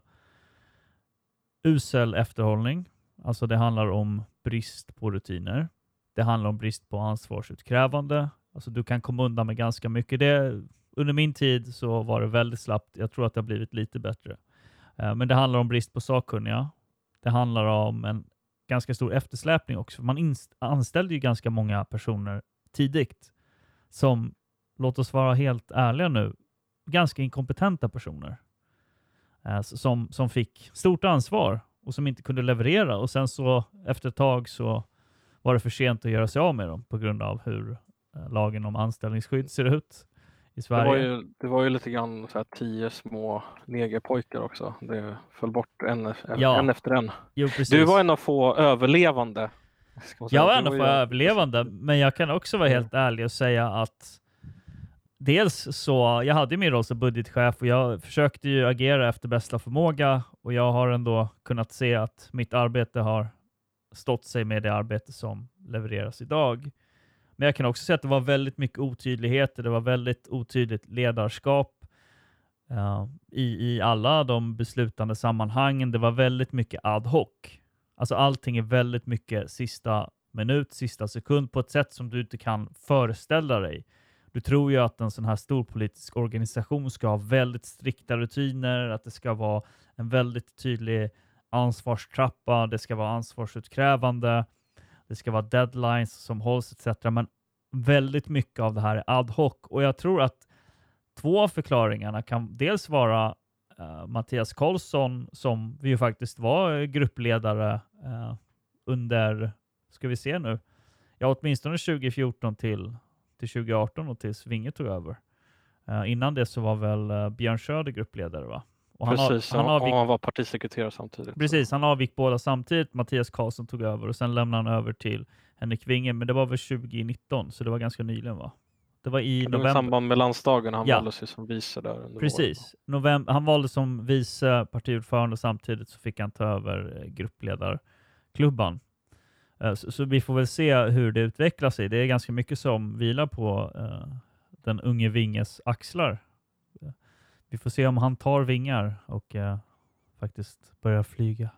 usel efterhållning. Alltså det handlar om brist på rutiner. Det handlar om brist på ansvarsutkrävande. Alltså du kan komma undan med ganska mycket. Det, under min tid så var det väldigt slappt. Jag tror att det har blivit lite bättre. Eh, men det handlar om brist på sakkunniga. Det handlar om en ganska stor eftersläpning också. Man anställde ju ganska många personer tidigt som, låt oss vara helt ärliga nu, ganska inkompetenta personer eh, som, som fick stort ansvar och som inte kunde leverera och sen så efter ett tag så var det för sent att göra sig av med dem på grund av hur eh, lagen om anställningsskydd ser ut i Det Sverige. var, ju, det var ju lite grann så här tio små negerpojkar också. Det föll bort en, Ja. en efter en. Jo. Du var en av få överlevande. Jag var ju- för överlevande, men jag kan också vara helt ärlig och säga att dels så, jag hade min roll som budgetchef och jag försökte ju agera efter bästa förmåga och jag har ändå kunnat se att mitt arbete har stått sig med det arbete som levereras idag. Men jag kan också säga att det var väldigt mycket otydligheter, det var väldigt otydligt ledarskap eh, i, i alla de beslutande sammanhangen. Det var väldigt mycket ad hoc. Alltså allting är väldigt mycket sista minut, sista sekund på ett sätt som du inte kan föreställa dig. Du tror ju att en sån här stor politisk organisation ska ha väldigt strikta rutiner, att det ska vara en väldigt tydlig ansvarstrappa, det ska vara ansvarsutkrävande, det ska vara deadlines som hålls etc. Men väldigt mycket av det här är ad hoc och jag tror att två av förklaringarna kan dels vara eh, Mattias Karlsson som vi ju faktiskt var gruppledare eh, under, ska vi se nu, ja åtminstone 2014 till, till 2018 och tills Vinge tog över. Eh, innan det så var väl Björn Söder gruppledare va? Och han, Precis, har, han, och avgick, han var partisekreterare samtidigt. precis, han avgick båda samtidigt. Mattias Karlsson tog över och sen lämnade han över till Henrik Winge, men det var väl 2019 så det var ganska nyligen va? Det var i Det var i november. samband med landsdagen han Ja. valdes ju som vice där. Precis. November, han valdes som vice partiordförande och samtidigt så fick han ta över eh, gruppledarklubban. Eh, Så, så vi får väl se hur det utvecklar sig. Det är ganska mycket som vilar på eh, den unge Vinges axlar. Vi får se om han tar vingar och eh, faktiskt börjar flyga.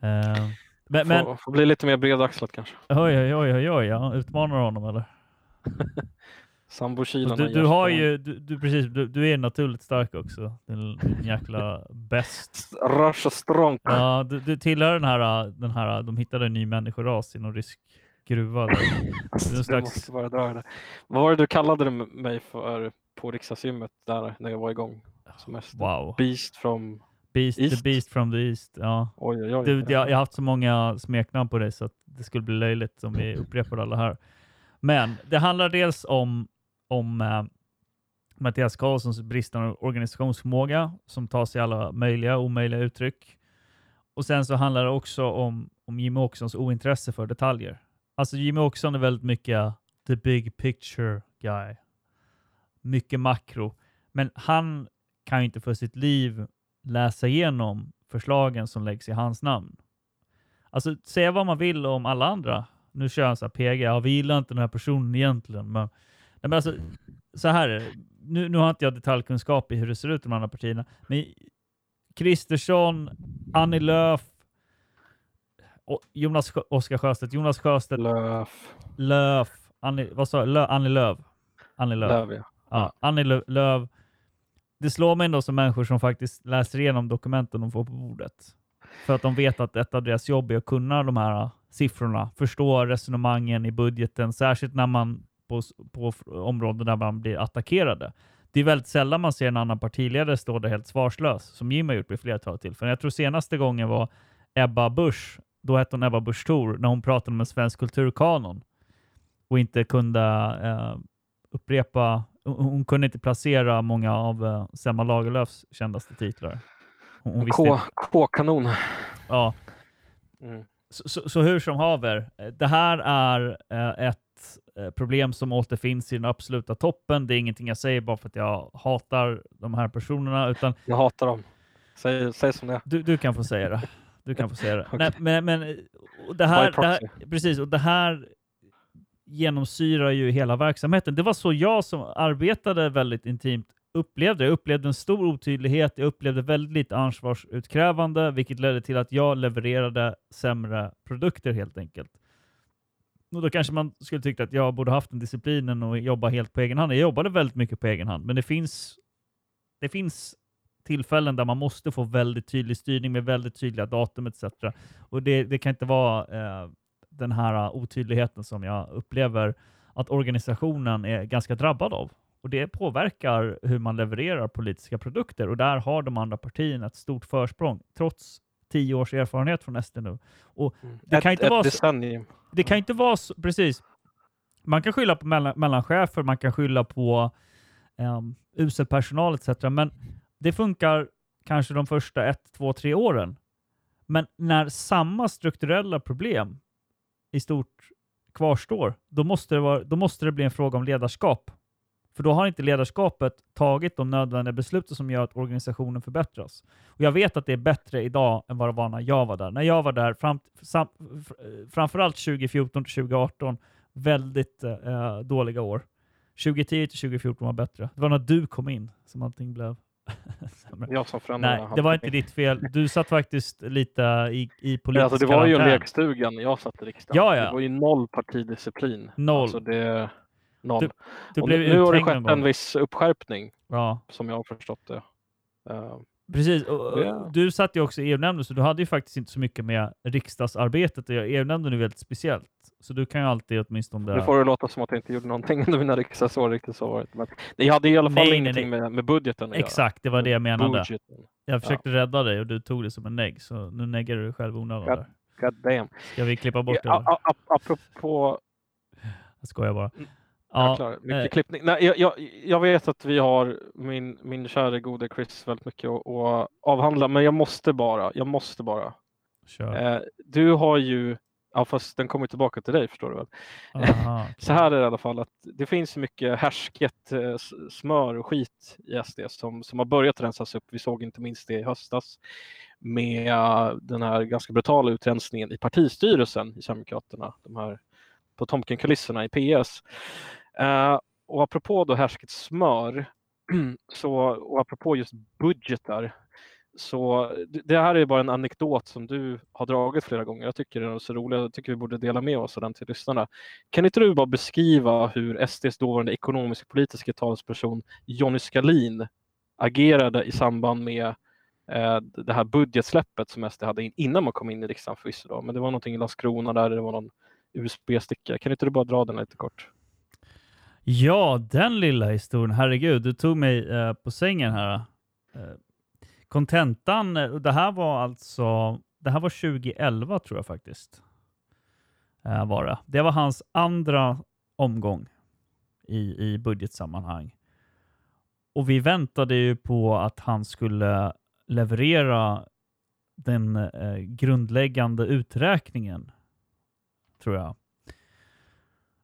Eh, men, men Får, får bli lite mer bredaxlat kanske. oj, oj, oj, oj, oj, ja, utmanar honom eller? Sambo-kilarna Du, du ger har ju, du, du, precis, du, du är naturligt stark också. Din, din jäkla bäst. Russia strong. Ja, du, du tillhör den här, den här, de hittade en ny människoras i någon rysk gruva. Där. Alltså, slags- måste bara dra det. Vad var det du kallade mig för på riksdagsgymmet där när jag var igång? Som mest? Wow. Beast from... Beast, the East. beast from the east. Ja. Oj, oj, oj. Du, jag, jag har haft så många smeknamn på dig så att det skulle bli löjligt om vi upprepade alla här. Men det handlar dels om, om eh, Mattias Karlssons bristande organisationsförmåga som tar sig alla möjliga och omöjliga uttryck. Och sen så handlar det också om, om Jimmy Åkessons ointresse för detaljer. Alltså Jimmy Åkesson är väldigt mycket eh, the big picture guy. Mycket makro. Men han kan ju inte för sitt liv läsa igenom förslagen som läggs i hans namn. Alltså säga vad man vill om alla andra. Nu kör han så här PG, ja, vi gillar inte den här personen egentligen. Men, nej, men alltså, så här är det. Nu, nu har inte jag detaljkunskap i hur det ser ut i de andra partierna. Men Kristersson, Annie Lööf, Jonas Oskar Sjöstedt, Jonas Sjöstedt, Löf. Lööf, Annie, vad sa jag? Lö, Annie Lööf. Annie Lööf. Löv, ja. Ja, Annie Lö- Lööf. Det slår mig ändå som människor som faktiskt läser igenom dokumenten de får på bordet. För att de vet att ett av deras jobb är att kunna de här siffrorna, förstå resonemangen i budgeten, särskilt när man på, på områden där man blir attackerade. Det är väldigt sällan man ser en annan partiledare stå där helt svarslös, som Jim har gjort vid flera tillfällen. Jag tror senaste gången var Ebba Busch, då hette hon Ebba Busch Thor, när hon pratade om en svensk kulturkanon och inte kunde eh, upprepa, hon, kunde inte placera många av eh, Selma Lagerlöfs kändaste titlar. K-kanon. ja. Mm. Så, så, så hur som haver, eh, det här är eh, ett eh, problem som återfinns i den absoluta toppen. Det är ingenting jag säger bara för att jag hatar de här personerna, utan Jag hatar dem. Säg, säg som det du, du kan få säga det. Du kan få säga det. Okej. Nej, men, men det, här, det här, precis, och det här genomsyrar ju hela verksamheten. Det var så jag som arbetade väldigt intimt upplevde. Jag upplevde en stor otydlighet, jag upplevde väldigt lite ansvarsutkrävande, vilket ledde till att jag levererade sämre produkter helt enkelt. Och då kanske man skulle tycka att jag borde haft den disciplinen och jobba helt på egen hand. Jag jobbade väldigt mycket på egen hand, men det finns, det finns tillfällen där man måste få väldigt tydlig styrning med väldigt tydliga datum etc. Och det, det kan inte vara eh, den här otydligheten som jag upplever att organisationen är ganska drabbad av. Och det påverkar hur man levererar politiska produkter och där har de andra partierna ett stort försprång trots tio års erfarenhet från SD nu. Och det kan ett, inte vara ett så, decennium. det kan inte vara så, precis. Man kan skylla på mellan, mellanchefer, man kan skylla på um, usel personal etc. Men det funkar kanske de första ett, två, tre åren. Men när samma strukturella problem i stort kvarstår, då måste, det vara, då måste det bli en fråga om ledarskap. För då har inte ledarskapet tagit de nödvändiga besluten som gör att organisationen förbättras. Och Jag vet att det är bättre idag än vad det var när jag var där. När jag var där, fram, sam, fr- framförallt 2014 till 2018, väldigt eh, dåliga år. 2010 till 2014 var bättre. Det var när du kom in som allting blev sämre. Jag förändrade Nej, det var inte ditt fel. Du satt faktiskt lite i, i politisk Alltså, det var ju karantän. lekstugan jag satt i riksdagen. Ja, ja. Det var ju noll partidisciplin. Noll. Alltså det, noll. Du Och blev nu har det skett en viss uppskärpning Ja, som jag har förstått det. Eh, precis. Och, Ja. Du satt ju också i EU-nämnden, så du hade ju faktiskt inte så mycket med riksdagsarbetet att göra. EU-nämnden är väldigt speciellt, så du kan ju alltid åtminstone... Nu får det låta som att jag inte gjorde någonting under mina riksdagsår riktigt så var det. Men det hade i alla fall Nej, nej, ingenting nej. Med, med budgeten att göra. Exakt, det var det jag menade. Budgeten. Jag försökte rädda dig och du tog det som en negg, så nu neggar du dig själv onödan. Ja. där. God damn. Ska vi klippa bort det? Ja, eller? a- a- apropå Jag skojar bara. Ja, Ja, klar. Mycket eh, klippning. Nej, jag, jag, jag vet att vi har min, min kära gode Chris väldigt mycket att, att avhandla, men jag måste bara, jag måste bara. Eh, du har ju, ja fast den kommer tillbaka till dig förstår du väl. Aha, okej. Så här är det i alla fall att det finns mycket härsket eh, smör och skit i SD som, som har börjat rensas upp. Vi såg inte minst det i höstas med den här ganska brutala utrensningen i partistyrelsen i Sverigedemokraterna. De här Potemkin-kulisserna i PS. Eh, och apropå då härsket smör så, och apropå just budgetar så det- här är bara en anekdot som du har dragit flera gånger. Jag tycker den är så rolig. Jag tycker vi borde dela med oss av den till lyssnarna. Kan inte du bara beskriva hur SDs dåvarande ekonomisk-politiska talesperson Jonny Skalin agerade i samband med eh, det här budgetsläppet som SD hade in, innan man kom in i riksdagen förvisso. Men det var någonting i Landskrona där det var någon USB-sticka. Kan inte du bara dra den lite kort? Ja, den lilla historien. Herregud, du tog mig eh, på sängen här. Eh, kontentan, eh, det här var alltså, det här var 2011 tror jag faktiskt. Eh, var det. det var hans andra omgång i, i budgetsammanhang. Och vi väntade ju på att han skulle leverera den eh, grundläggande uträkningen, tror jag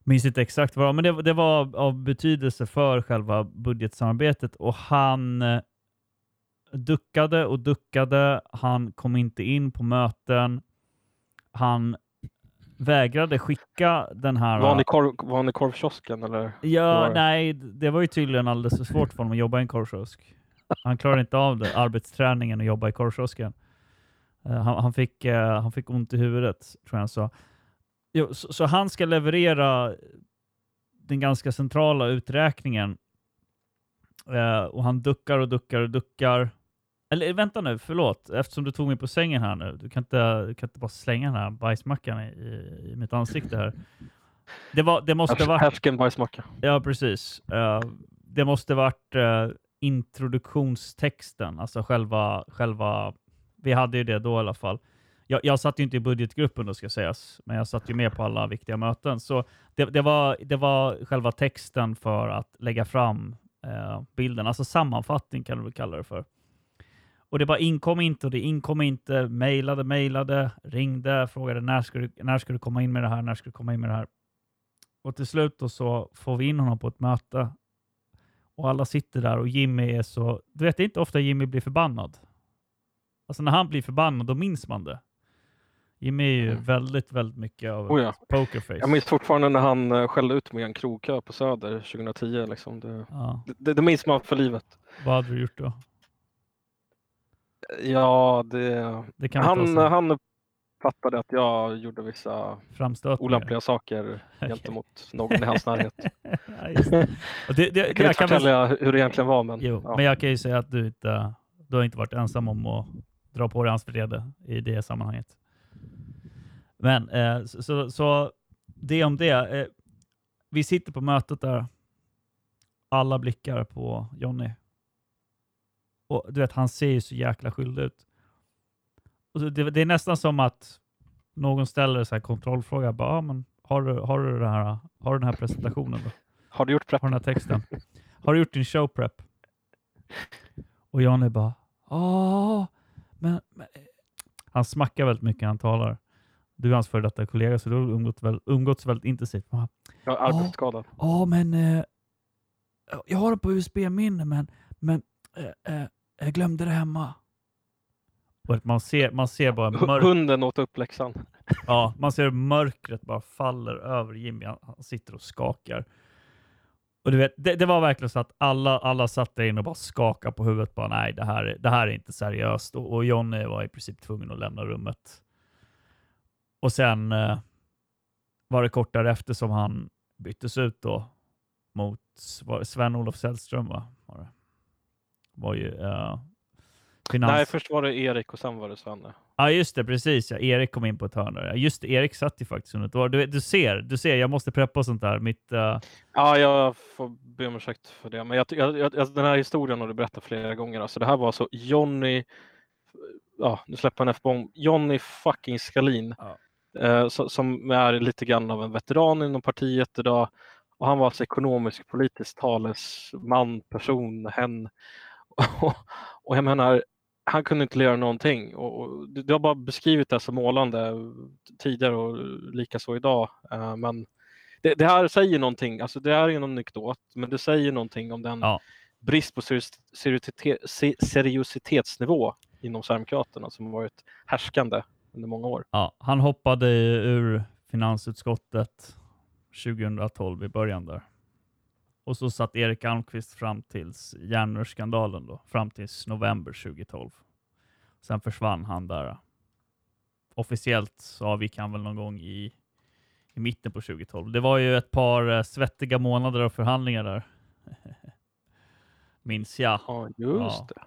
minns inte exakt vad det var, men det, det var av betydelse för själva budgetsamarbetet och han eh, duckade och duckade. Han kom inte in på möten. Han vägrade skicka den här... Var han i, korv, var han i korvkiosken eller? Ja, nej, det var ju tydligen alldeles för svårt för honom att jobba i en korvkiosk. Han klarade inte av det, arbetsträningen och jobba i korvkiosken. Eh, han, han, fick, eh, han fick ont i huvudet, tror jag han sa. Jo, så, så han ska leverera den ganska centrala uträkningen. Eh, och han duckar och duckar och duckar. Eller vänta nu, förlåt, eftersom du tog mig på sängen här nu. Du kan inte, du kan inte bara slänga den här bajsmackan i, i, mitt ansikte här. Det, var, det måste varit... Härsken bajsmacka. Ja, precis. Eh, det måste varit uh, introduktionstexten, alltså själva, själva... Vi hade ju det då i alla fall. Jag, jag satt ju inte i budgetgruppen då ska sägas, men jag satt ju med på alla viktiga möten. Så det, det, var, det var själva texten för att lägga fram eh, bilden, alltså sammanfattning kan du väl kalla det för. Och det bara inkom inte och det inkom inte, mejlade, mejlade, ringde, frågade när ska, du, när ska du komma in med det här, när ska du komma in med det här? Och till slut då så får vi in honom på ett möte och alla sitter där och Jimmy är så... Du vet, det är inte ofta Jimmy blir förbannad. Alltså när han blir förbannad, då minns man det. Jimmy är ju väldigt, väldigt mycket av Oh ja. pokerface. Jag minns fortfarande när han eh, skällde ut mig i en krogkö på Söder 2010. Liksom. Det, Ja. det, det minns man för livet. Vad hade du gjort då? Ja, det... Det kan Han, han uppfattade att jag gjorde vissa Framstötningar. olämpliga saker gentemot någon i hans närhet. Ja, det. Jag kan jag inte kan förtälja hur det egentligen var, men, Jo, men jag kan ju säga att du inte, du har inte varit ensam om att dra på dig hans vrede i det sammanhanget. Men eh, så, så, så det om det. Eh, vi sitter på mötet där. Alla blickar på Jonny. Och du vet, han ser ju så jäkla skyldig ut. Och så det, det är nästan som att någon ställer så här kontrollfråga. Bara, ah, men har, du, har, du det här, har du den här presentationen? Då? Har du gjort prep? Har den här texten? Har du gjort din show prep? Och Johnny bara, ja, men, men... Han smackar väldigt mycket när han talar. Du är hans före detta kollega, så du har umgått väl, umgåtts väldigt intensivt. Är arbetsskadad. Ja, men eh, jag har det på USB-minne, men, men eh, eh, jag glömde det hemma. Och man, ser, man ser bara mörk, Hunden åt upp läxan. ja, man ser mörkret bara faller över Jimmy. Han, sitter och skakar. Och du vet, det, det var verkligen så att alla, alla satt där inne och bara skakade på huvudet. Bara, Nej, det här, är- det här är inte seriöst. Och, och Johnny var i princip tvungen att lämna rummet. Och sen eh, var det kort därefter som han byttes ut då mot Sven-Olof Sällström. Va? Var, det? var ju eh, finans... Nej, först var det Erik och sen var det Svenne. Ja, just det. Precis. Ja. Erik kom in på ett hörn där. Ja, Just det, Erik satt ju faktiskt under ett år. Du, du ser, du ser, jag måste preppa och sånt där. Mitt, eh, Ja, jag får be om ursäkt för det. Men jag, jag, jag, den här historien har du berättat flera gånger. Alltså, det här var alltså Johnny, ja, nu släpper en F-bomb, Johnny fucking Skalin. Ja. Eh, som är lite grann av en veteran inom partiet idag. Och han var alltså ekonomisk politisk talesman, person, hen. Och, och jag menar, han kunde inte göra någonting. Och, och, du, har bara beskrivit det så målande tidigare och likaså idag. Eh, men det, det här säger någonting, alltså det är ju en anekdot, men det säger någonting om den Ja. brist på seriositet, seriositet, se- seriositetsnivå inom Sverigedemokraterna som har varit härskande under många år. ja, han hoppade ur finansutskottet 2012 i början där. Och så satt Erik Almqvist fram tills järnrörsskandalen då, fram tills november 2012. Sen försvann han där. Officiellt så avgick han väl någon gång i, i mitten på 2012. Det var ju ett par eh, svettiga månader av förhandlingar där. Minns jag. Ja, just Ja. det.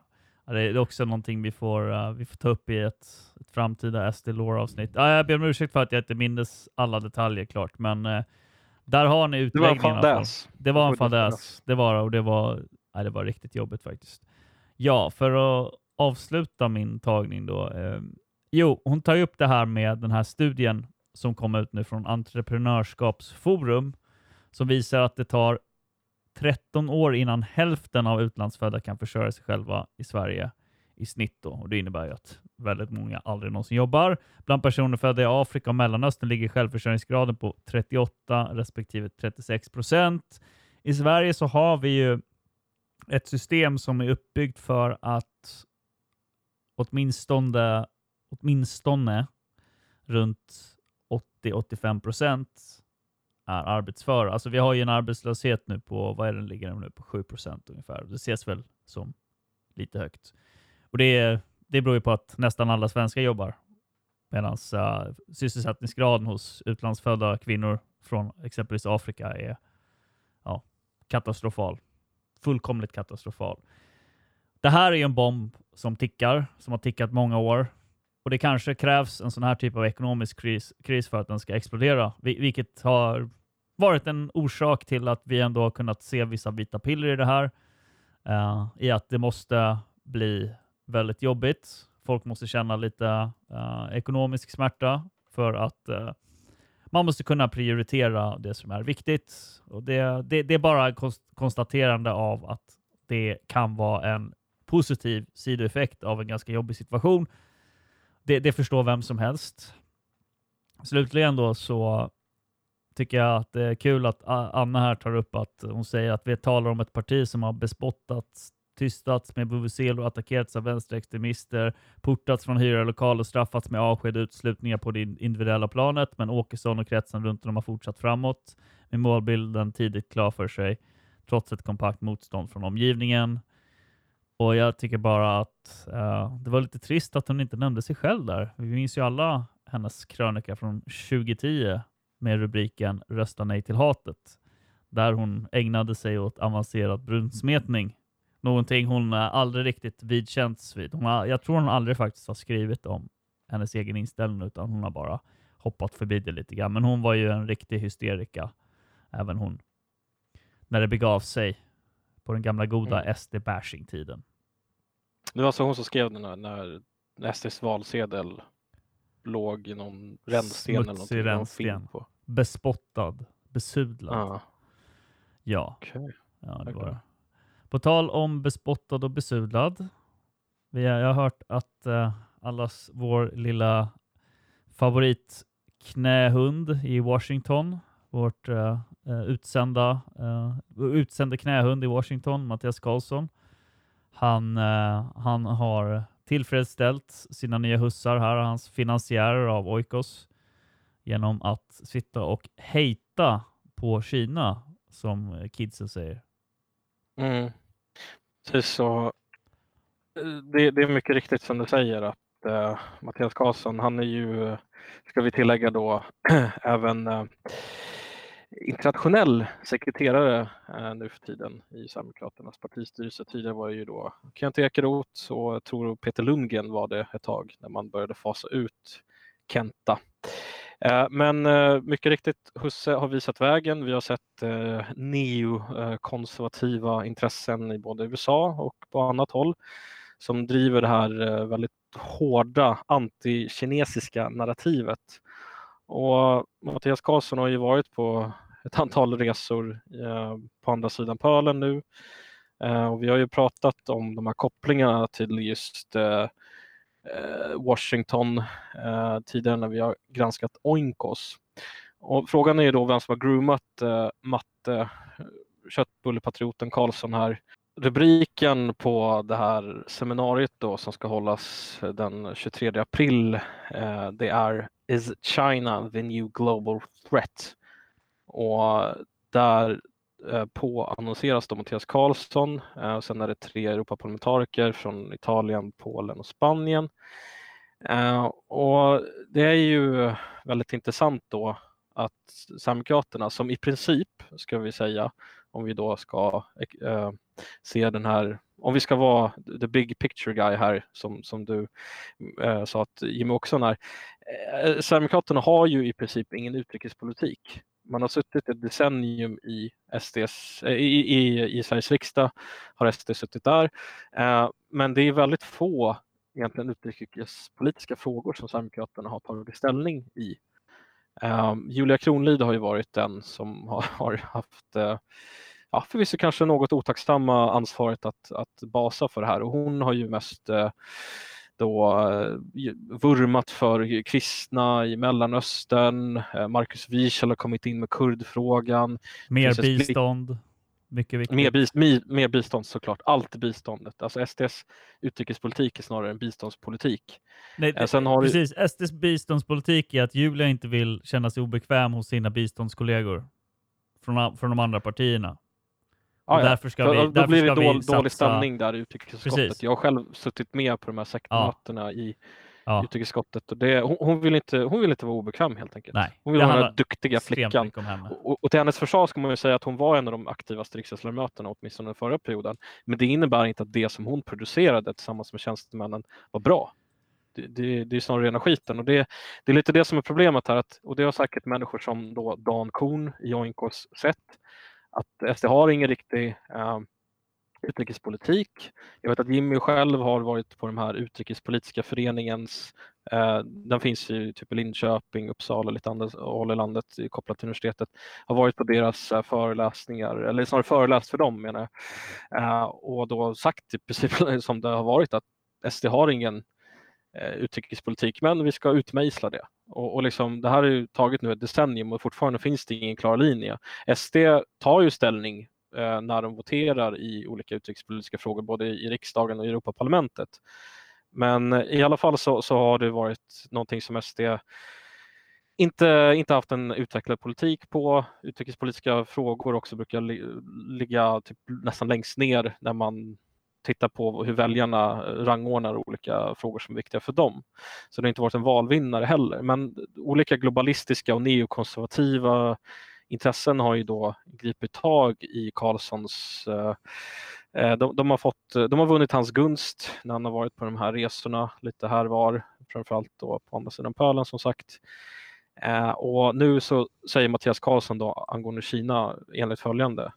Det är också någonting vi får, eh, vi får ta upp i ett, ett framtida SD Lore-avsnitt. Ja, jag ber om ursäkt för att jag inte minns alla detaljer klart, men eh, där har ni Det var en utläggningen. fadäs. Det var en Det var en fadäs. Det var och det var, nej, det var riktigt jobbigt faktiskt. Ja, för att avsluta min tagning då. Eh, jo, hon tar upp det här med den här studien som kom ut nu från Entreprenörskapsforum som visar att det tar 13 år innan hälften av utlandsfödda kan försörja sig själva i Sverige i snitt. Då. Och det innebär ju att väldigt många aldrig någonsin jobbar. Bland personer födda i Afrika och Mellanöstern ligger självförsörjningsgraden på 38 respektive 36 procent. I Sverige så har vi ju ett system som är uppbyggt för att åtminstone, åtminstone runt 80-85 procent är arbetsföra. Alltså vi har ju en arbetslöshet nu på, vad är den ligger den nu på 7 procent ungefär. Det ses väl som lite högt. Och det, det beror ju på att nästan alla svenskar jobbar. Medan uh, eh, sysselsättningsgraden hos utlandsfödda kvinnor från exempelvis Afrika är ja, katastrofal. Fullkomligt katastrofal. Det här är ju en bomb som tickar, som har tickat många år. Och det kanske krävs en sån här typ av ekonomisk kris, kris för att den ska explodera, vilket har varit en orsak till att vi ändå har kunnat se vissa vita piller i det här. Uh, I att det måste bli väldigt jobbigt. Folk måste känna lite uh, ekonomisk smärta för att uh, man måste kunna prioritera det som är viktigt. Och det, det, det är bara ett konst- konstaterande av att det kan vara en positiv sidoeffekt av en ganska jobbig situation. Det, det förstår vem som helst. Slutligen då så tycker jag att det är kul att Anna här tar upp att hon säger att vi talar om ett parti som har bespottats, tystats med vuvuzelor, attackerats av vänsterextremister, portats från hyrarlokal och straffats med avsked och utslutningar på det individuella planet. Men Åkesson och kretsen runt honom har fortsatt framåt med målbilden tidigt klar för sig, trots ett kompakt motstånd från omgivningen. Och jag tycker bara att eh, det var lite trist att hon inte nämnde sig själv där. Vi minns ju alla hennes krönika från 2010 med rubriken Rösta nej till hatet. Där hon ägnade sig åt avancerad brunsmetning. Någonting hon aldrig riktigt vidkänts vid. Hon har, jag tror hon aldrig faktiskt har skrivit om hennes egen inställning utan hon har bara hoppat förbi det lite grann. Men hon var ju en riktig hysterika, även hon. När det begav sig på den gamla goda SD-bashing-tiden. Det var alltså hon som skrev den här när SDs valsedel låg i någon rännsten eller någonting. rännsten. På. Bespottad, besudlad. Ja, Ja, okej. ja det var det. På tal om bespottad och besudlad. Vi har, jag har hört att eh, allas vår lilla knähund i Washington. Vårt uh, utsända, uh, utsända knähund i Washington, Mattias Karlsson. Han, eh, han har tillfredsställt sina nya hussar här, hans finansiärer av Oikos, genom att sitta och hejta på Kina, som kidsen säger. Mm. Precis så. Eh, det, det, är mycket riktigt som du säger att uh, Mattias Karlsson, han är ju, ska vi tillägga då, även uh, internationell sekreterare eh, nu för tiden i Sverigedemokraternas partistyrelse. Tidigare var det ju då Kent Ekeroth och jag tror Peter Lundgren var det ett tag när man började fasa ut Kenta. Eh, men eh, mycket riktigt, Husse har visat vägen. Vi har sett eh, neokonservativa intressen i både USA och på annat håll som driver det här väldigt hårda antikinesiska narrativet. Och Mattias Karlsson har ju varit på ett antal resor eh, på andra sidan pölen nu. Eh, och vi har ju pratat om de här kopplingarna till just eh, Washington tidigare när vi har granskat Oinkos. Och frågan är ju då vem som har groomat matte köttbullepatrioten Karlsson här rubriken på det här seminariet då som ska hållas den 23 april, eh, det är Is China the new global threat? Och där eh, på annonseras då Mattias Karlsson eh, och sen är det tre Europaparlamentariker från Italien, Polen och Spanien. Eh, och det är ju väldigt intressant då att Sverigedemokraterna som i princip, ska vi säga, om vi då ska eh, eh, se den här, om vi ska vara the big picture guy här som, som du eh, sa att Jimmy Åkesson är. Eh, Sverigedemokraterna har ju i princip ingen utrikespolitik. Man har suttit ett decennium i, SDs, eh, i, i, i Sveriges riksdag, har SD suttit där, eh, men det är väldigt få egentligen utrikespolitiska frågor som Sverigedemokraterna har tagit ställning i. Julia Kronlid har ju varit den som har, har haft ja, förvisso kanske något otacksamma ansvaret att, att basa för det här och hon har ju mest eh, då eh, vurmat för kristna i Mellanöstern. Marcus Wiechel har kommit in med kurdfrågan. Mer bistånd. Mycket viktigt. Mer, bist mer, bistånd såklart, allt biståndet. Alltså SDs utrikespolitik är snarare en biståndspolitik. Nej, Sen har precis, du... SDs biståndspolitik är att Julia inte vill känna sig obekväm hos sina biståndskollegor från, från de andra partierna. Ah, ja. därför ska vi, då, då blir det dålig, satsa... dålig stämning där i utrikesutskottet. Jag har själv suttit med på de här sektmötena ja. i ja. utrikesutskottet. Och det, hon, hon, vill inte, hon vill inte vara obekväm helt enkelt. Nej, hon vill vara den duktiga flickan. Och, och till hennes försvar ska man ju säga att hon var en av de aktivaste riksdagsledamöterna, åtminstone den förra perioden. Men det innebär inte att det som hon producerade tillsammans med tjänstemännen var bra. Det, det, det är snarare rena skiten och det, det är lite det som är problemet här. Att, och det har säkert människor som då Dan Korn i Oinkos sett att SD har ingen riktig uh, utrikespolitik. Jag vet att Jimmy själv har varit på den här utrikespolitiska föreningens, eh, den finns ju typ i Linköping, Uppsala och lite andra håll i landet kopplat till universitetet, har varit på deras eh, föreläsningar, eller snarare föreläst för dem menar jag, eh, och då sagt typ i princip som det har varit att SD har ingen eh, utrikespolitik, men vi ska utmejsla det. Och, och liksom, det här har ju tagit nu ett decennium och fortfarande finns det ingen klar linje. SD tar ju ställning eh, när de voterar i olika utrikespolitiska frågor, både i riksdagen och i Europaparlamentet. Men eh, i alla fall så, så har det varit någonting som SD inte, inte haft en utvecklad politik på. Utrikespolitiska frågor också brukar li, ligga typ nästan längst ner när man tittar på hur väljarna eh, rangordnar olika frågor som är viktiga för dem. Så det har inte varit en valvinnare heller. Men olika globalistiska och neokonservativa intressen har ju då gripit tag i Karlssons eh, eh, de, de, har fått, de har vunnit hans gunst när han har varit på de här resorna lite här var, framförallt då på andra sidan pölen som sagt. Eh, och nu så säger Mattias Karlsson då angående Kina enligt följande.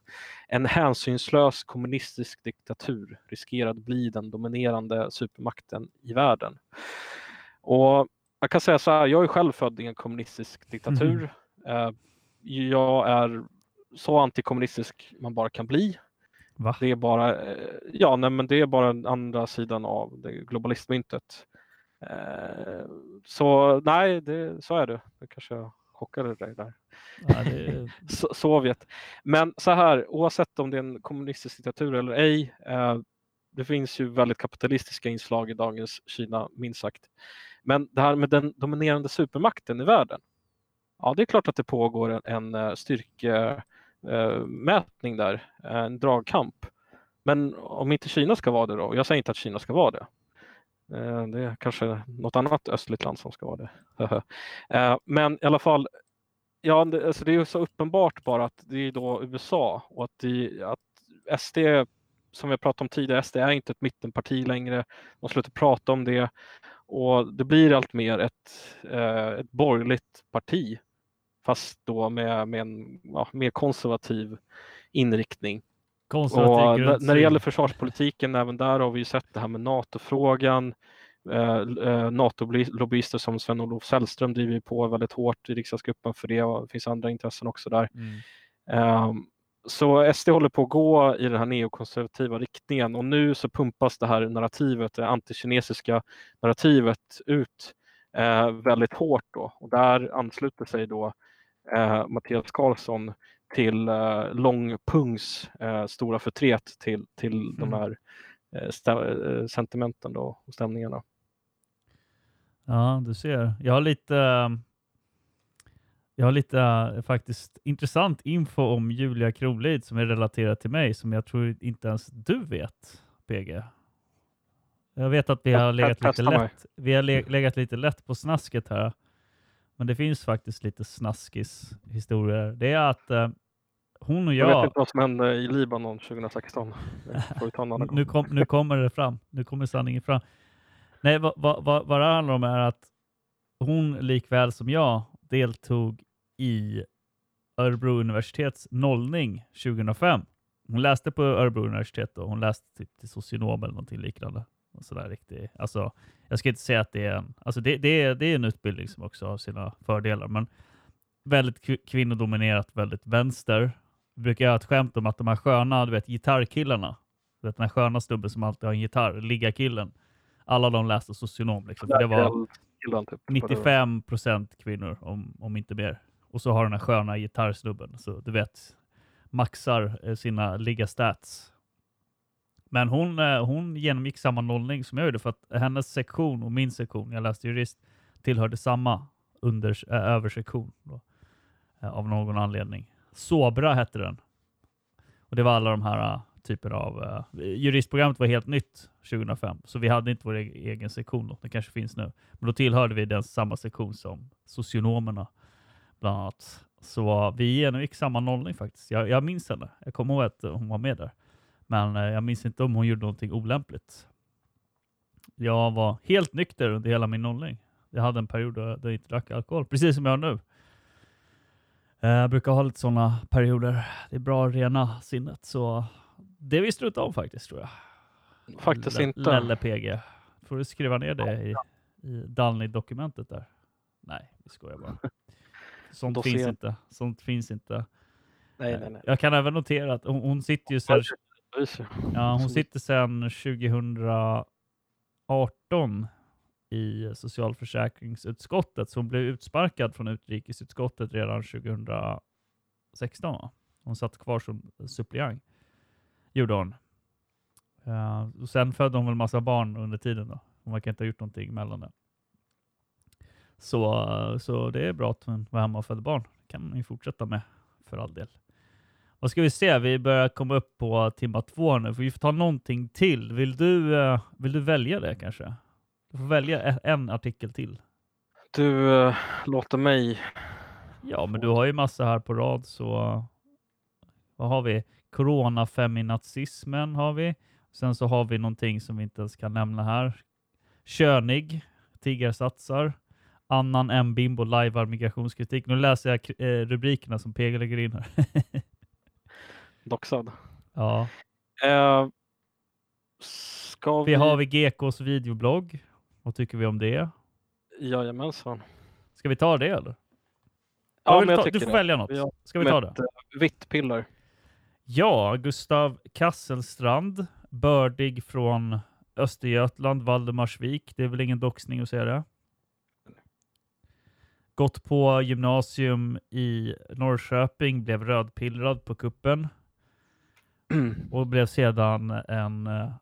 En hänsynslös kommunistisk diktatur riskerar att bli den dominerande supermakten i världen. Och jag kan säga så här, jag är själv född i en kommunistisk diktatur. Mm. Jag är så antikommunistisk man bara kan bli. Va? Det är bara, eh, ja, nej, men det är bara andra sidan av det globalistmyntet. Eh, så nej, det, så är det. Det kanske jag chockade dig där. Ja, det, So- Sovjet. Men så här, oavsett om det är en kommunistisk diktatur eller ej, eh, det finns ju väldigt kapitalistiska inslag i dagens Kina, minst sagt. Men det här med den dominerande supermakten i världen. Ja, det är klart att det pågår en, en eh, styrkemätning eh, där, en dragkamp. Men om inte Kina ska vara det då, jag säger inte att Kina ska vara det. Eh, det är kanske något annat östligt land som ska vara det. Men i alla fall, Ja, det, alltså det är ju så uppenbart bara att det är då USA och att, det, att SD, som vi har pratat om tidigare, SD är inte ett mittenparti längre. De slutar prata om det och det blir allt mer ett, eh, ett borgerligt parti fast då med, med en ja, mer konservativ inriktning. konservativ Och när, det gäller försvarspolitiken, även där har vi ju sett det här med NATO-frågan. Eh, eh, NATO-lobbyister som Sven-Olof Sällström driver på väldigt hårt i riksdagsgruppen för det och det finns andra intressen också där. Mm. Ehm, så SD håller på att gå i den här neokonservativa riktningen och nu så pumpas det här narrativet, det antikinesiska narrativet ut eh, väldigt hårt då och där ansluter sig då eh, Mattias Karlsson till eh, Långpungs eh, stora förtret till, till de Mm. här eh, eh, sentimenten då och stämningarna. Ja, du ser. Jag har lite, eh, jag har lite eh, faktiskt intressant info om Julia Kronlid som är relaterad till mig som jag tror inte ens du vet, PG. Jag vet att vi har legat lite lätt, vi har le- legat lite lätt på snasket här. Men det finns faktiskt lite snaskis historier. Det är att eh, hon och Jag jag, vet inte vad som hände i Libanon 2016. Det får vi ta en annan gång. nu, kom, nu kommer det fram. Nu kommer sanningen fram. Nej, vad, vad, vad, vad det handlar om är att hon likväl som jag deltog i Örebro universitets nollning 2005. Hon läste på Örebro universitet och hon läste typ till socionom eller någonting liknande. Och sådär riktigt. Alltså, jag ska inte säga att det är en, alltså det, det, är, det är en utbildning som också har sina fördelar, men väldigt kvinnodominerat, väldigt vänster. Jag brukar göra ett skämt om att de här sköna, du vet, gitarrkillarna, du vet den här sköna snubben som alltid har en gitarr, ligga-killen, alla de läste socionom. Liksom. För det var Killen, typ. 95 procent kvinnor, om, om inte mer. Och så har den här sköna gitarrsnubben, så du vet, maxar eh, sina ligga-stats. Men hon, eh, hon genomgick samma nollning som jag gjorde, för att hennes sektion och min sektion, jag läste jurist, tillhörde samma under, äh, eh, översektion då, av någon anledning. Sobra hette den. Och det var alla de här uh, typer av... Uh, juristprogrammet var helt nytt 2005, så vi hade inte vår e- egen sektion då. Det kanske finns nu. Men då tillhörde vi den samma sektion som socionomerna bland annat. Så vi genomgick samma nollning faktiskt. Jag, jag minns henne. Jag kommer ihåg att hon var med där. Men eh, jag minns inte om hon gjorde någonting olämpligt. Jag var helt nykter under hela min nollning. Jag hade en period då jag inte drack alkohol, precis som jag har nu. Eh, jag brukar ha lite sådana perioder. Det är bra att rena sinnet. Så det visste du inte om faktiskt tror jag. Faktiskt L- inte. Lelle PG. Får du skriva ner det i, i Dalny-dokumentet där? Nej, vi skojar bara. Sånt finns inte. Sånt finns inte. Nej, nej, nej. Jag kan även notera att hon, hon sitter ju Precis. ja, hon sitter sedan 2018 i socialförsäkringsutskottet, så hon blev utsparkad från utrikesutskottet redan 2016. Va? Hon satt kvar som suppleant, gjorde hon. Uh, och sen födde hon väl massa barn under tiden då. Hon verkar inte ha gjort någonting mellan det. Så, eh, så det är bra att hon var hemma och födde barn. Kan hon ju fortsätta med för all del. Vad ska vi se? Vi börjar komma upp på timma två nu. Vi får ta någonting till. Vill du, eh, vill du välja det kanske? Du får välja e- en artikel till. Du låter mig... Ja, men du har ju massa här på rad så vad har vi? Corona-feminazismen har vi. Sen så har vi någonting som vi inte ens kan nämna här. König, tiggarsatsar. Annan M. Bimbo lajvar migrationskritik. Nu läser jag eh, rubrikerna som PG lägger in här. Doxad. ja. Eh, ska vi... Vi har vi GKs videoblogg. Vad tycker vi om det? Jajamensan. Ska vi ta det eller? Ja, men jag ta, tycker du får det. välja något. Ska vi ta det? eh, Vitt piller. Ja, Gustav Kasselstrand, bördig från Östergötland, Valdemarsvik. Det är väl ingen doxning att säga det. Gått på gymnasium i Norrköping, blev rödpillrad på kuppen och blev sedan en eh,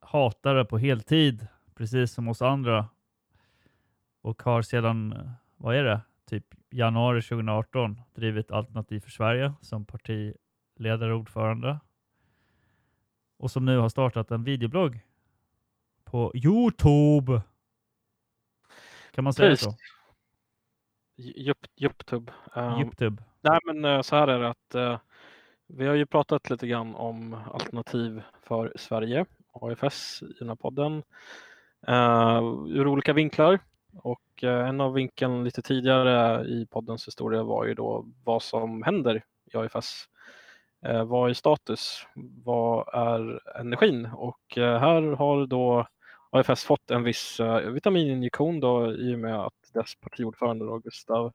hatare på heltid, precis som oss andra. Och har sedan, eh, vad är det, typ januari 2018 drivit Alternativ för Sverige som partiledare och ordförande. Och som nu har startat en videoblogg på Youtube. Kan man säga Precis. så? Youtube. Um, Youtube. Nej, men eh, så här är det att eh, vi har ju pratat lite grann om alternativ för Sverige, AFS, i den här podden, eh, ur olika vinklar. Och eh, en av vinkeln lite tidigare i poddens historia var ju då vad som händer i AFS. Eh, vad är status? Vad är energin? Och eh, här har då AFS fått en viss eh, vitamininjektion då i och med att dess partiordförande då, Gustav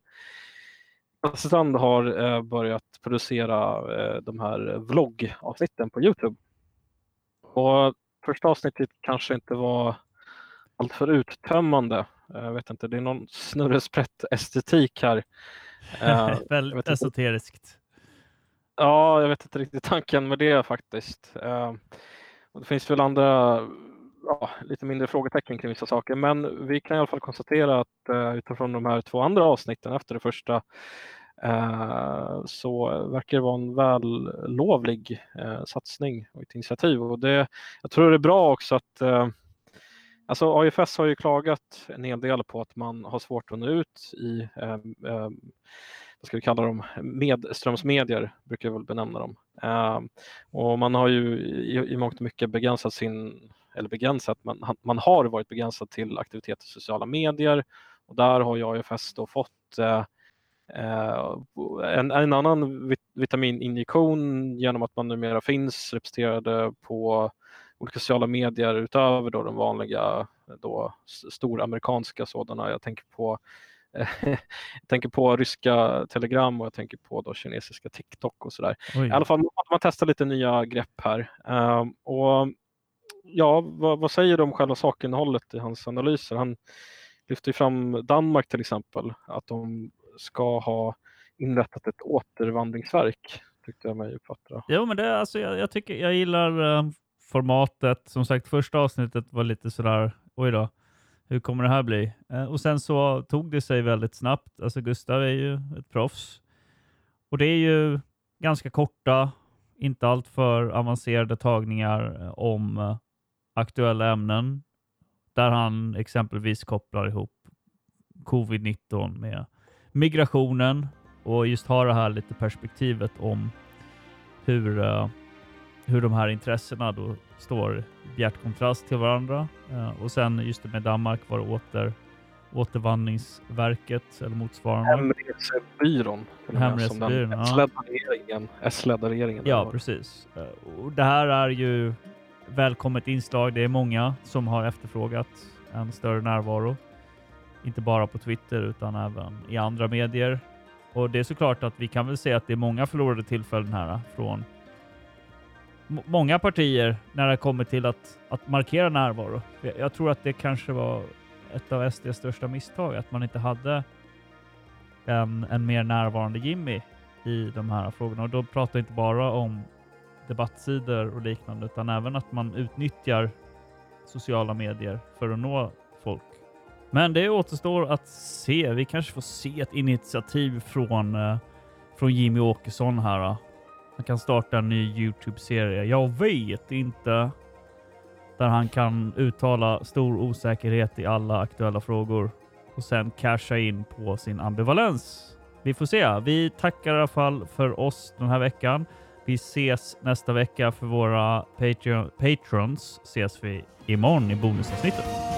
Strand har eh, börjat producera eh, de här vloggavsnitten på Youtube. Och första avsnittet kanske inte var alltför uttömmande. Jag vet inte, det är någon snurresprätt estetik här. Eh, Väldigt esoteriskt. Ja, jag vet inte riktigt tanken med det faktiskt. Eh, och det finns väl andra, ja, lite mindre frågetecken kring vissa saker, men vi kan i alla fall konstatera att eh, utifrån de här två andra avsnitten efter det första eh, så verkar det vara en vällovlig eh, satsning och ett initiativ. Och det, jag tror det är bra också att eh, Alltså AFS har ju klagat en hel del på att man har svårt att nå ut i eh, vad ska vi kalla dem, medströmsmedier brukar jag väl benämna dem. Eh, och man har ju i, i mångt och mycket begränsat sin, eller begränsat, man, man har varit begränsad till aktiviteter i sociala medier och där har ju AFS då fått eh, eh, en, en annan vit, vitamininjektion genom att man numera finns representerade på olika sociala medier utöver då de vanliga då, storamerikanska sådana. Jag tänker på jag tänker på ryska telegram och jag tänker på då kinesiska TikTok och sådär. I alla fall, man, testar lite nya grepp här. Ehm, och ja, vad, vad säger du om själva sakinnehållet i hans analyser? Han lyfter ju fram Danmark till exempel, att de ska ha inrättat ett återvandringsverk, tyckte jag mig uppfatta. Jo, men det, alltså, jag, jag, tycker, jag gillar eh, formatet. Som sagt, första avsnittet var lite sådär, oj då, hur kommer det här bli? Eh, och sen så tog det sig väldigt snabbt. Alltså Gustav är ju ett proffs. Och det är ju ganska korta, inte allt för avancerade tagningar eh, om eh, aktuella ämnen. Där han exempelvis kopplar ihop covid-19 med migrationen och just har det här lite perspektivet om hur, eh, hur de här intressena då står i bjärt kontrast till varandra. Eh, och sen just det med Danmark var det åter, återvandringsverket eller motsvarande. Hemresebyrån. Hemresebyrån, ja. S-ledda regeringen. S-ledda regeringen Ja, precis. Eh, Och det här är ju välkommet inslag. Det är många som har efterfrågat en större närvaro. Inte bara på Twitter utan även i andra medier. Och det är såklart att vi kan väl se att det är många förlorade tillfällen här från m- många partier när det kommer till att, att markera närvaro. Jag, jag tror att det kanske var ett av SDs största misstag, att man inte hade en, en mer närvarande Jimmy i de här frågorna. Och då pratar jag inte bara om debattsidor och liknande, utan även att man utnyttjar sociala medier för att nå folk. Men det återstår att se. Vi kanske får se ett initiativ från, eh, från Jimmy Åkesson här. Eh. Han kan starta en ny Youtube-serie. Jag vet inte. Där han kan uttala stor osäkerhet i alla aktuella frågor och sen casha in på sin ambivalens. Vi får se. Vi tackar i alla fall för oss den här veckan. Vi ses nästa vecka för våra Patreon patrons. Ses vi imorgon i bonusavsnittet.